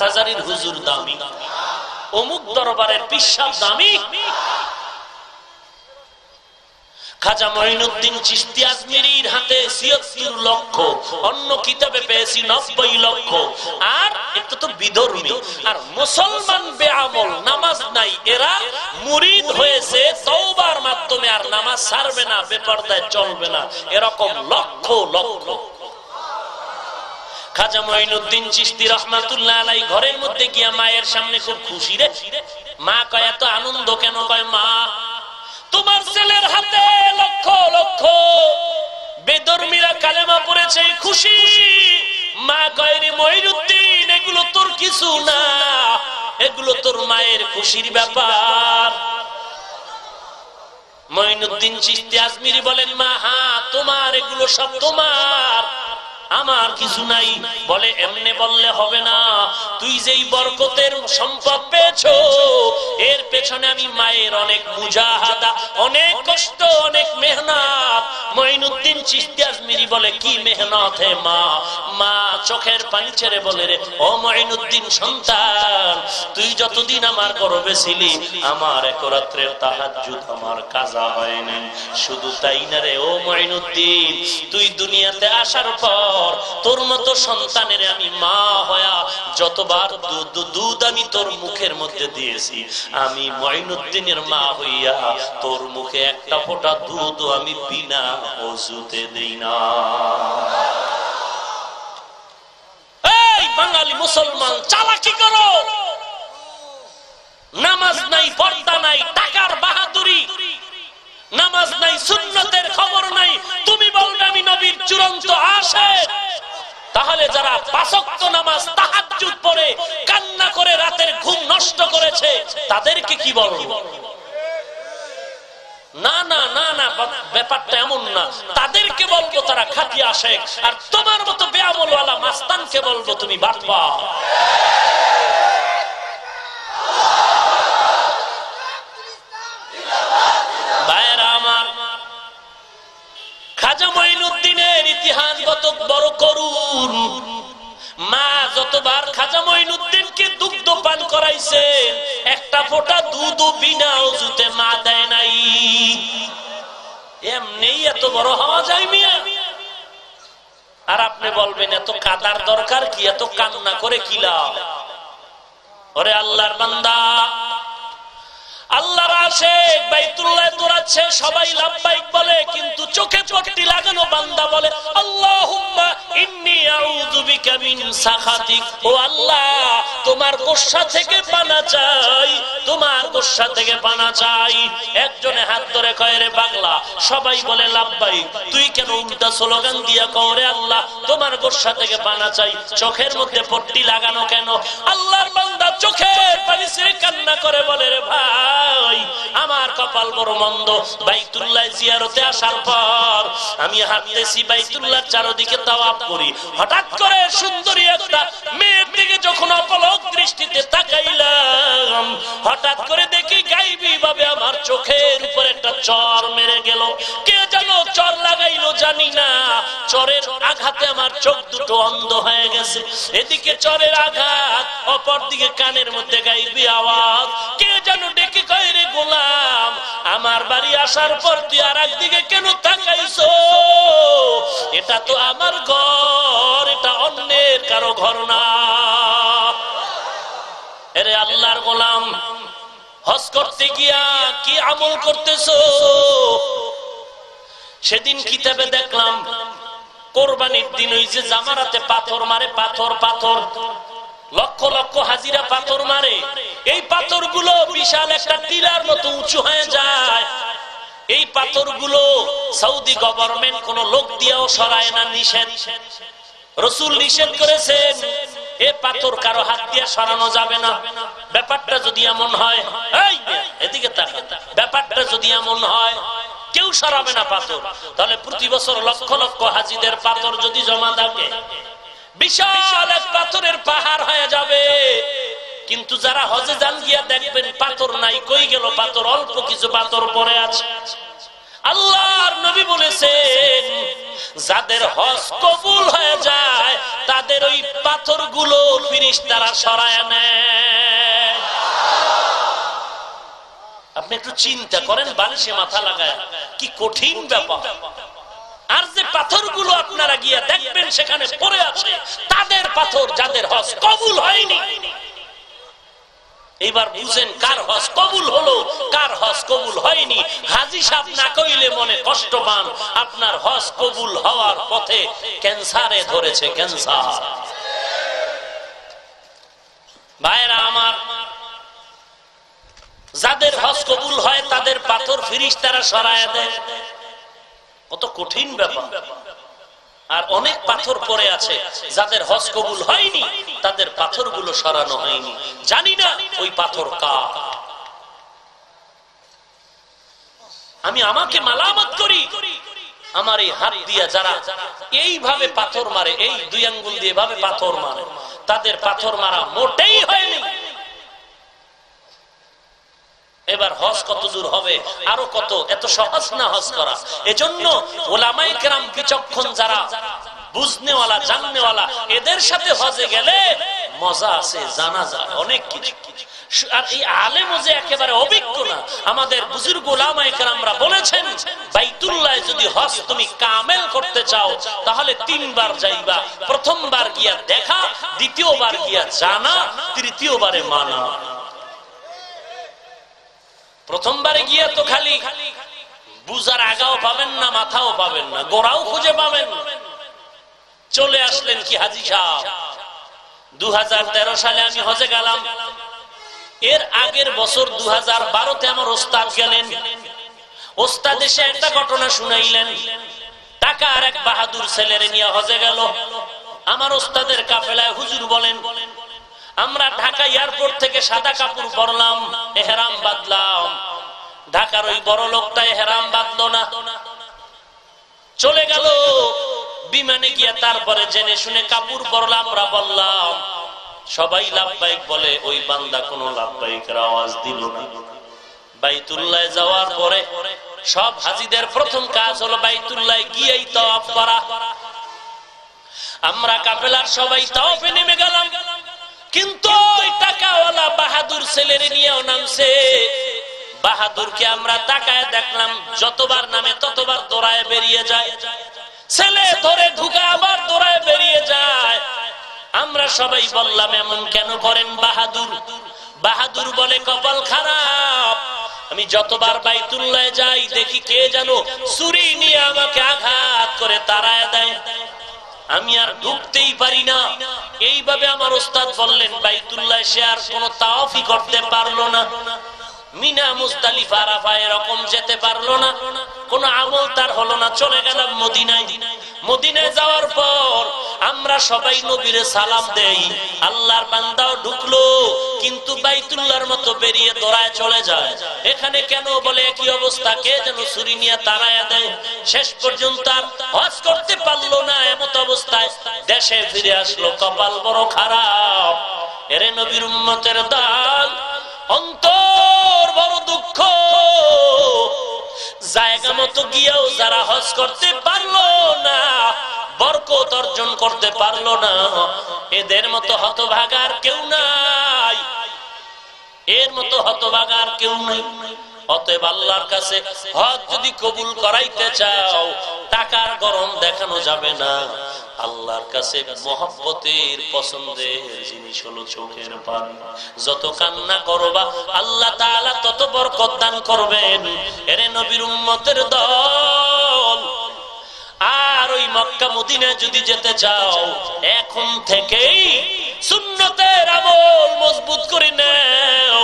হাজারির হুজুর দামি। অমুক দরবারের পিসাব দামি। খাজা মহিনুদ্দিন চিস্তি আজমিরির হাতে ছিয়াত্তর লক্ষ, অন্য কিতাবে পেয়েছি নব্বই লক্ষ। আর এটা তো বিধর্মী। আর মুসলমান বেআমল, নামাজ নাই, এরা মুরিদ হয়েছে তওবার মাধ্যমে, আর নামাজ ছাড়বে না, বেপরদায় চলবে না। এরকম লক্ষ লক্ষ। খাজা মঈনুদ্দিন চিস্তি রহমাতুল্লাহ আলাই ঘরের মধ্যে গিয়া মায়ের সামনে খুব খুশি রে। মা কয়, এত আনন্দ কেন? কয়, মা, তোমার ছেলের হাতে লক্ষ লক্ষ বেদর্মীরা কালেমা পড়েছে, খুশি। মা কয়, রে মঈনুদ্দিন, এগুলো তোর কিছু না। এগুলো তোর মায়ের খুশির ব্যাপার। মঈনুদ্দিন চিস্তি আজমিরি বলেন, মা হ্যাঁ তোমার, এগুলো সব তোমার। আমার কিছু নাই। বলে, এমনি বললে হবে না। তুই যেই বরকতের সম্পদ পেয়েছ, এর পেছনে আমি মায়ের অনেক মুজাহাদা, অনেক কষ্ট, অনেক মেহনত। মঈনুদ্দিন চিস্তি আজমিরি বলে, কি মেহনত হে মা? মা চোখের পানি ছেড়ে বলে রে, ও মঈনুদ্দিন সন্তান, তুই যতদিন আমার গর্বে ছিলি, আমার এক রাত্রের তাহাজ্জুদ আমার কাজা হয়নি। শুধু তাই না রে, ও মঈনুদ্দিন, তুই দুনিয়াতে আসার পর পর তোর মতো সন্তানের আমি মা হয়া যতবার দুধ দুধ আমি তোর মুখের মধ্যে দিয়েছি। আমি মঈনুদ্দিনের মা হইয়া তোর মুখে একটা ফোটা দুধ আমি বিনা অজুতে দেই না। বাঙালি মুসলমান, চালাকি করো। নামাজ নাই, পর্দা নাই, টাকার বাহাদুরি। নামাজ নাই, সুন্নতের খবর নাই। তুমি বলবে আমি নবীর চূড়ান্ত আসে তাহলে যারা পাশক্ত নামাজ তাহার চুপ পরে কান্না করে রাতের ঘুম নষ্ট করেছে, তাদেরকে কি বলব না না না না ব্যাপারটা এমন না। তাদেরকে বলব তারা খাতি আসে আর তোমার মতো বেয়ামলওয়ালা মাস্তানকে বলব তুমি বাদ বাটবা খাজা মঈনুদ্দিনের ইতিহাস কত বড় করুন মা যতবার খাজা মঈনুদ্দিনকে দুগ্ধ পান করাইছে, একটা ফোঁটা দুধ বিনা অজুতে মা দেয় নাই। এমনি এত বড় হওয়া যায় মিয়া। আর আপনি বলবেন, এত কাদার দরকার কি? এত কান্না করে কিলা ওরে আল্লাহর বান্দা বাইতুল্লাহ দৌড়াচ্ছে সবাই লাভবাইক বলে, কিন্তু চোখে লাগানো বান্দা বলে আল্লাহ একজনে হাত ধরে সবাই বলে তুই কেন স্লোগান আল্লাহ? তোমার গোসা থেকে পানা চাই, চোখের মধ্যে পট্টি লাগানো কেন? আল্লাহর বান্দা চোখের পানি কান্না করে বলে, রে ভাই আমার কপাল বড় মন্দ। বাইতুল্লাহ জিয়ারতে আসার পর আমি হাঁটতেছি বাইতুল্লাহ চারদিকে তাওয়াব করি। হঠাৎ করে সুন্দরী একটা মেয়ের দিকে যখন অপলক দৃষ্টিতে তাকাইলাম, হঠাৎ করে দেখি গাইবি ভাবে আমার চোখের উপর একটা চর মেরে গেল। কে যেন চর লাগাইলো জানি না। চরের আঘাতে আমার চোখ দুটো অন্ধ হয়ে গেছে। এদিকে চরের আঘাত অপর দিকে কানের মধ্যে গাইবি আওয়াজ। কে যেন ডেকে কয় গোলাম, আমার বাড়ি আসার পর তুই আর একদিকে কেন তাকাইছ? এটা তো আমার ঘর, এটা অন্যের, কারও ঘর না। এরে আল্লাহর গোলাম করতে গিয়া কি আমল করতেছ? সেদিন কিতাবে দেখলাম, কোরবানির দিন ওই যে জামারাতে পাথর মারে, পাথর পাথর। লক্ষ লক্ষ হাজিরা পাথর মারে। এই পাথরগুলো বিশাল একটা টিলার মতো উঁচু হয়ে যায়। এই পাথরগুলো সৌদি গভর্নমেন্ট কোন লোক দিয়েও সরায় না, নিষেধ। রসুল নিষেধ করেছেন, এ পাথর কারও হাত দিয়ে সরানো যাবে না। ব্যাপারটা যদি এমন হয় এদিকে ব্যাপারটা যদি এমন হয়, কেউ সরাবে না পাথর। তাহলে প্রতি বছর লক্ষ লক্ষ হাজিদের পাথর যদি জমা থাকে বিশাল এক পাথরের পাহাড় হয়ে যাবে। কিন্তু যারা হজে যান গিয়া দেখবেন পাথর নাই, কই গেল পাথর? অল্প কিছু পাথর পরে আছে। আল্লাহর নবী বলেছেন, যাদের হজ কবুল হয়ে যায়, তাদের ওই পাথরগুলো ফিরিস তারা সরায় নেয়। আপনি একটু চিন্তা করেন, বালিশে মাথা লাগায়। কি কঠিন ব্যাপার। আর যে পাথরগুলো আপনারা গিয়ে দেখবেন সেখানে পড়ে আছে, তাদের পাথর যাদের হজ কবুল হয়নি। এইবার বুঝেন কার হজ কবুল হলো, কার হজ কবুল হয়নি। হাজি সাহ না কইলে মনে কষ্ট পান, আপনার হজ কবুল হওয়ার পথে ক্যান্সারে ধরেছে ক্যান্সার। ভাইরা আমার, যাদের হজ কবুল হয় তাদের পাথর ফিরিস তারা সরায় দেয়। কত কঠিন ব্যাপার। আর অনেক পাথর পড়ে আছে, যাদের হজ কবুল হয়নি, তাদের পাথরগুলো সরানো হয়নি। জানি না ওই পাথর কা আমি আমাকে মালামত করি, আমার এই হাত দিয়ে যারা এইভাবে পাথর মারে, এই দুই আঙ্গুল দিয়ে ভাবে পাথর মারে, তাদের পাথর মারা মোটেই হয়নি। এবার হজ কত দূর হবে? আরও কত? এত সহজ না হজ করা? এজন্য ওলামাই কেরাম বিচক্ষণ যারা, বুঝনেওয়ালা, জাননেওয়ালা, এদের সাথে হজে গেলে মজা আছে, জানা যায়, অনেক কিছু। আর তৃতীয়বারে মানা। প্রথমবারে গিয়ে তো খালি বুজার আগাও পাবেন না, মাথাও পাবেন না, গোড়াও খুঁজে পাবেন চলে আসলেন কি হাজি সাহ দু সালে আমি হজে গেলাম। এর আগের বছর দু হাজার বারোতে আমার ওস্তাদ গেলেন। ওস্তাদ এসে একটা ঘটনা শুনাইলেন। টাকা আর এক বাহাদুর ছেলের নিয়ে হজে গেল। আমার ওস্তাদের কাফেলায় হুজুর বলেন আমরা ঢাকা এয়ারপোর্ট থেকে সাদা কাপড় পরলাম, এহেরাম বাদলাম ঢাকার ওই বড় লোকটা এহেরাম বাদল না। চলে গেল, বিমানে গিয়া তারপরে জেনে শুনে কাপড় পরলাম, আমরা বললাম, সবাই লাভবাহিক বলে, ওই বান্দা কোন লাভবাহিকের আওয়াজ দিল না। বাইতুল্লাহ যাওয়ার পরে সব হাজিদের প্রথম কাজ হলো বাইতুল্লাহ গিয়েই তফ করা। আমরা কাপেলার সবাই তফে নেমে গেলাম। কিন্তু ওই টাকাওয়ালা বাহাদুর ছেলের নিয়েও নামছে। বাহাদুরকে আমরা তাকায় দেখলাম, যতবার নামে ততবার দৌড়ায় বেরিয়ে যায়। ছেলে ধরে ঢুকে আবার দৌড়ায় বেরিয়ে যায়। আমরা সবাই বললাম, এমন কেন করেন বাহাদুর? বাহাদুর বলে, কপাল খারাপ। আমি যতবার বাইতুল্লায় যাই, দেখি কে যেন চুরি নিয়ে আমাকে আঘাত করে তারায় দেয়। আমি আর ঢুকতেই পারি না। এইভাবে আমার ওস্তাদ বললেন, বাইতুল্লাহ সে আর কোন তাওফি করতে পারল না। মিনা মুস্তালিফা রাফা এরকম যেতে পারল না। কোন আমল তার হলো না, চলে গেলাম মদিনায়। মদিনায় যাওয়ার পর আমরা সবাই নবীরে সালাম দেই। আল্লাহর বান্দাও ঢুকলো, কিন্তু বাইতুল্লাহর মতো বেরিয়ে দৌড়ায় চলে যায়। এখানে কেন বলে একই অবস্থা? কে যেন ছুরি নিয়ে তারায় দেয়? শেষ পর্যন্ত আর হজ করতে পারল না, এমত অবস্থায় দেশে ফিরে আসলো। কপাল বড় খারাপ। এরে নবীর উম্মতের দাল অন্তর বড় দুঃখ। জায়গা মতো গিয়েও যারা হজ করতে পারল না, বরকত অর্জন করতে পারল না, এদের মতো হতভাগার কেউ নাই। এর মতো হতভাগার কেউ নেই। অতএব আল্লাহর কাছে হজ যদি কবুল করাইতে চাও, টাকার গরম দেখানো যাবে না। আল্লাহর কাছে মহব্বতের পছন্দের জিনিস হলো চোখের পান। যত কান্না করবা, আল্লাহ তাআলা তত বরকত দান করবেন। এরে নবীর উম্মতের দল। আর ওই মক্কা মদিনা যদি যেতে চাও, এখন থেকেই শূন্য সুন্নতের আমল মজবুত করে নেও।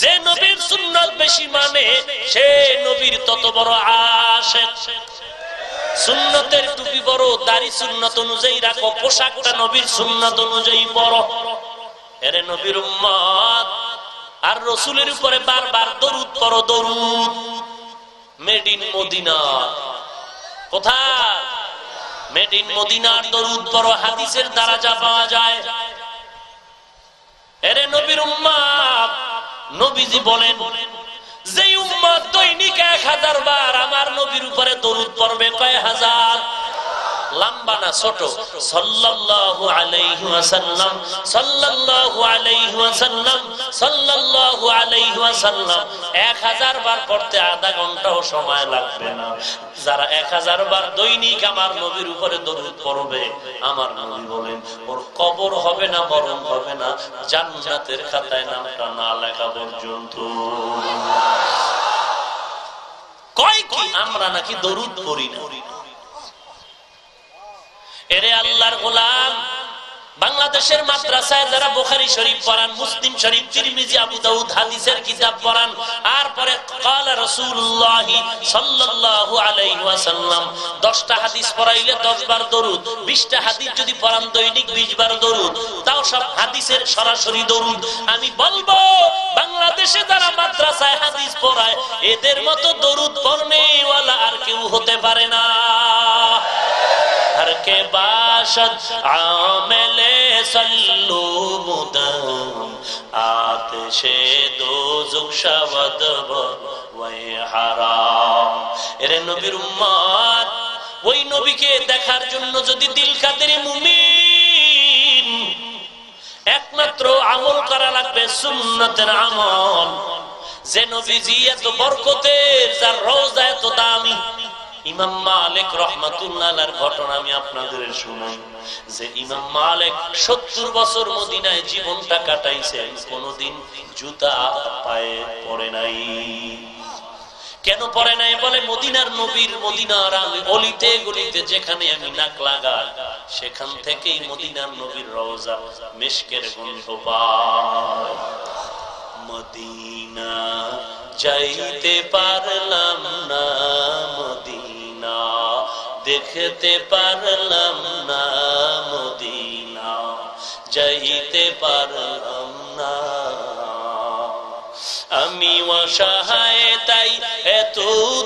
যে নবীর সুন্নত বেশি মানে সে নবীর তত বড় আশেক। সুন্নতের টুপি বড় দাড়ি সুন্নত অনুযায়ী রাখো, পোশাকটা নবীর সুন্নত অনুযায়ী বড় এরে নবীর উম্মত, আর রসুলের উপরে বারবার দরুদ পড়ো দরুদ। Made in Medina. কোথায়? মেড ইন মদিনার দরুদ পড়ো হাদিসের দ্বারা যা পাওয়া যায়। এরে নবীর উম্মত নবীজি বলেন যে উম্মত দৈনিক এক হাজার বার আমার নবীর উপরে দরুদ পড়বে কয় হাজার? লম্বা না ছোট। সাল্লাল্লাহু আলাইহি ওয়াসাল্লাম, সাল্লাল্লাহু আলাইহি ওয়াসাল্লাম, সাল্লাল্লাহু আলাইহি ওয়াসাল্লাম। 1000 বার পড়তে আধা ঘন্টাও সময় লাগবে না। যারা 1000 বার দৈনিক আমার নবীর উপরে দরুদ পড়বে, আমার নবী বলেন, ওর কবর হবে না, মরণ হবে না, জান্নাতের খাতায় নামটা না লেখা পর্যন্ত। কয় কি? আমরা নাকি দরুদ পড়ি না। এরে আল্লাহর গোলাম, বাংলাদেশের মাদ্রাসায় যারা বোখারি শরীফ পড়ান, মুসলিম শরীফ, তিরমিজি, আবু দাউদ হাদিসের কিতাব পড়ান, আর পরে কাল রাসূলুল্লাহ সাল্লাল্লাহু আলাইহি ওয়াসাল্লাম 10টা হাদিস পড়াইলে 10 বার দরুদ 20টা হাদিস যদি পড়ান দৈনিক 20 বার দরুদ, তাও সব হাদিসের সরাসরি দরুদ। আমি বলব, বাংলাদেশে যারা মাদ্রাসায় হাদিস পড়ায়, এদের মতো দরুদ পড়নে ওয়ালা আর কেউ হতে পারে না। ہر کے باشد عامل سلو مدام آتش دوزک شود وی حرام ارے نبی رمات ওই নবীকে দেখার জন্য যদি দিল কাদের মুমিন একমাত্র আমল করা লাগবে সুন্নতের আমল যে নবীজি এত বরকতের যার রোজা এত দামি ইমাম মালিক রহমাতুল্লাহ ঘটনা আমি আপনাদের শুনাই। যে ইমাম মালিক সত্তর বছর মদিনায় জীবনটা কাটাইছেন কোনদিন জুতা পায়ে পড়ে নাই। কেন পরে নাই? বলে মদিনার নবীর মদিনার অলিতে গলিতে যেখানে আমি নাক লাগাই, সেখান থেকেই মদিনার নবীর রওজা মেশকের গন্ধ পায় মদিনা যাইতে পারলাম না দেখতে পারলাম না মদিনা, যাইতে পারলাম না। আমি অসহায়, তাই এত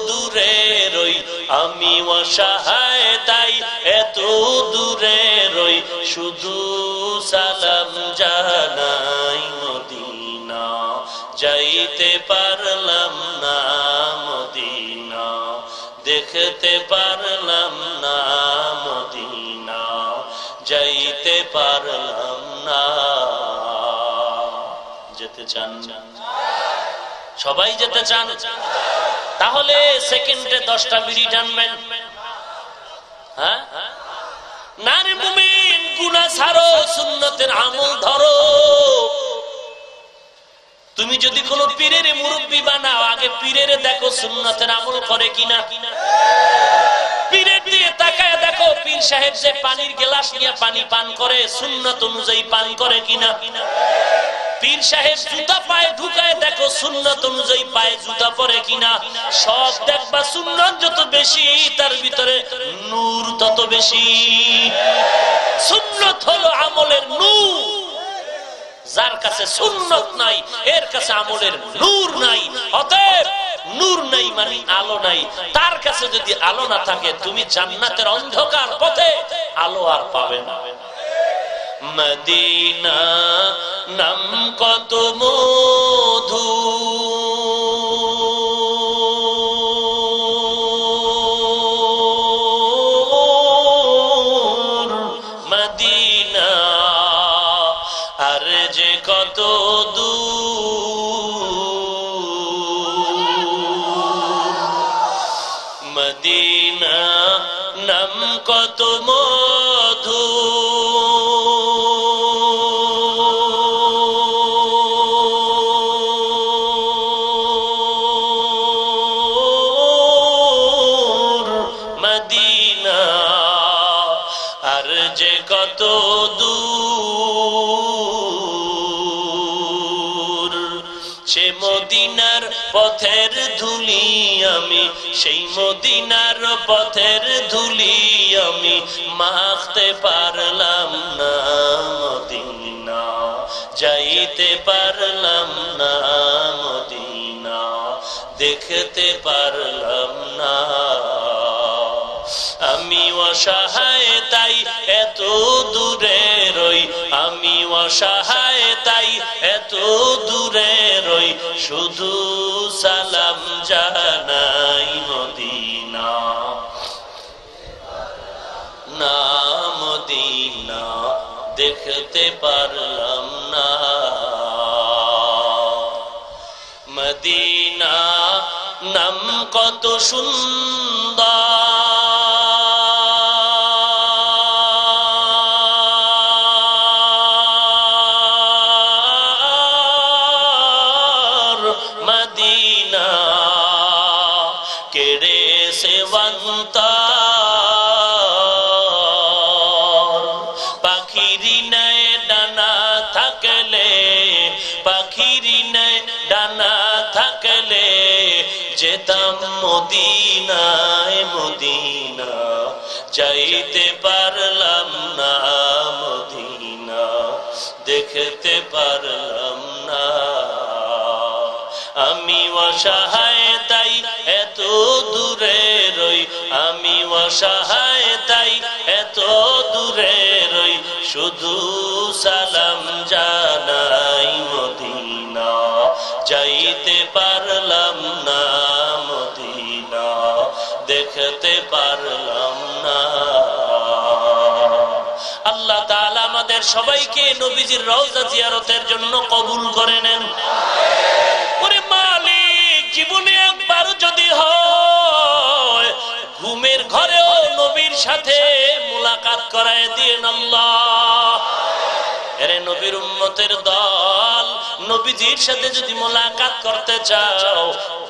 দূরে রই। আমি অসহায়, তাই এত দূরে রই। শুধু সালাম জানাই মদিনা, যাইতে পারলাম যেতে চান। সবাই যেতে চান। তাহলে সেকেন্ডে দশটা বিড়ি টানবেন হ্যাঁ? তুমি যদি কোনো পীরের মুরব্বী বানাও, আগে পীরের দেখো সুন্নতের আমল করে কিনা। পীরের দিয়ে তাকায় দেখো, পীর সাহেব যে পানির গেলাস নিয়ে পানি পান করে, সুন্নত অনুযায়ী পান করে কিনা। পীর সাহেব জুতা পায়ে ঢুকায়, দেখো সুন্নত অনুযায়ী পায়ে জুতা পরে কিনা। সব দেখবা সুন্নত, যত বেশি, তার ভিতরে নূর তত বেশি। সুন্নত হলো আমলের নূর। যার কাছে সুন্নত নাই, এর কাছে আমলের নূর নাই। অতএব নূর নাই মানে আলো নাই। তার কাছে যদি আলো না থাকে, তুমি জান্নাতের অন্ধকার পথে আলো আর পাবে না। মদিনা নাম কত মধু? ধুলি আমি, সেই মদিনার পথের ধুলি আমি মাখতে পারলাম না, মদিনা, যাইতে পারলাম না, মদিনা, দেখতে পারলাম না। আমি অসহায় তাই, এত দূরে রই আমি অসহায় তাই, এত দূরে রই শুধু সালাম জানাই মদিনা। না মদিনা, দেখতে পারলাম না। মদিনা নাম কত সুন্দর। মদিনায়, মদিনা, যাইতে পারলাম না মদিনা, দেখতে পারলাম না। আমি অসহায়, তাই এত দূরে রই। আমি অসহায়, তাই এত দূরে রই। শুধু সালাম জানাই আমাদের সবাইকে নবীজির রওজা জিয়ারতের জন্য কবুল করে নেন। ওরে মালিক, জীবনে একবার যদি হয়, ঘুমের ঘরেও নবীর সাথে মুলাকাত করায় দিয়ে আল্লাহ। এরে নবীর উম্মতের দল, নবীজির সাথে যদি মোলাকাত করতে চাও,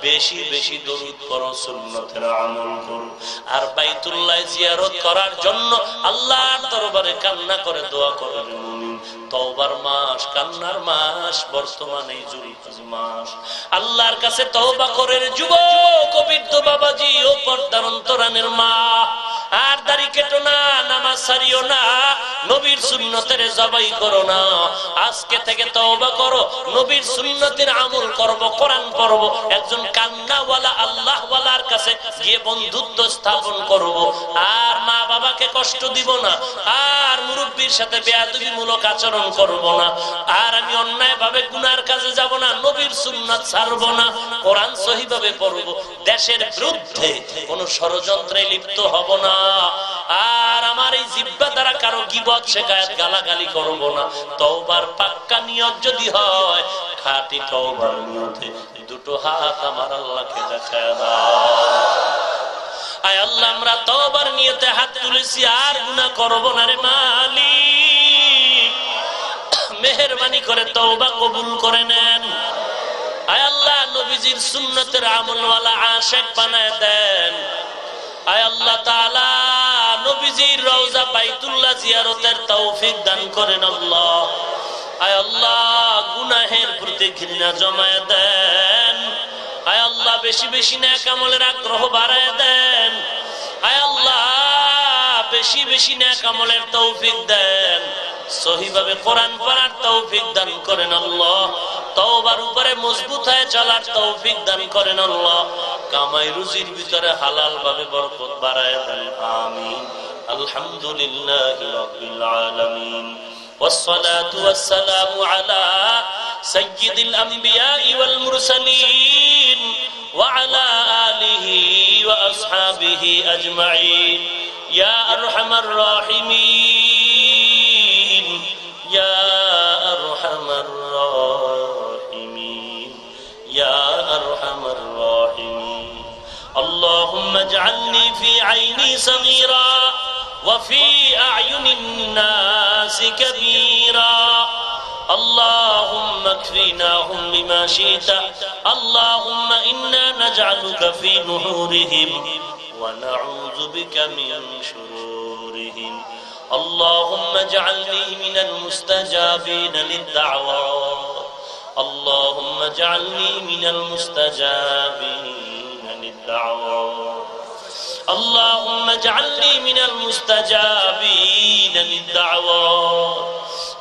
বেশি বেশি দরুদ করো সুন্নতের আমল করো। আর বাইতুল্লাহ জিয়ারত করার জন্য আল্লাহর দরবারে কান্না করে দোয়া করে তওবার মাস, কান্নার মাস, বর্তমানে জুলহজ মাস। আল্লাহর কাছে তওবা করে যুবক বৃদ্ধ বাবাজি, ও পর্দার অন্তরানের মা। আর দাড়ি কেটো না, নামাজ সারিও না, নবীর সুন্নতের জবাই করো। না। আজকে থেকে তওবা করো। নবীর সুন্নতের আমল করব, কোরআন পড়ব, একজন কান্নাওয়ালা, আল্লাহওয়ালার কাছে গিয়ে বন্ধুত্ব স্থাপন করব। আর মা বাবাকে কষ্ট দিব না। আর মুরব্বীর সাথে বেয়াদবি মূলক আচরণ করব না। আর আমি অন্যায় ভাবে গুনার কাজে যাব না, নবীর সুন্নাত ছাড়ব না। কোরআন সহিভাবে পড়ব। দেশের বিরুদ্ধে কোন ষড়যন্ত্রে লিপ্ত হব না। আর আমার এই জিব্বা দ্বারা কারও গিবত, শেখায়ত, গালাগালি করব না। তওবার পাক্কা নিয়ত যদি হয়, খাঁটি তওবার নিয়তে দুটো হাত আমার আল্লাহকে দেখায় আয় আল্লাহ, আমরা নিয়তে হাত তুলেছি, আর গুনাহ করব না রে মালিক। মেহেরবানি করে তওবা কবুল করে নেন। আয় আল্লাহ, নবীজির সুন্নতের আমলওয়ালা আশেক বানায় দেন। তৌফিক দান বেশি আগ্রহ বাড়ায় দেন। আয় আল্লাহ, বেশি বেশি ন্যাক তৌফিক দেন। সহিভাবে কোরআন পড়ার তৌফিক দান করেন আল্লাহ। তওবার উপরে মজবুত হয়ে চলার তৌফিক দান করেন আল্লাহ। কামাই রুজির ভিতরে হালাল ভাবে বরকত বাড়ায় দেন আমিন আলহামদুলিল্লাহি রাব্বিল আলামিন والصلاة والسلام على سيد الأنبياء والمرسلين وعلى آله وأصحابه أجمعين يا أرحم الراحمين يا أرحم الراحمين يا أرحم الراحمين اللهم اجعلني في عيني صغيرا وفي أعين الناس كبيرا. اللهم اكفناهم بما شئت. اللهم إنا نجعلك في نحورهم ونعوذ بك من شرورهم. اللهم اجعلني من المستجابين للدعوات اللهم اجعلني من المستجابين اللهم اجعلني من المستجابين للدعوات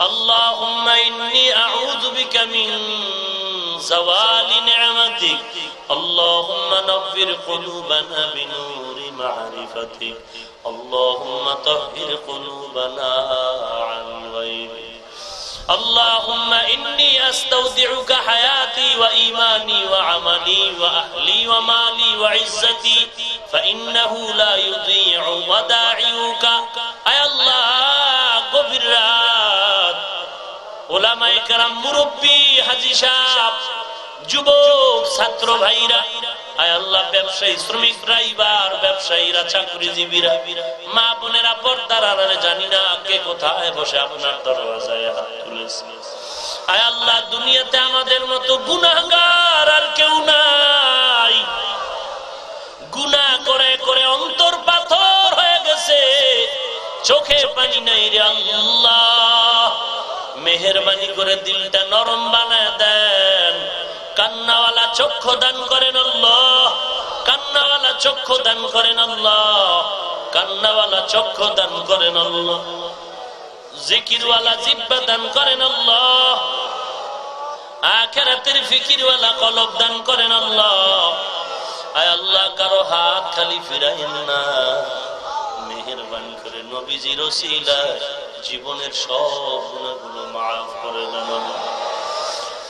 اللهم إني أعوذ بك من زوال نعمتك. اللهم نفر قلوبنا بنور معرفتك. اللهم طهر قلوبنا عن غيرك. اللهم إني أستودعك حياتي وإيماني وعملي وأهلي ومالي وعزتي فإنه لا يضيع وداعيك. أي الله قبرات علماء کرام مربی حجی صاحب যুবক, ছাত্র ভাইরা আয় আল্লাহ, ব্যবসায়ী, শ্রমিক, ড্রাইভার, ব্যবসায়ীরা, চাকরিজীবীরা, মা বোনেরা পর্দার আড়ালে জানি না কে কোথায় বসে আপনার দরওয়াজায় হাত তুলেছে। আয় আল্লাহ, দুনিয়াতে আমাদের মতো গুনাহগার আর কেউ নাই। গুনাহ করে করে অন্তর পাথর হয়ে গেছে। চোখে পানি নাই রে আল্লাহ। মেহরবানি করে দিলটা নরম বানায় দেন। কান্নাওয়ালা চক্ষু দান করেন আল্লাহ। কান্নাওয়ালা চক্ষু দান করেন আল্লাহ। কান্নাওয়ালা চক্ষু দান করেন আল্লাহ। জিকিরওয়ালা জিব্বা দান করেন আখেরাতের ফিকিরওয়ালা কলব দান করেন আল্লাহ। আয় আল্লাহ, কারও হাত খালি ফিরাইন না। মেহরবানি করে নবীজির ওসিলা জীবনের সব গুণাগুলো মাফ করে দেন আল্লাহ।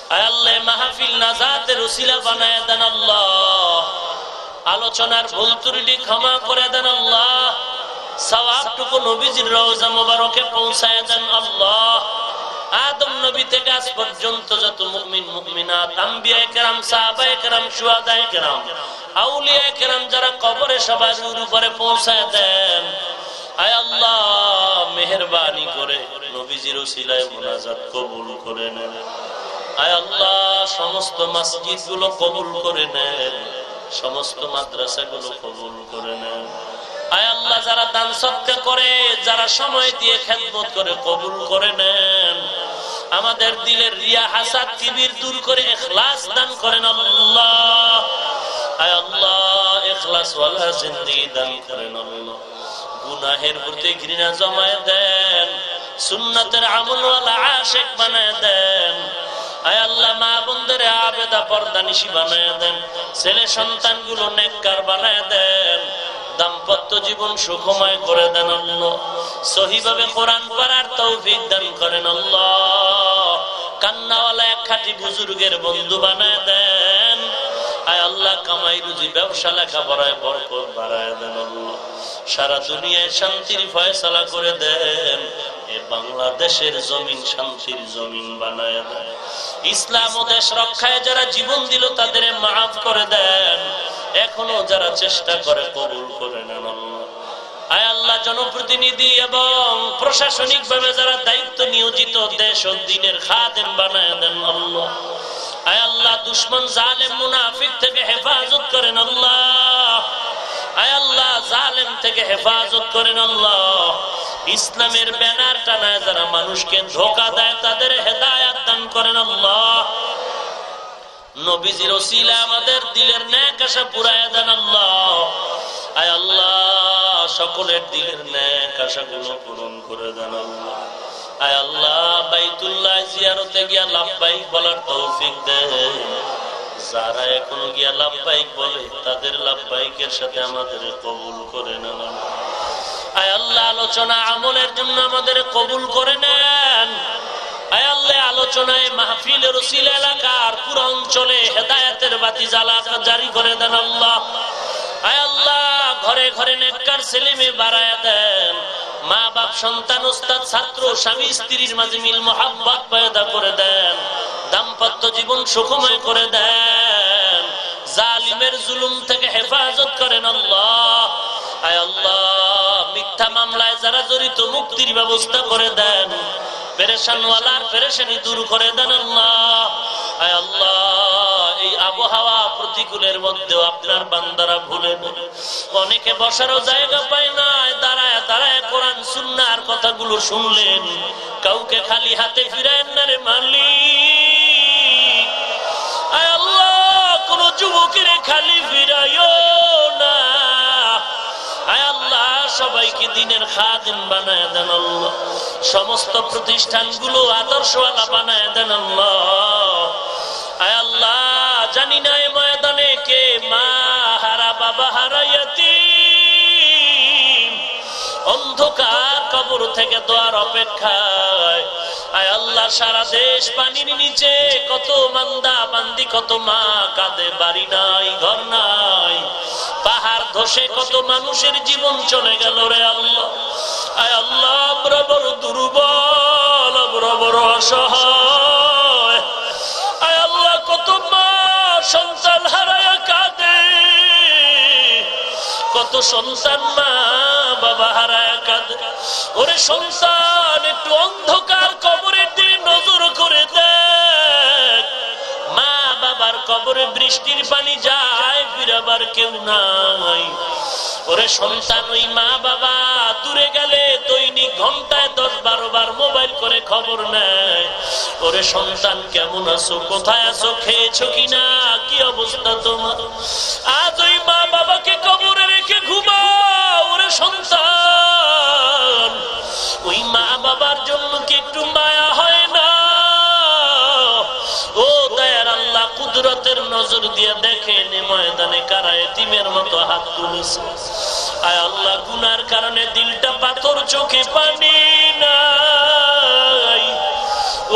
মাহফিল ওসিলা বানায় দেন আল্লাহ। আলোচনার ভুল ত্রুটি ক্ষমা করে দেন আল্লাহ। সওয়াবটুকু নবীজির মোবারকে পৌঁছায় দেন আল্লাহ। আদম নবী থেকে আজ পর্যন্ত যত মুমিন, মুমিনাত, আম্বিয়া কেরাম, সাহাবায়ে কেরাম, শুহাদায়ে কেরাম, আউলিয়া কেরাম যারা কবরে সবার উপরে পৌঁছায় দেন। আয় আল্লাহ, মেহরবানি করে নবীজির ওসিলায় মোনাজাত কবুল করে নেন। আয় আল্লাহ, সমস্ত মসজিদগুলো কবুল করে নেন, সমস্ত মাদ্রাসা গুলো কবুল করে নেন। আয় আল্লাহ, যারা দান সৎকা করে, যারা সময় দিয়ে খেদমত করে কবুল করে নেন। আমাদের দিলের রিয়া হাসাদ কিবির দূর করে এখলাস দান করেন আল্লাহ। আয় আল্লাহ এখলাস ওয়ালা জিন্দি দান করেন আল্লাহ। গুনাহের প্রতি ঘৃণা জমায় দেন, সুন্নতের আমলওয়ালা আশেক বানায় দেন। দাম্পত্য জীবন সুখময় করে দেন সহিভাবে কোরআন পড়ার তৌফিক দান করেন কান্নাওয়ালা এক খাঁটি বুজুর্গের বন্ধু বানায় দেন। কামাই রুজি, ব্যবসা দেন সারা দুনিয়ায় শান্তির ফয়সালা করে দেন। বাংলাদেশের জমিন শান্তির জমিন বানায় দেন ইসলাম ও দেশ রক্ষায় যারা জীবন দিল তাদের মাফ করে দেন। এখনও যারা চেষ্টা করে, কবুল করে নেন হেফাজত হেফাজত করেন আল্লাহ। ইসলামের ব্যানার টানায় যারা মানুষকে ধোকা দেয়, তাদের হেদায়াত দান করেন আল্লাহ। নবীজির ওসিলা আমাদের দিলের ন্যাক আশা পুরায় দেন আল্লাহ। আয় আল্লাহ, সকলের দিলের ন্যাক আশাগুলো পূরণ করে দেন আল্লাহ। তাদের লাভবাহিকের সাথে আমাদের কবুল করে নেন আয় আলোচনা আমলের জন্য আমাদের কবুল করে নেন। আয় আলোচনায় মাহফিলের রসিল এলাকার পুরো অঞ্চলে হেদায়তের বাতি জ্বালা জারি করে দেন আল্লাহ। আয় ঘরে ঘরে নেককার ছেলে মেয়ে বাড়ায় দেন। মা বাপ, সন্তান উস্তাদ ছাত্র, স্বামী, স্ত্রীর মাঝে মিল মোহাব্বত পয়দা করে দেন। দাম্পত্য জীবন সুখময় করে দেন। জালিমের জুলুম থেকে হেফাজত করেন আল্লাহ। আয় আল্লাহ মিথ্যা মামলায় যারা জড়িত, মুক্তির ব্যবস্থা করে দেন। পেরেশানওয়ালার পেরেশানি দূর করে দেন আল্লাহ। আয় আল্লাহ, এই আবহাওয়া প্রতিকূলের মধ্যেও আপনার বান্দারা ভুলে অনেকে বসারও জায়গা পায় না, দাঁড়ায় দাঁড়ায় কোরআন, সুন্নার কথাগুলো শুনলেন। কাউকে খালি হাতে ফিরায় না রে মালিক। চোখের খালি ফিরাইও না। আয় আল্লাহ সবাইকে দিনের খাদিম বানায় দেন আল্লাহ। সমস্ত প্রতিষ্ঠানগুলো আদর্শওয়ালা বানায় দেন আল্লাহ। আল্লাহ, জানি না এ ময়দানে কে মা হারা, বাবা হারাইয়াতি অন্ধকার কবর থেকে দোয়ার অপেক্ষায়। আয় আল্লাহ, সারা দেশ পানির নিচে কত মান্দা বান্দি, কত মা, কাঁদে, বাড়ি নাই, ঘর নাই। পাহাড় ধসে কত মানুষের জীবন চলে গেল রে আল্লাহ। আয় আল্লাহ বড় দুর্বল বড় অসহায়। আয় আল্লাহ, কত মা সন্তান হারায় কত সন্তান, মা, বাবা হারায় কাঁদে ওরে সন্তান, একটু অন্ধকার কবরের দিকে নজর করে দেখ। মা, বাবার কবরে বৃষ্টির পানি যায়, ফিরাবার কেউ নাই। ওরে সন্তান, ওই মা বাবা দূরে গেলে দৈনিক ঘন্টায় দশ বারো বার মোবাইল করে খবর নেয়। ওরে সন্তান, কেমন আছো? কোথায় আছো? খেয়েছো কিনা? কি অবস্থা তোমার? আজ ওই মা বাবাকে কবরে রেখে ঘুমাও ওরে সন্তান। ওই মা বাবার জন্য কি একটু মায়া হয় না? ও আল্লাহ কুদরতের নজর দিয়ে দেখেন ময়দানে কারা এতিমের মতো হাত তুলেছে। আয় আল্লাহ গুনার কারণে দিলটা পাথর চোখে পানি নাই।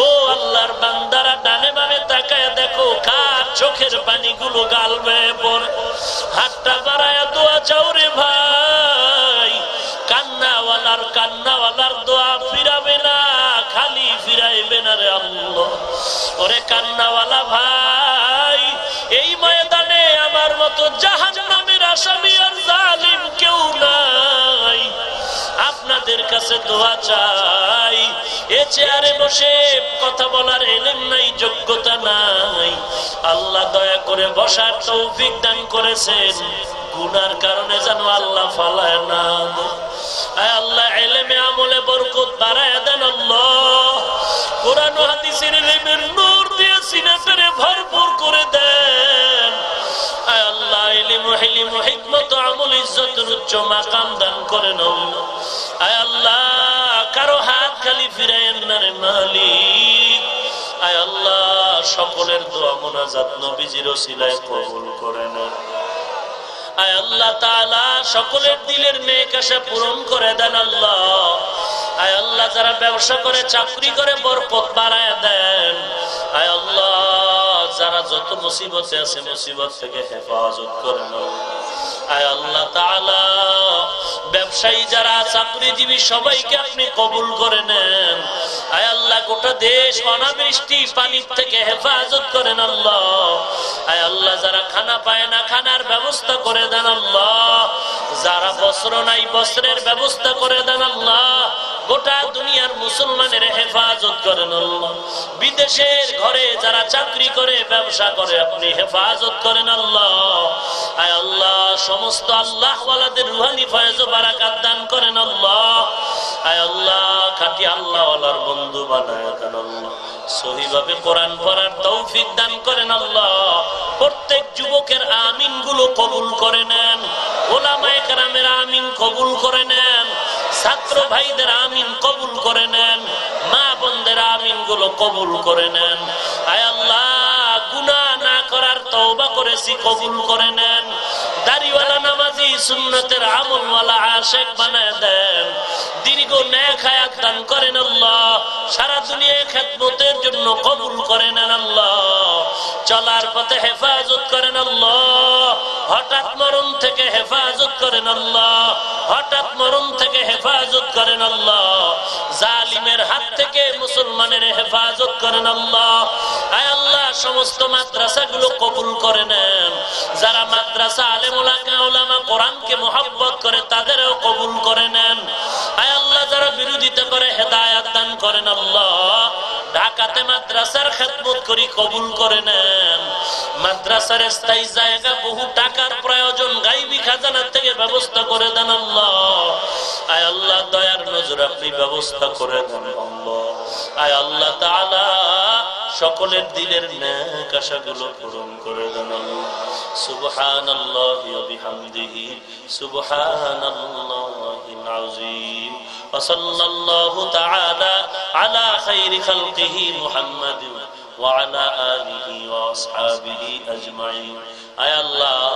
ও আল্লাহর বান্দারা ডানে বামে তাকায় দেখো, কার চোখের পানিগুলো গাল বেয়ে পড়ে। হাতটা বাড়ায় দোয়া চাউরে ভাই। কান্নাওয়ালার কান্নাওয়ালার দোয়া ফিরাবে না। ফিরাইবে না রে আল্লাহ। ওরে কান্নাওয়ালা ভাই, এই ময়দানে আমার মতো জাহাজ নামের আসামি আর জালিম কেউ নাই। আপনাদের কাছে দোয়া চাই, এ চেয়ারে বসে কথা বলার এলেন নাই, যোগ্যতা নাই। আল্লাহ দয়া করে বসার তৌফিক দান করেছেন। গুনার কারণে যেন আল্লাহ ফালায় না। আল্লাহ, এলেমে আমলে বরকত বাড়ায় দেন আল্লাহ। করে আল্লাহ উচ্চ মাকাম দান করেন আল্লাহ। কারও হাত খালি ফিরাইয়েন না রে মালিক। আয় আল্লাহ, সকলের দোয়া মোনাজাত নবীজির কবুল করে নেন আয় আল্লাহ তাআলা, সকলের দিলের নেক আশা পূরণ করে দেন আল্লাহ। আয় আল্লাহ, যারা ব্যবসা করে, চাকরি করে, বরকত বাড়ায় দেন। আয় আল্লাহ, যারা যত মুসিবতে আছে, মুসিবত থেকে হেফাজত করে নাও আয় আল্লাহ ব্যবসায়ী যারা চাকরিজীবী সবাইকে আপনি কবুল করে নেন। আয় আল্লাহ, গোটা দেশ অনাবৃষ্টি পানির থেকে হেফাজত করেন আল্লাহ। আয় আল্লাহ, যারা খানা পায় না, খানার ব্যবস্থা করে দেন আল্লাহ। যারা বস্ত্র নাই, বস্ত্রের ব্যবস্থা করে দেন আল্লাহ। গোটা দুনিয়ার মুসলমানের হেফাজত করেন আল্লাহ। বিদেশের ঘরে যারা চাকরি করে, ব্যবসা করে, আপনি হেফাজত করেন আল্লাহ। আয় আল্লাহ সমস্ত আল্লাহ ওয়ালাদের রুহানি ফয়েজ ও বারাকাত দান করেন আল্লাহ। আয় আল্লাহ, খাটি আল্লাহ ওয়ালার বন্ধু বানায় দেন আল্লাহ। সহিভাবে কোরআন পড়ার তৌফিক দান করেন আল্লাহ। প্রত্যেক যুবকের আমিনগুলো কবুল করে নেন। ওলামায়ে কেরামের আমিন কবুল করে নেন। ছাত্র ভাইদের আমিন কবুল করে নেন। মা বোনদের আমিনগুলো কবুল করে নেন। আয় আল্লাহ করার তওবা করেছি, কবুল করে নেন। দাড়িওয়ালা নামাজি সুন্নতের আমলওয়ালা আশেক বানায় দেন। দীর্ঘ ন্যাক হায়াত দান করেন আল্লাহ। সারা দুনিয়ায় খেদমতের জন্য কবুল করে নেন আল্লাহ। চলার পথে হেফাজত করেন আল্লাহ। হঠাৎ মরণ থেকে হেফাজত করেন আল্লাহ। হঠাৎ মরণ থেকে হেফাজত করেন আল্লাহ। জালিমের হাত থেকে মুসলমানের হেফাজত করেন আল্লাহ। আয় আল্লাহ, সমস্ত মাদ্রাসাগুলো কবুল করে নেন। যারা মাদ্রাসা ওলামা কোরআনকে মোহাব্বত করে, তাদেরও কবুল করে নেন। আয় আল্লাহ, যারা বিরোধিতা করে, হেদায়াত দান করেন আল্লাহ। ঢাকাতে মাদ্রাসার খেদমত করি, কবুল করে নেন। মাদ্রাসার স্থায়ী জায়গা, বহু টাকার প্রয়োজন, গাইবি খাজানার থেকে ব্যবস্থা করে দেন আল্লাহ। আয় আল্লাহ, দয়ার নজর আপনি ব্যবস্থা করে দেন আয় আল্লাহ তাআলা, সকলের দিলের ন্যাক আশাগুলো পূরণ করে দেন আল্লাহ سبحان الله وبحمده سبحان الله العظيم وصلى الله تعالى على خير خلقه محمد وعلى آله وأصحابه أجمعين أي الله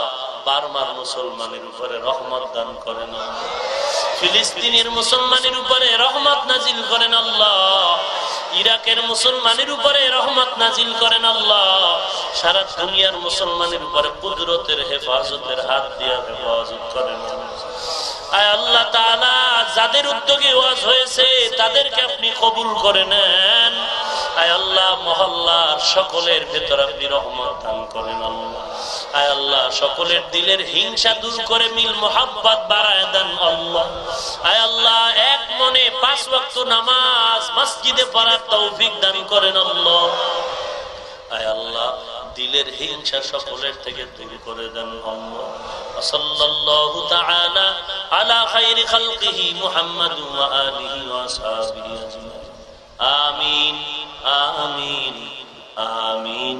বারবার মুসলমানের উপরে রহমত দান করেন ফিলিস্তিনের মুসলমানের উপরে রহমত নাজিল করেন আল্লাহ ইরাকের মুসলমানের উপরে রহমত নাজিল করেন আল্লাহ। সারা দুনিয়ার মুসলমানের উপরে কুদরতের হেফাজতের হাত দিয়া হেফাজত করেন। আল্লাহ যাদের উদ্যোগে ওয়াজ হয়েছে, তাদেরকে আপনি কবুল করে নেন। আয় আল্লাহ মহল্লার সকলের ভেতর আপনি রহমত দান করেন আল্লাহ। আয় আল্লাহ, সকলের দিলের হিংসা দূর করে মিল মোহাব্বত বাড়ায় দেন আল্লাহ। আয় আল্লাহ, এক মনে পাঁচ ওয়াক্ত নামাজ মসজিদে পড়ার তৌফিক দান করেন আল্লাহ। আয় আল্লাহ, দিলের হিংসা সকলের থেকে দূর করে দেন আল্লাহ। তাআলা আলা খাইরি খালকিহি মুহাম্মাদ ওয়া আলিহি ওয়া আসহাবিহি আমিন আমিন আমিন।